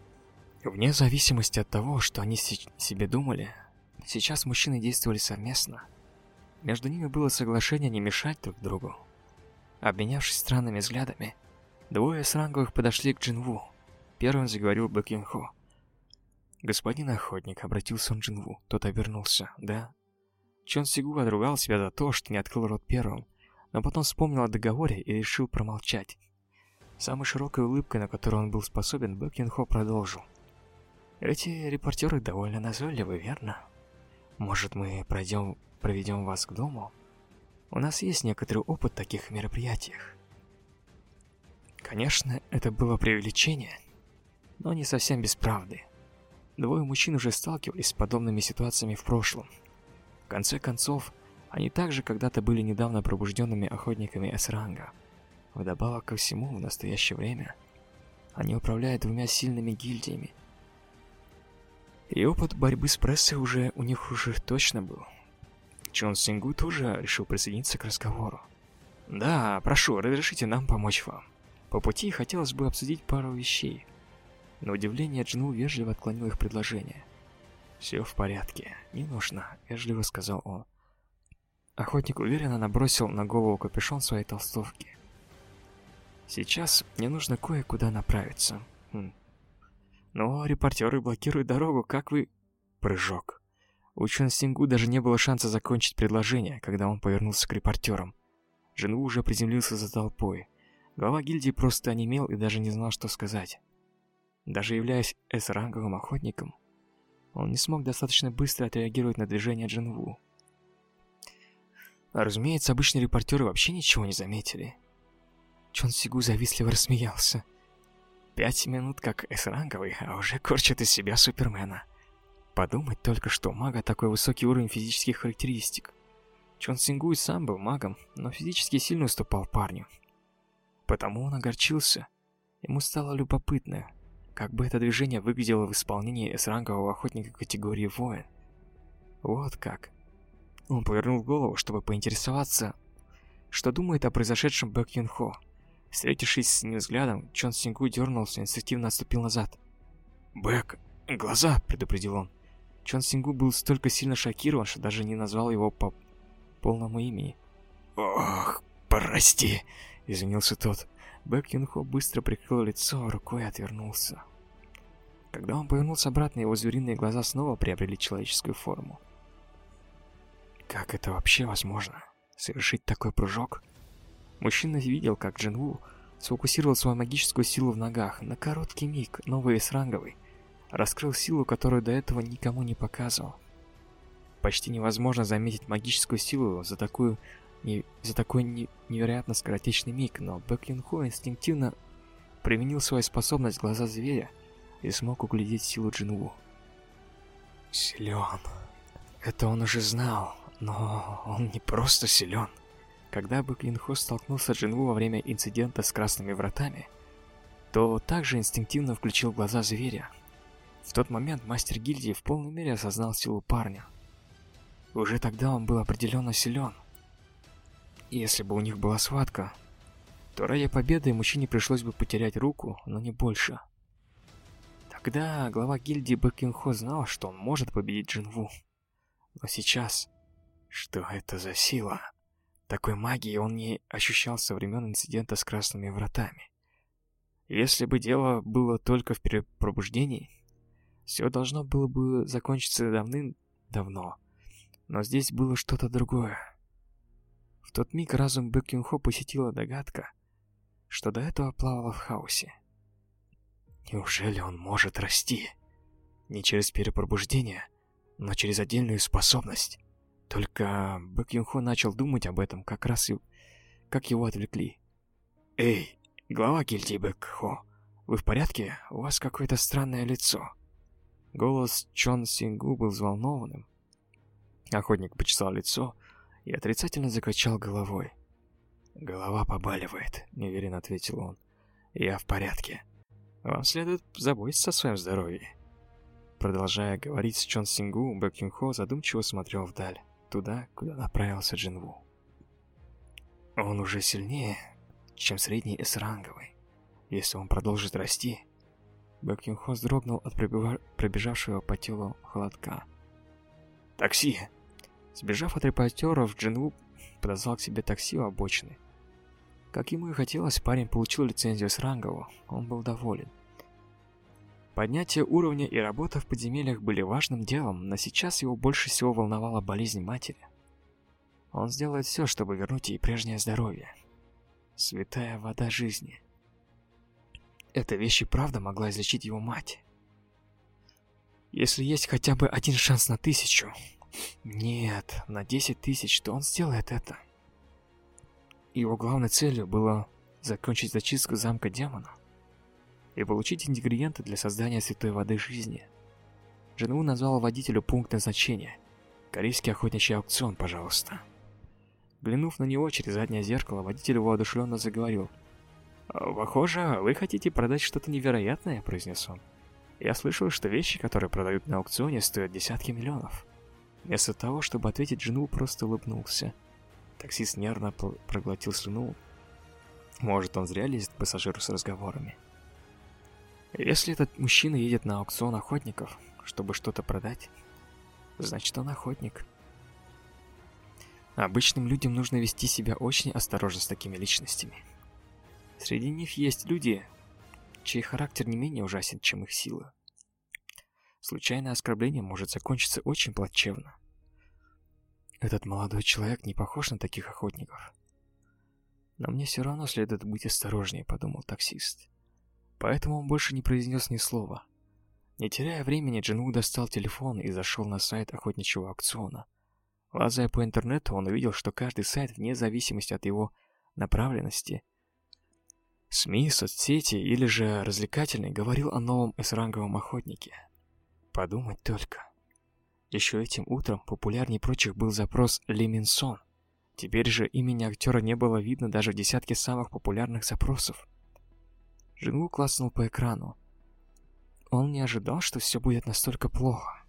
Вне зависимости от того, что они себе думали, сейчас мужчины действовали совместно. Между ними было соглашение не мешать друг другу. Обменявшись странными взглядами, двое сранговых подошли к Джинву. Первым заговорил Бэкинхо. «Господин охотник», — обратился он к Джинву. Тот обернулся. «Да?» Чон Сигу отругал себя за то, что не открыл рот первым, но потом вспомнил о договоре и решил промолчать. Самой широкой улыбкой, на которую он был способен, Бэкинхо продолжил. Эти репортеры довольно назойливы, верно? Может, мы пройдем, проведем вас к дому? У нас есть некоторый опыт в таких мероприятиях. Конечно, это было преувеличение, но не совсем без правды. Двое мужчин уже сталкивались с подобными ситуациями в прошлом. В конце концов, они также когда-то были недавно пробужденными охотниками С-ранга. Вдобавок ко всему, в настоящее время они управляют двумя сильными гильдиями. И опыт борьбы с прессой уже у них уже точно был. Чон Сингу тоже решил присоединиться к разговору. «Да, прошу, разрешите нам помочь вам. По пути хотелось бы обсудить пару вещей». На удивление Джину вежливо отклонил их предложение. «Все в порядке, не нужно», — вежливо сказал он. Охотник уверенно набросил на голову капюшон своей толстовки. Сейчас мне нужно кое-куда направиться. Хм. Но репортеры блокируют дорогу, как вы... Прыжок. У Чон Сингу даже не было шанса закончить предложение, когда он повернулся к репортерам. Жену уже приземлился за толпой. Глава гильдии просто онемел и даже не знал, что сказать. Даже являясь С-ранговым охотником, он не смог достаточно быстро отреагировать на движение Джинву. Разумеется, обычные репортеры вообще ничего не заметили. Чон Сигу завистливо рассмеялся. Пять минут как С-ранговый, а уже корчит из себя Супермена. Подумать только, что у мага такой высокий уровень физических характеристик. Чон Сингу и сам был магом, но физически сильно уступал парню. Потому он огорчился. Ему стало любопытно, как бы это движение выглядело в исполнении С-рангового охотника категории воин. Вот как. Он повернул голову, чтобы поинтересоваться, что думает о произошедшем Бэк Юн Хо. Встретившись с ним взглядом, Чон Сингу дернулся и инстинктивно отступил назад. «Бэк, глаза!» – предупредил он. Чон Сингу был столько сильно шокирован, что даже не назвал его по полному имени. «Ох, прости!» – извинился тот. Бэк Юн Хо быстро прикрыл лицо, рукой отвернулся. Когда он повернулся обратно, его звериные глаза снова приобрели человеческую форму. Как это вообще возможно? Совершить такой прыжок? Мужчина видел, как Джинву сфокусировал свою магическую силу в ногах. На короткий миг, новый с-ранговый, раскрыл силу, которую до этого никому не показывал. Почти невозможно заметить магическую силу за такую не, за такой не, невероятно скоротечный миг, но Бэк Юн Хо инстинктивно применил свою способность глаза зверя и смог углядеть силу Джинву. Силен. Это он уже знал. Но он не просто силен. Когда бы Клинхо столкнулся с Джинву во время инцидента с красными вратами, то также инстинктивно включил глаза зверя. В тот момент мастер гильдии в полной мере осознал силу парня. Уже тогда он был определенно силен. Если бы у них была схватка, то ради победы мужчине пришлось бы потерять руку, но не больше. Тогда глава гильдии Бэкинхо знал, что он может победить Джинву. Но сейчас что это за сила? Такой магии он не ощущал со времен инцидента с красными вратами. Если бы дело было только в перепробуждении, все должно было бы закончиться давным-давно. Но здесь было что-то другое. В тот миг разум Бэкюнхо посетила догадка, что до этого плавало в хаосе. Неужели он может расти? Не через перепробуждение, но через отдельную способность. Только Бэк Юнхо начал думать об этом, как раз и как его отвлекли. «Эй, глава гильдии Бэк Хо, вы в порядке? У вас какое-то странное лицо». Голос Чон Сингу был взволнованным. Охотник почесал лицо и отрицательно закачал головой. «Голова побаливает», — неуверенно ответил он. «Я в порядке. Вам следует заботиться о своем здоровье». Продолжая говорить с Чон Сингу, Бэк Юнхо задумчиво смотрел вдаль туда, куда направился Джинву. Он уже сильнее, чем средний С-ранговый. Если он продолжит расти... Бэк вздрогнул от пробежавшего по телу холодка. «Такси!» Сбежав от репортеров, Джинву подозвал к себе такси у обочины. Как ему и хотелось, парень получил лицензию с рангового. Он был доволен. Поднятие уровня и работа в подземельях были важным делом, но сейчас его больше всего волновала болезнь матери. Он сделает все, чтобы вернуть ей прежнее здоровье. Святая вода жизни. Эта вещь и правда могла излечить его мать. Если есть хотя бы один шанс на тысячу... Нет, на десять тысяч, то он сделает это. его главной целью было закончить зачистку замка демона и получить ингредиенты для создания святой воды жизни. Жену назвал водителю пункт назначения. Корейский охотничий аукцион, пожалуйста. Глянув на него через заднее зеркало, водитель воодушевленно заговорил. «Похоже, вы хотите продать что-то невероятное», — произнес он. «Я слышал, что вещи, которые продают на аукционе, стоят десятки миллионов». Вместо того, чтобы ответить, жену просто улыбнулся. Таксист нервно проглотил слюну. Может, он зря лезет к пассажиру с разговорами. Если этот мужчина едет на аукцион охотников, чтобы что-то продать, значит он охотник. Обычным людям нужно вести себя очень осторожно с такими личностями. Среди них есть люди, чей характер не менее ужасен, чем их сила. Случайное оскорбление может закончиться очень плачевно. Этот молодой человек не похож на таких охотников. Но мне все равно следует быть осторожнее, подумал таксист. Поэтому он больше не произнес ни слова. Не теряя времени, Джинву достал телефон и зашел на сайт охотничьего аукциона – Лазая по интернету, он увидел, что каждый сайт, вне зависимости от его направленности, СМИ, соцсети или же развлекательный, говорил о новом эсранговом охотнике. Подумать только. Еще этим утром популярнее прочих был запрос Ли Минсон. Теперь же имени актера не было видно даже в десятке самых популярных запросов. Джингу класснул по экрану. Он не ожидал, что все будет настолько плохо.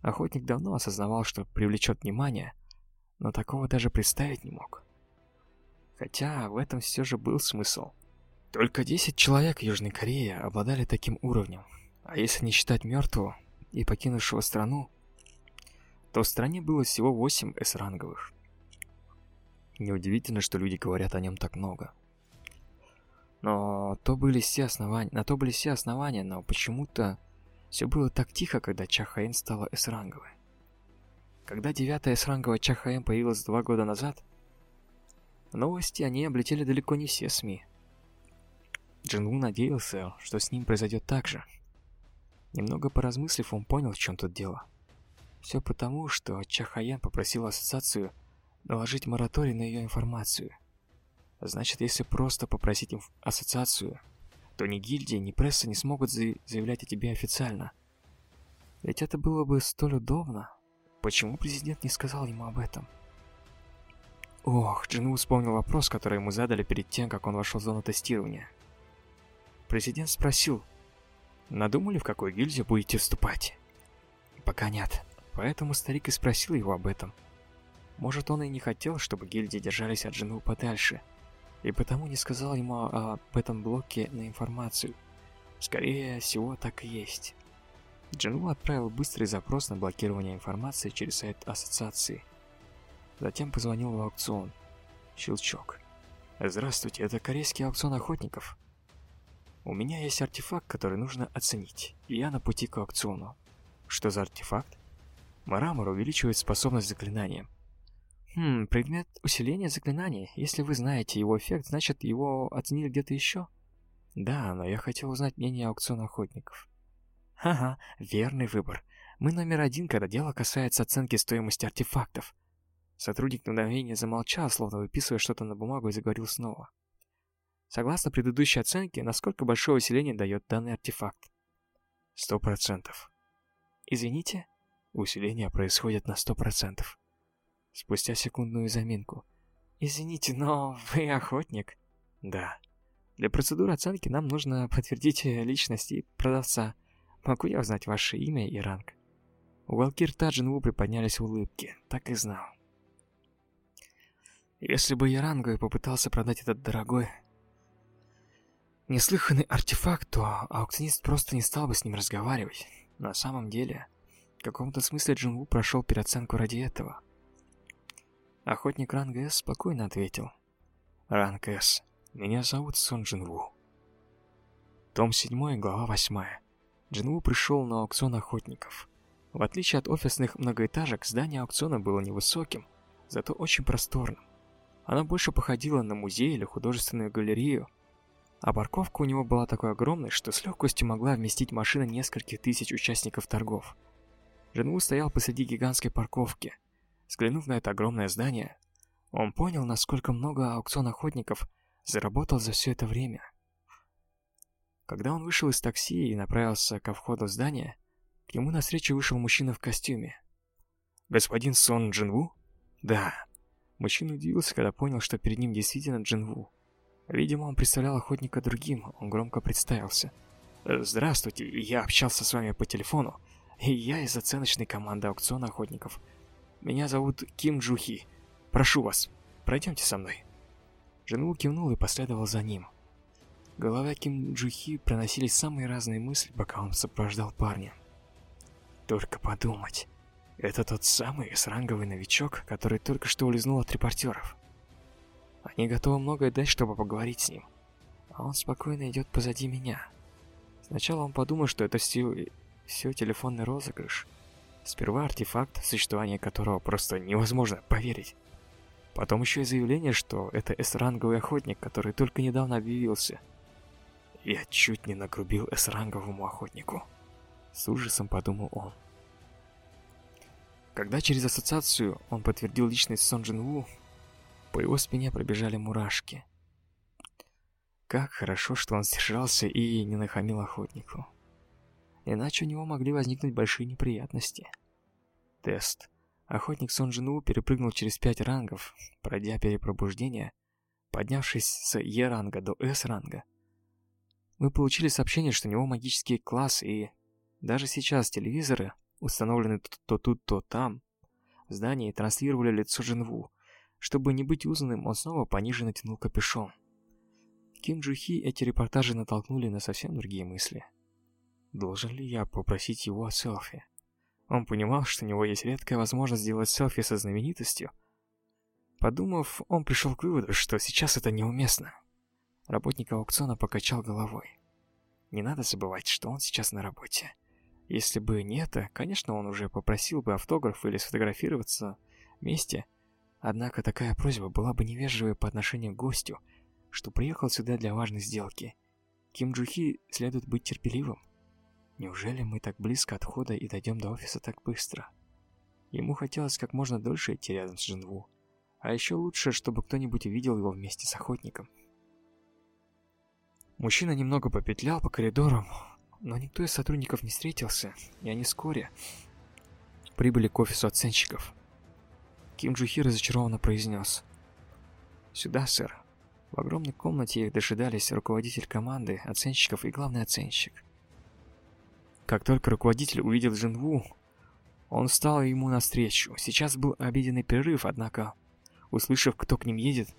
Охотник давно осознавал, что привлечет внимание, но такого даже представить не мог. Хотя в этом все же был смысл. Только 10 человек Южной Корее обладали таким уровнем, а если не считать мертвого и покинувшего страну, то в стране было всего 8 С-ранговых. Неудивительно, что люди говорят о нем так много. Но то были все основания, на то были все основания, но почему-то все было так тихо, когда Чахаэн стала С-ранговой. Когда девятая С-ранговая Чахаэн появилась два года назад, новости о ней облетели далеко не все СМИ. Джинву надеялся, что с ним произойдет так же. Немного поразмыслив, он понял, в чем тут дело. Все потому, что Чахаян попросил ассоциацию наложить мораторий на ее информацию. Значит, если просто попросить ассоциацию то ни гильдия, ни пресса не смогут заявлять о тебе официально. Ведь это было бы столь удобно. Почему президент не сказал ему об этом? Ох, Джину вспомнил вопрос, который ему задали перед тем, как он вошел в зону тестирования. Президент спросил, надумали, в какой гильдию будете вступать? Пока нет. Поэтому старик и спросил его об этом. Может, он и не хотел, чтобы гильдии держались от Джину подальше – и потому не сказал ему об этом блоке на информацию. Скорее всего, так и есть. Джинву отправил быстрый запрос на блокирование информации через сайт ассоциации. Затем позвонил в аукцион. Щелчок. Здравствуйте, это корейский аукцион охотников. У меня есть артефакт, который нужно оценить, я на пути к аукциону. Что за артефакт? Марамор увеличивает способность заклинания. Хм, предмет усиления заклинания. Если вы знаете его эффект, значит его оценили где-то еще? Да, но я хотел узнать мнение аукциона охотников. Ага, верный выбор. Мы номер один, когда дело касается оценки стоимости артефактов. Сотрудник на мгновение замолчал, словно выписывая что-то на бумагу и заговорил снова. Согласно предыдущей оценке, насколько большое усиление дает данный артефакт? Сто процентов. Извините, усиление происходит на сто процентов спустя секундную заминку. «Извините, но вы охотник?» «Да. Для процедуры оценки нам нужно подтвердить личность и продавца. Могу я узнать ваше имя и ранг?» Уголки рта Джинву приподнялись в улыбке. Так и знал. Если бы я ранговый попытался продать этот дорогой, неслыханный артефакт, то аукционист просто не стал бы с ним разговаривать. На самом деле, в каком-то смысле Джинву прошел переоценку ради этого. Охотник ранга С спокойно ответил. Ранг С. Меня зовут Сон Джинву. Том 7, глава 8. Джинву пришел на аукцион охотников. В отличие от офисных многоэтажек, здание аукциона было невысоким, зато очень просторным. Оно больше походило на музей или художественную галерею, а парковка у него была такой огромной, что с легкостью могла вместить машины нескольких тысяч участников торгов. Джинву стоял посреди гигантской парковки – Взглянув на это огромное здание, Он понял, насколько много аукцион охотников заработал за все это время. Когда он вышел из такси и направился ко входу в здание, к нему навстречу вышел мужчина в костюме. «Господин Сон Джинву?» «Да». Мужчина удивился, когда понял, что перед ним действительно Джинву. Видимо, он представлял охотника другим, он громко представился. «Здравствуйте, я общался с вами по телефону, и я из оценочной команды аукциона охотников. Меня зовут Ким Джухи. Прошу вас, пройдемте со мной». Джинву кивнул и последовал за ним. В голове Ким Джухи проносились самые разные мысли, пока он сопровождал парня. Только подумать. Это тот самый сранговый новичок, который только что улизнул от репортеров. Они готовы многое дать, чтобы поговорить с ним. А он спокойно идет позади меня. Сначала он подумал, что это все, все телефонный розыгрыш. Сперва артефакт, существование которого просто невозможно поверить. Потом еще и заявление, что это С-ранговый охотник, который только недавно объявился. Я чуть не нагрубил С-ранговому охотнику. С ужасом подумал он. Когда через ассоциацию он подтвердил личность Сон Джин Ву, по его спине пробежали мурашки. Как хорошо, что он сдержался и не нахамил охотнику. Иначе у него могли возникнуть большие неприятности. Тест. Охотник Сон Джин Ву перепрыгнул через пять рангов, пройдя перепробуждение, поднявшись с Е-ранга до С-ранга. Мы получили сообщение, что у него магический класс, и даже сейчас телевизоры, установленные то тут, то там, в здании транслировали лицо Джинву, чтобы не быть узнанным, он снова пониже натянул капюшон. Ким Джухи эти репортажи натолкнули на совсем другие мысли. Должен ли я попросить его о селфи? Он понимал, что у него есть редкая возможность сделать селфи со знаменитостью. Подумав, он пришел к выводу, что сейчас это неуместно. Работник аукциона покачал головой. Не надо забывать, что он сейчас на работе. Если бы не это, конечно, он уже попросил бы автограф или сфотографироваться вместе, Однако такая просьба была бы невежливой по отношению к гостю, что приехал сюда для важной сделки. Ким Джухи следует быть терпеливым. Неужели мы так близко от входа и дойдем до офиса так быстро? Ему хотелось как можно дольше идти рядом с Джинву. А еще лучше, чтобы кто-нибудь увидел его вместе с охотником. Мужчина немного попетлял по коридорам, но никто из сотрудников не встретился, и они вскоре прибыли к офису оценщиков. Ким Джухи разочарованно произнес. «Сюда, сэр». В огромной комнате их дожидались руководитель команды, оценщиков и главный оценщик. Как только руководитель увидел Джинву, он встал ему навстречу. Сейчас был обеденный перерыв, однако, услышав, кто к ним едет,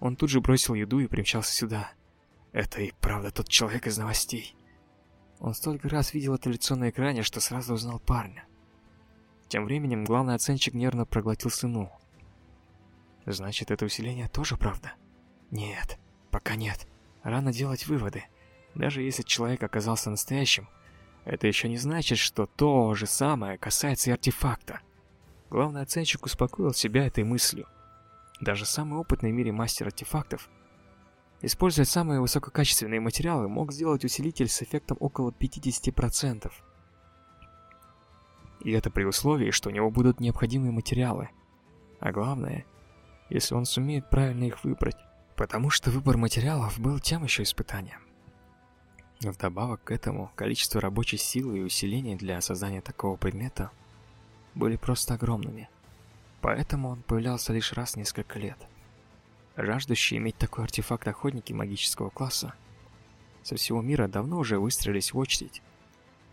он тут же бросил еду и примчался сюда. Это и правда тот человек из новостей. Он столько раз видел это лицо на экране, что сразу узнал парня. Тем временем главный оценщик нервно проглотил слюну. Значит, это усиление тоже правда? Нет, пока нет. Рано делать выводы. Даже если человек оказался настоящим, это еще не значит, что то же самое касается и артефакта. Главный оценщик успокоил себя этой мыслью. Даже самый опытный в мире мастер артефактов, используя самые высококачественные материалы, мог сделать усилитель с эффектом около 50%. И это при условии, что у него будут необходимые материалы. А главное, если он сумеет правильно их выбрать. Потому что выбор материалов был тем еще испытанием. Вдобавок к этому, количество рабочей силы и усиления для создания такого предмета были просто огромными. Поэтому он появлялся лишь раз в несколько лет. Жаждущие иметь такой артефакт охотники магического класса со всего мира давно уже выстроились в очередь.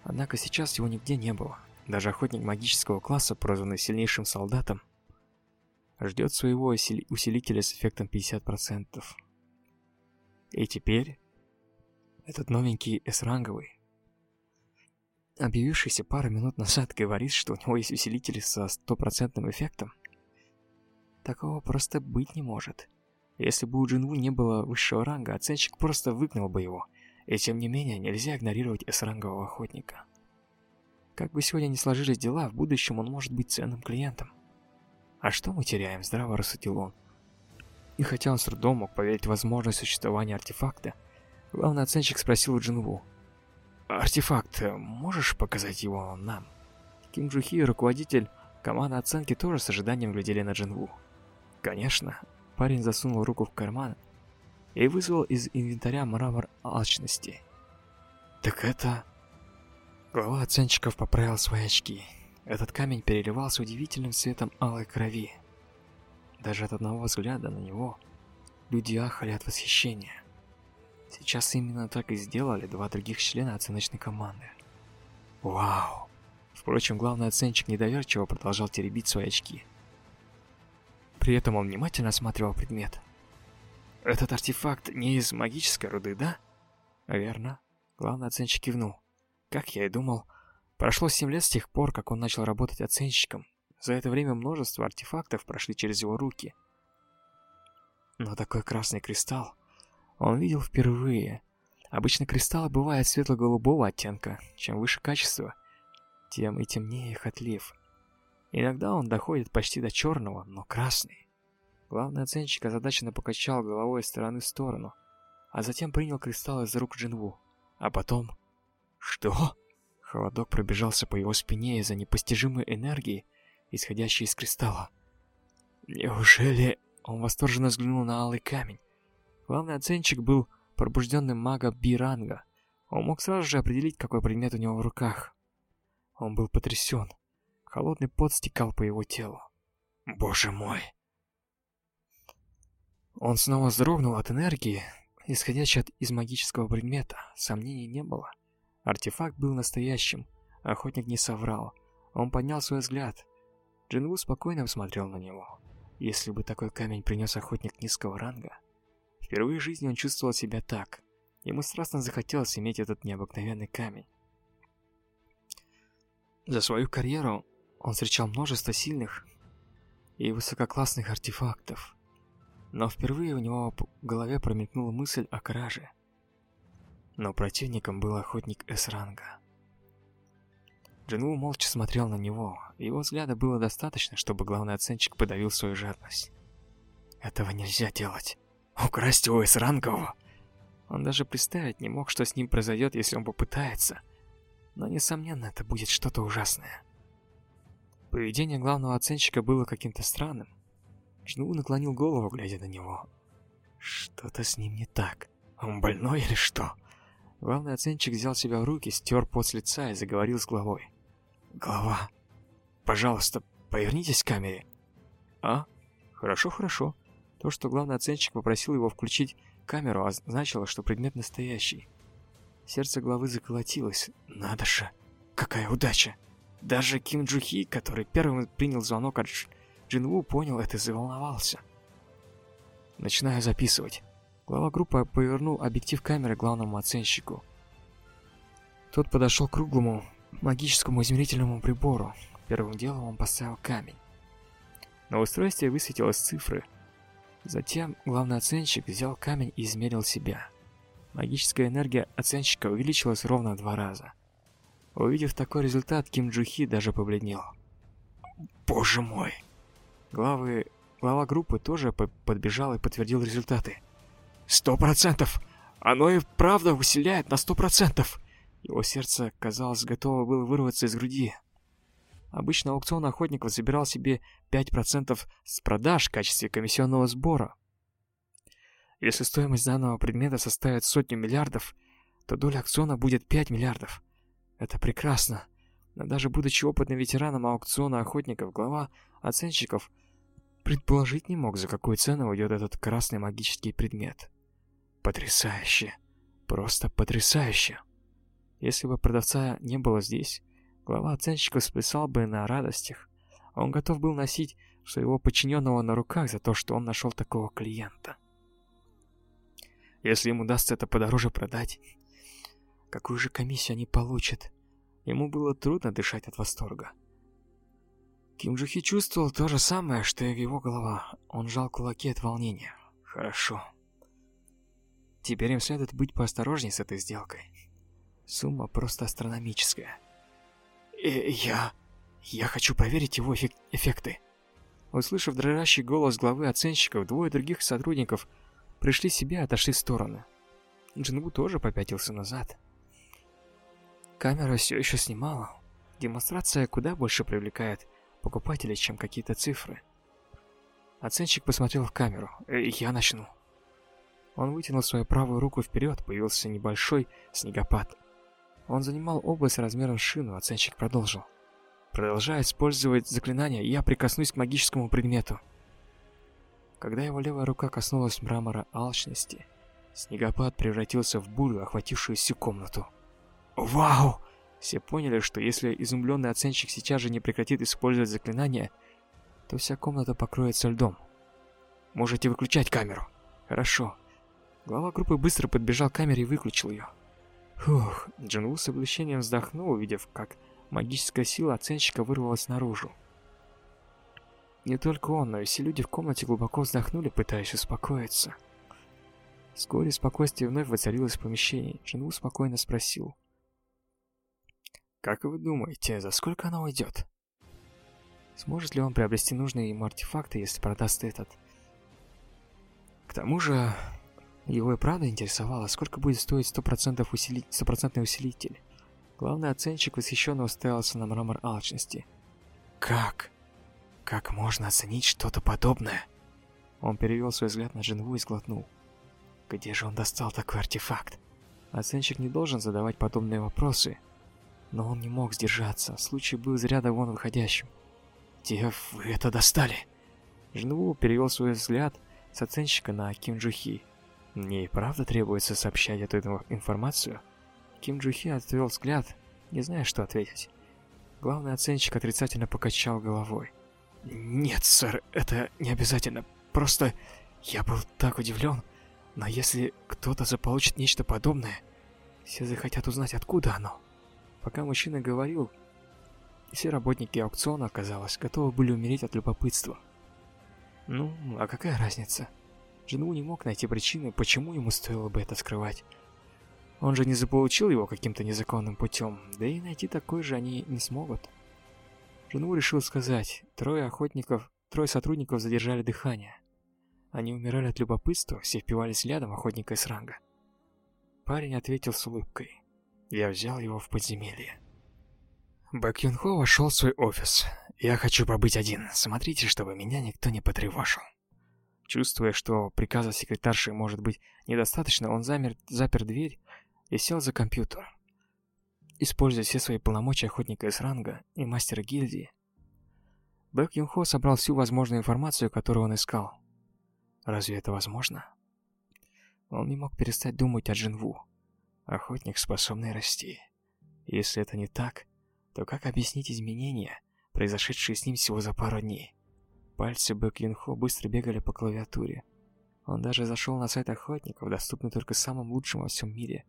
Однако сейчас его нигде не было. Даже охотник магического класса, прозванный сильнейшим солдатом, ждет своего усилителя с эффектом 50%. И теперь этот новенький S-ранговый, объявившийся пару минут назад, говорит, что у него есть усилитель со стопроцентным эффектом. Такого просто быть не может. Если бы у Джинву не было высшего ранга, оценщик просто выгнал бы его. И тем не менее, нельзя игнорировать S-рангового охотника. Как бы сегодня ни сложились дела, в будущем он может быть ценным клиентом. А что мы теряем, здраво рассудил он. И хотя он с трудом мог поверить в возможность существования артефакта, главный оценщик спросил у Джинву. «Артефакт, можешь показать его нам?» Ким Джухи, руководитель команды оценки, тоже с ожиданием глядели на Джинву. Конечно, парень засунул руку в карман и вызвал из инвентаря мрамор алчности. Так это... Глава оценщиков поправил свои очки. Этот камень переливался удивительным цветом алой крови. Даже от одного взгляда на него люди ахали от восхищения. Сейчас именно так и сделали два других члена оценочной команды. Вау! Впрочем, главный оценщик недоверчиво продолжал теребить свои очки. При этом он внимательно осматривал предмет. Этот артефакт не из магической руды, да? Верно. Главный оценщик кивнул. Как я и думал, прошло 7 лет с тех пор, как он начал работать оценщиком. За это время множество артефактов прошли через его руки. Но такой красный кристалл он видел впервые. Обычно кристаллы бывают светло-голубого оттенка. Чем выше качество, тем и темнее их отлив. Иногда он доходит почти до черного, но красный. Главный оценщик озадаченно покачал головой из стороны в сторону, а затем принял кристалл из рук Джинву. А потом... Что? Холодок пробежался по его спине из-за непостижимой энергии, исходящей из кристалла. Неужели... Он восторженно взглянул на алый камень. Главный оценщик был пробужденным магом Биранга. Он мог сразу же определить, какой предмет у него в руках. Он был потрясен. Холодный пот стекал по его телу. Боже мой! Он снова вздрогнул от энергии, исходящей от из магического предмета. Сомнений не было. Артефакт был настоящим. Охотник не соврал. Он поднял свой взгляд. Джинву спокойно посмотрел на него. Если бы такой камень принес охотник низкого ранга, впервые в жизни он чувствовал себя так. Ему страстно захотелось иметь этот необыкновенный камень. За свою карьеру он встречал множество сильных и высококлассных артефактов. Но впервые у него в голове промелькнула мысль о краже. Но противником был охотник С-ранга. Джинву молча смотрел на него. Его взгляда было достаточно, чтобы главный оценщик подавил свою жадность. Этого нельзя делать. Украсть у С-рангового. Он даже представить не мог, что с ним произойдет, если он попытается. Но, несомненно, это будет что-то ужасное. Поведение главного оценщика было каким-то странным. Жну наклонил голову, глядя на него. Что-то с ним не так. Он больной или что? Главный оценщик взял себя в руки, стер пот с лица и заговорил с главой. «Глава, пожалуйста, повернитесь к камере». «А? Хорошо, хорошо». То, что главный оценщик попросил его включить камеру, означало, что предмет настоящий. Сердце главы заколотилось. Надо же, какая удача! Даже Ким Джухи, который первым принял звонок от Джинву понял это и заволновался. Начинаю записывать. Глава группы повернул объектив камеры главному оценщику. Тот подошел к круглому магическому измерительному прибору. Первым делом он поставил камень. На устройстве высветились цифры. Затем главный оценщик взял камень и измерил себя. Магическая энергия оценщика увеличилась ровно в два раза. Увидев такой результат, Ким Джухи даже побледнел. «Боже мой!» Главы... Глава группы тоже подбежал и подтвердил результаты. «Сто процентов! Оно и правда усиляет на сто процентов!» Его сердце, казалось, готово было вырваться из груди. Обычно аукцион охотников забирал себе 5% с продаж в качестве комиссионного сбора. Если стоимость данного предмета составит сотню миллиардов, то доля аукциона будет 5 миллиардов. Это прекрасно. Но даже будучи опытным ветераном аукциона охотников, глава оценщиков предположить не мог, за какую цену уйдет этот красный магический предмет. Потрясающе. Просто потрясающе. Если бы продавца не было здесь, глава оценщиков сплясал бы на радостях. Он готов был носить своего подчиненного на руках за то, что он нашел такого клиента. Если ему удастся это подороже продать, какую же комиссию они получат? Ему было трудно дышать от восторга. Ким Джухи чувствовал то же самое, что и его голова. Он сжал кулаки от волнения. Хорошо. Теперь им следует быть поосторожней с этой сделкой. Сумма просто астрономическая. Э, я... я хочу проверить его эффек эффекты. Услышав дрожащий голос главы оценщиков, двое других сотрудников пришли в себя и отошли в сторону. Джинву тоже попятился назад. Камера все еще снимала. Демонстрация куда больше привлекает покупателей, чем какие-то цифры. Оценщик посмотрел в камеру. «Э, «Я начну». Он вытянул свою правую руку вперед, появился небольшой снегопад. Он занимал область размером с шину, оценщик продолжил. Продолжая использовать заклинание, я прикоснусь к магическому предмету. Когда его левая рука коснулась мрамора алчности, снегопад превратился в бурю, охватившую всю комнату. Вау! Все поняли, что если изумленный оценщик сейчас же не прекратит использовать заклинание, то вся комната покроется льдом. Можете выключать камеру. Хорошо. Глава группы быстро подбежал к камере и выключил ее. Фух, Джинву с облегчением вздохнул, увидев, как магическая сила оценщика вырвалась наружу. Не только он, но и все люди в комнате глубоко вздохнули, пытаясь успокоиться. Вскоре спокойствие вновь воцарилось в помещении. Джинву спокойно спросил. «Как вы думаете, за сколько она уйдет?» Сможет ли он приобрести нужные ему артефакты, если продаст этот? К тому же, его и правда интересовало, сколько будет стоить 100% усили... стопроцентный усилитель. Главный оценщик восхищенно уставился на мрамор алчности. «Как? Как можно оценить что-то подобное?» Он перевел свой взгляд на Джинву и сглотнул. «Где же он достал такой артефакт?» Оценщик не должен задавать подобные вопросы, но он не мог сдержаться, случай был из ряда вон выходящим. «Где вы это достали?» Жнву перевел свой взгляд с оценщика на Ким Джухи. «Мне и правда требуется сообщать эту информацию?» Ким Джухи отвел взгляд, не зная, что ответить. Главный оценщик отрицательно покачал головой. «Нет, сэр, это не обязательно. Просто я был так удивлен. Но если кто-то заполучит нечто подобное, все захотят узнать, откуда оно». Пока мужчина говорил, все работники аукциона, казалось, готовы были умереть от любопытства. Ну, а какая разница? Джинву не мог найти причины, почему ему стоило бы это скрывать. Он же не заполучил его каким-то незаконным путем, да и найти такой же они не смогут. Джинву решил сказать, трое охотников, трое сотрудников задержали дыхание. Они умирали от любопытства, все впивались рядом охотника из ранга. Парень ответил с улыбкой. Я взял его в подземелье. Бэк Юнхо вошел в свой офис. «Я хочу побыть один. Смотрите, чтобы меня никто не потревожил». Чувствуя, что приказа секретарши может быть недостаточно, он замер, запер дверь и сел за компьютер. Используя все свои полномочия охотника из ранга и мастера гильдии, Бэк Юнхо собрал всю возможную информацию, которую он искал. Разве это возможно? Он не мог перестать думать о Джинву. Охотник, способный расти. Если это не так, то как объяснить изменения, произошедшие с ним всего за пару дней? Пальцы Бэк быстро бегали по клавиатуре. Он даже зашел на сайт охотников, доступный только самым лучшим во всем мире.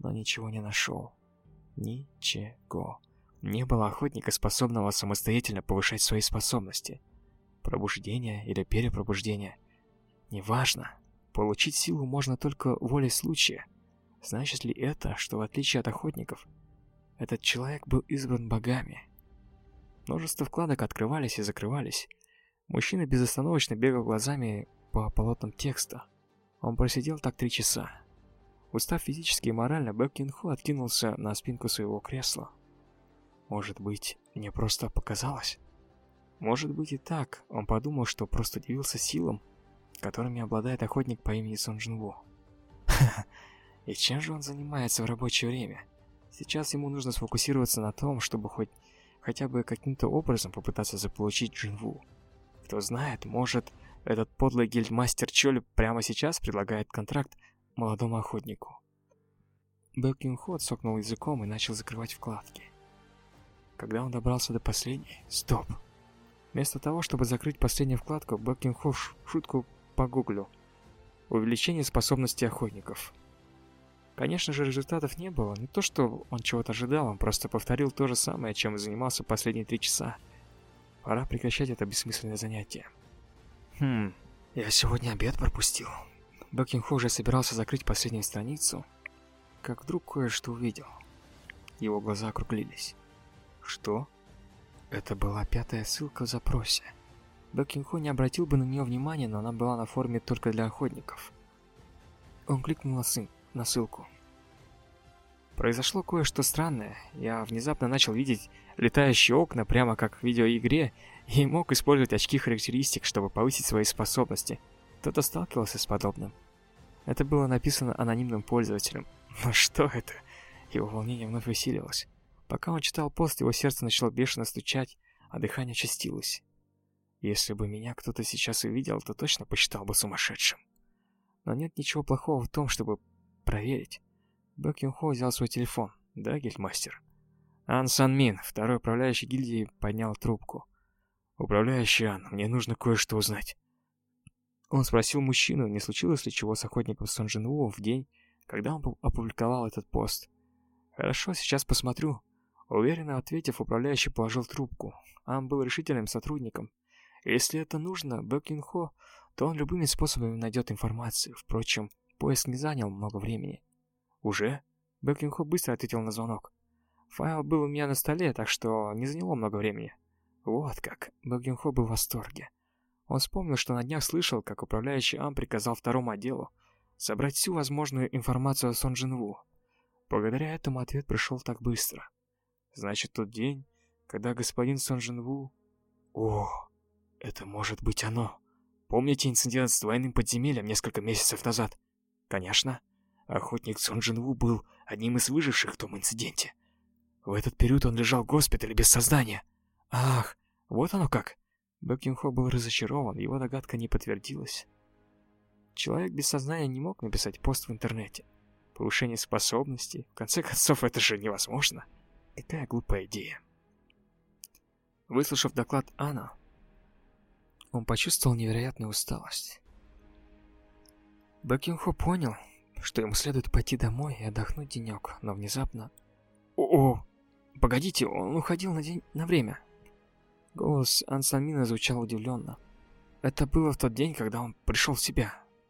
Но ничего не нашел. Ничего. Не было охотника, способного самостоятельно повышать свои способности. Пробуждение или перепробуждение. Неважно. Получить силу можно только волей случая. Значит ли это, что в отличие от охотников, этот человек был избран богами. Множество вкладок открывались и закрывались. Мужчина безостановочно бегал глазами по полотнам текста. Он просидел так три часа. Устав физически и морально, Бэк Кинху откинулся на спинку своего кресла. Может быть, мне просто показалось? Может быть и так. Он подумал, что просто удивился силам, которыми обладает охотник по имени Сон Джинву. И чем же он занимается в рабочее время? Сейчас ему нужно сфокусироваться на том, чтобы хоть хотя бы каким-то образом попытаться заполучить Джинву. Кто знает, может, этот подлый гильдмастер Чоль прямо сейчас предлагает контракт молодому охотнику. Юнхо сокнул языком и начал закрывать вкладки. Когда он добрался до последней... Стоп! Вместо того, чтобы закрыть последнюю вкладку, Бэк Юнхо шутку погуглил. Увеличение способностей охотников. Конечно же, результатов не было. Не то, что он чего-то ожидал, он просто повторил то же самое, чем и занимался последние три часа. Пора прекращать это бессмысленное занятие. Хм, я сегодня обед пропустил. Бекинхо уже собирался закрыть последнюю страницу, как вдруг кое-что увидел. Его глаза округлились. Что? Это была пятая ссылка в запросе. Бекинхо не обратил бы на нее внимания, но она была на форуме только для охотников. Он кликнул на ссылку. Произошло кое-что странное. Я внезапно начал видеть летающие окна, прямо как в видеоигре, и мог использовать очки характеристик, чтобы повысить свои способности. Кто-то сталкивался с подобным. Это было написано анонимным пользователем. Но что это? Его волнение вновь усилилось. Пока он читал пост, его сердце начало бешено стучать, а дыхание частилось. Если бы меня кто-то сейчас увидел, то точно посчитал бы сумасшедшим. Но нет ничего плохого в том, чтобы проверить. Бэк Юн Хо взял свой телефон. Да, гильдмастер? Ан Сан Мин, второй управляющий гильдии, поднял трубку. «Управляющий Ан, мне нужно кое-что узнать». Он спросил мужчину, не случилось ли чего с охотником Сон Джин Ву в день, когда он опубликовал этот пост. «Хорошо, сейчас посмотрю». Уверенно ответив, управляющий положил трубку. Ан был решительным сотрудником. Если это нужно Бэк Юн Хо, то он любыми способами найдет информацию. Впрочем, поиск не занял много времени. «Уже?» Бэк Юн Хо быстро ответил на звонок. «Файл был у меня на столе, так что не заняло много времени». Вот как. Бэк Юн Хо был в восторге. Он вспомнил, что на днях слышал, как управляющий Ам приказал второму отделу собрать всю возможную информацию о Сон Джин Ву. Благодаря этому ответ пришел так быстро. Значит, тот день, когда господин Сон Джин Ву... О, это может быть оно. Помните инцидент с двойным подземельем несколько месяцев назад? Конечно. Охотник Сон Джин Ву был одним из выживших в том инциденте. В этот период он лежал в госпитале без сознания. Ах, вот оно как. Бэкинхо был разочарован, его догадка не подтвердилась. Человек без сознания не мог написать пост в интернете. Повышение способностей, в конце концов, это же невозможно. Какая глупая идея. Выслушав доклад Анна, он почувствовал невероятную усталость. Бэкинхо понял, что ему следует пойти домой и отдохнуть денек, но внезапно... О, -о погодите, он уходил на день... на время. Голос Ансамина звучал удивленно. Это было в тот день, когда он пришел в себя.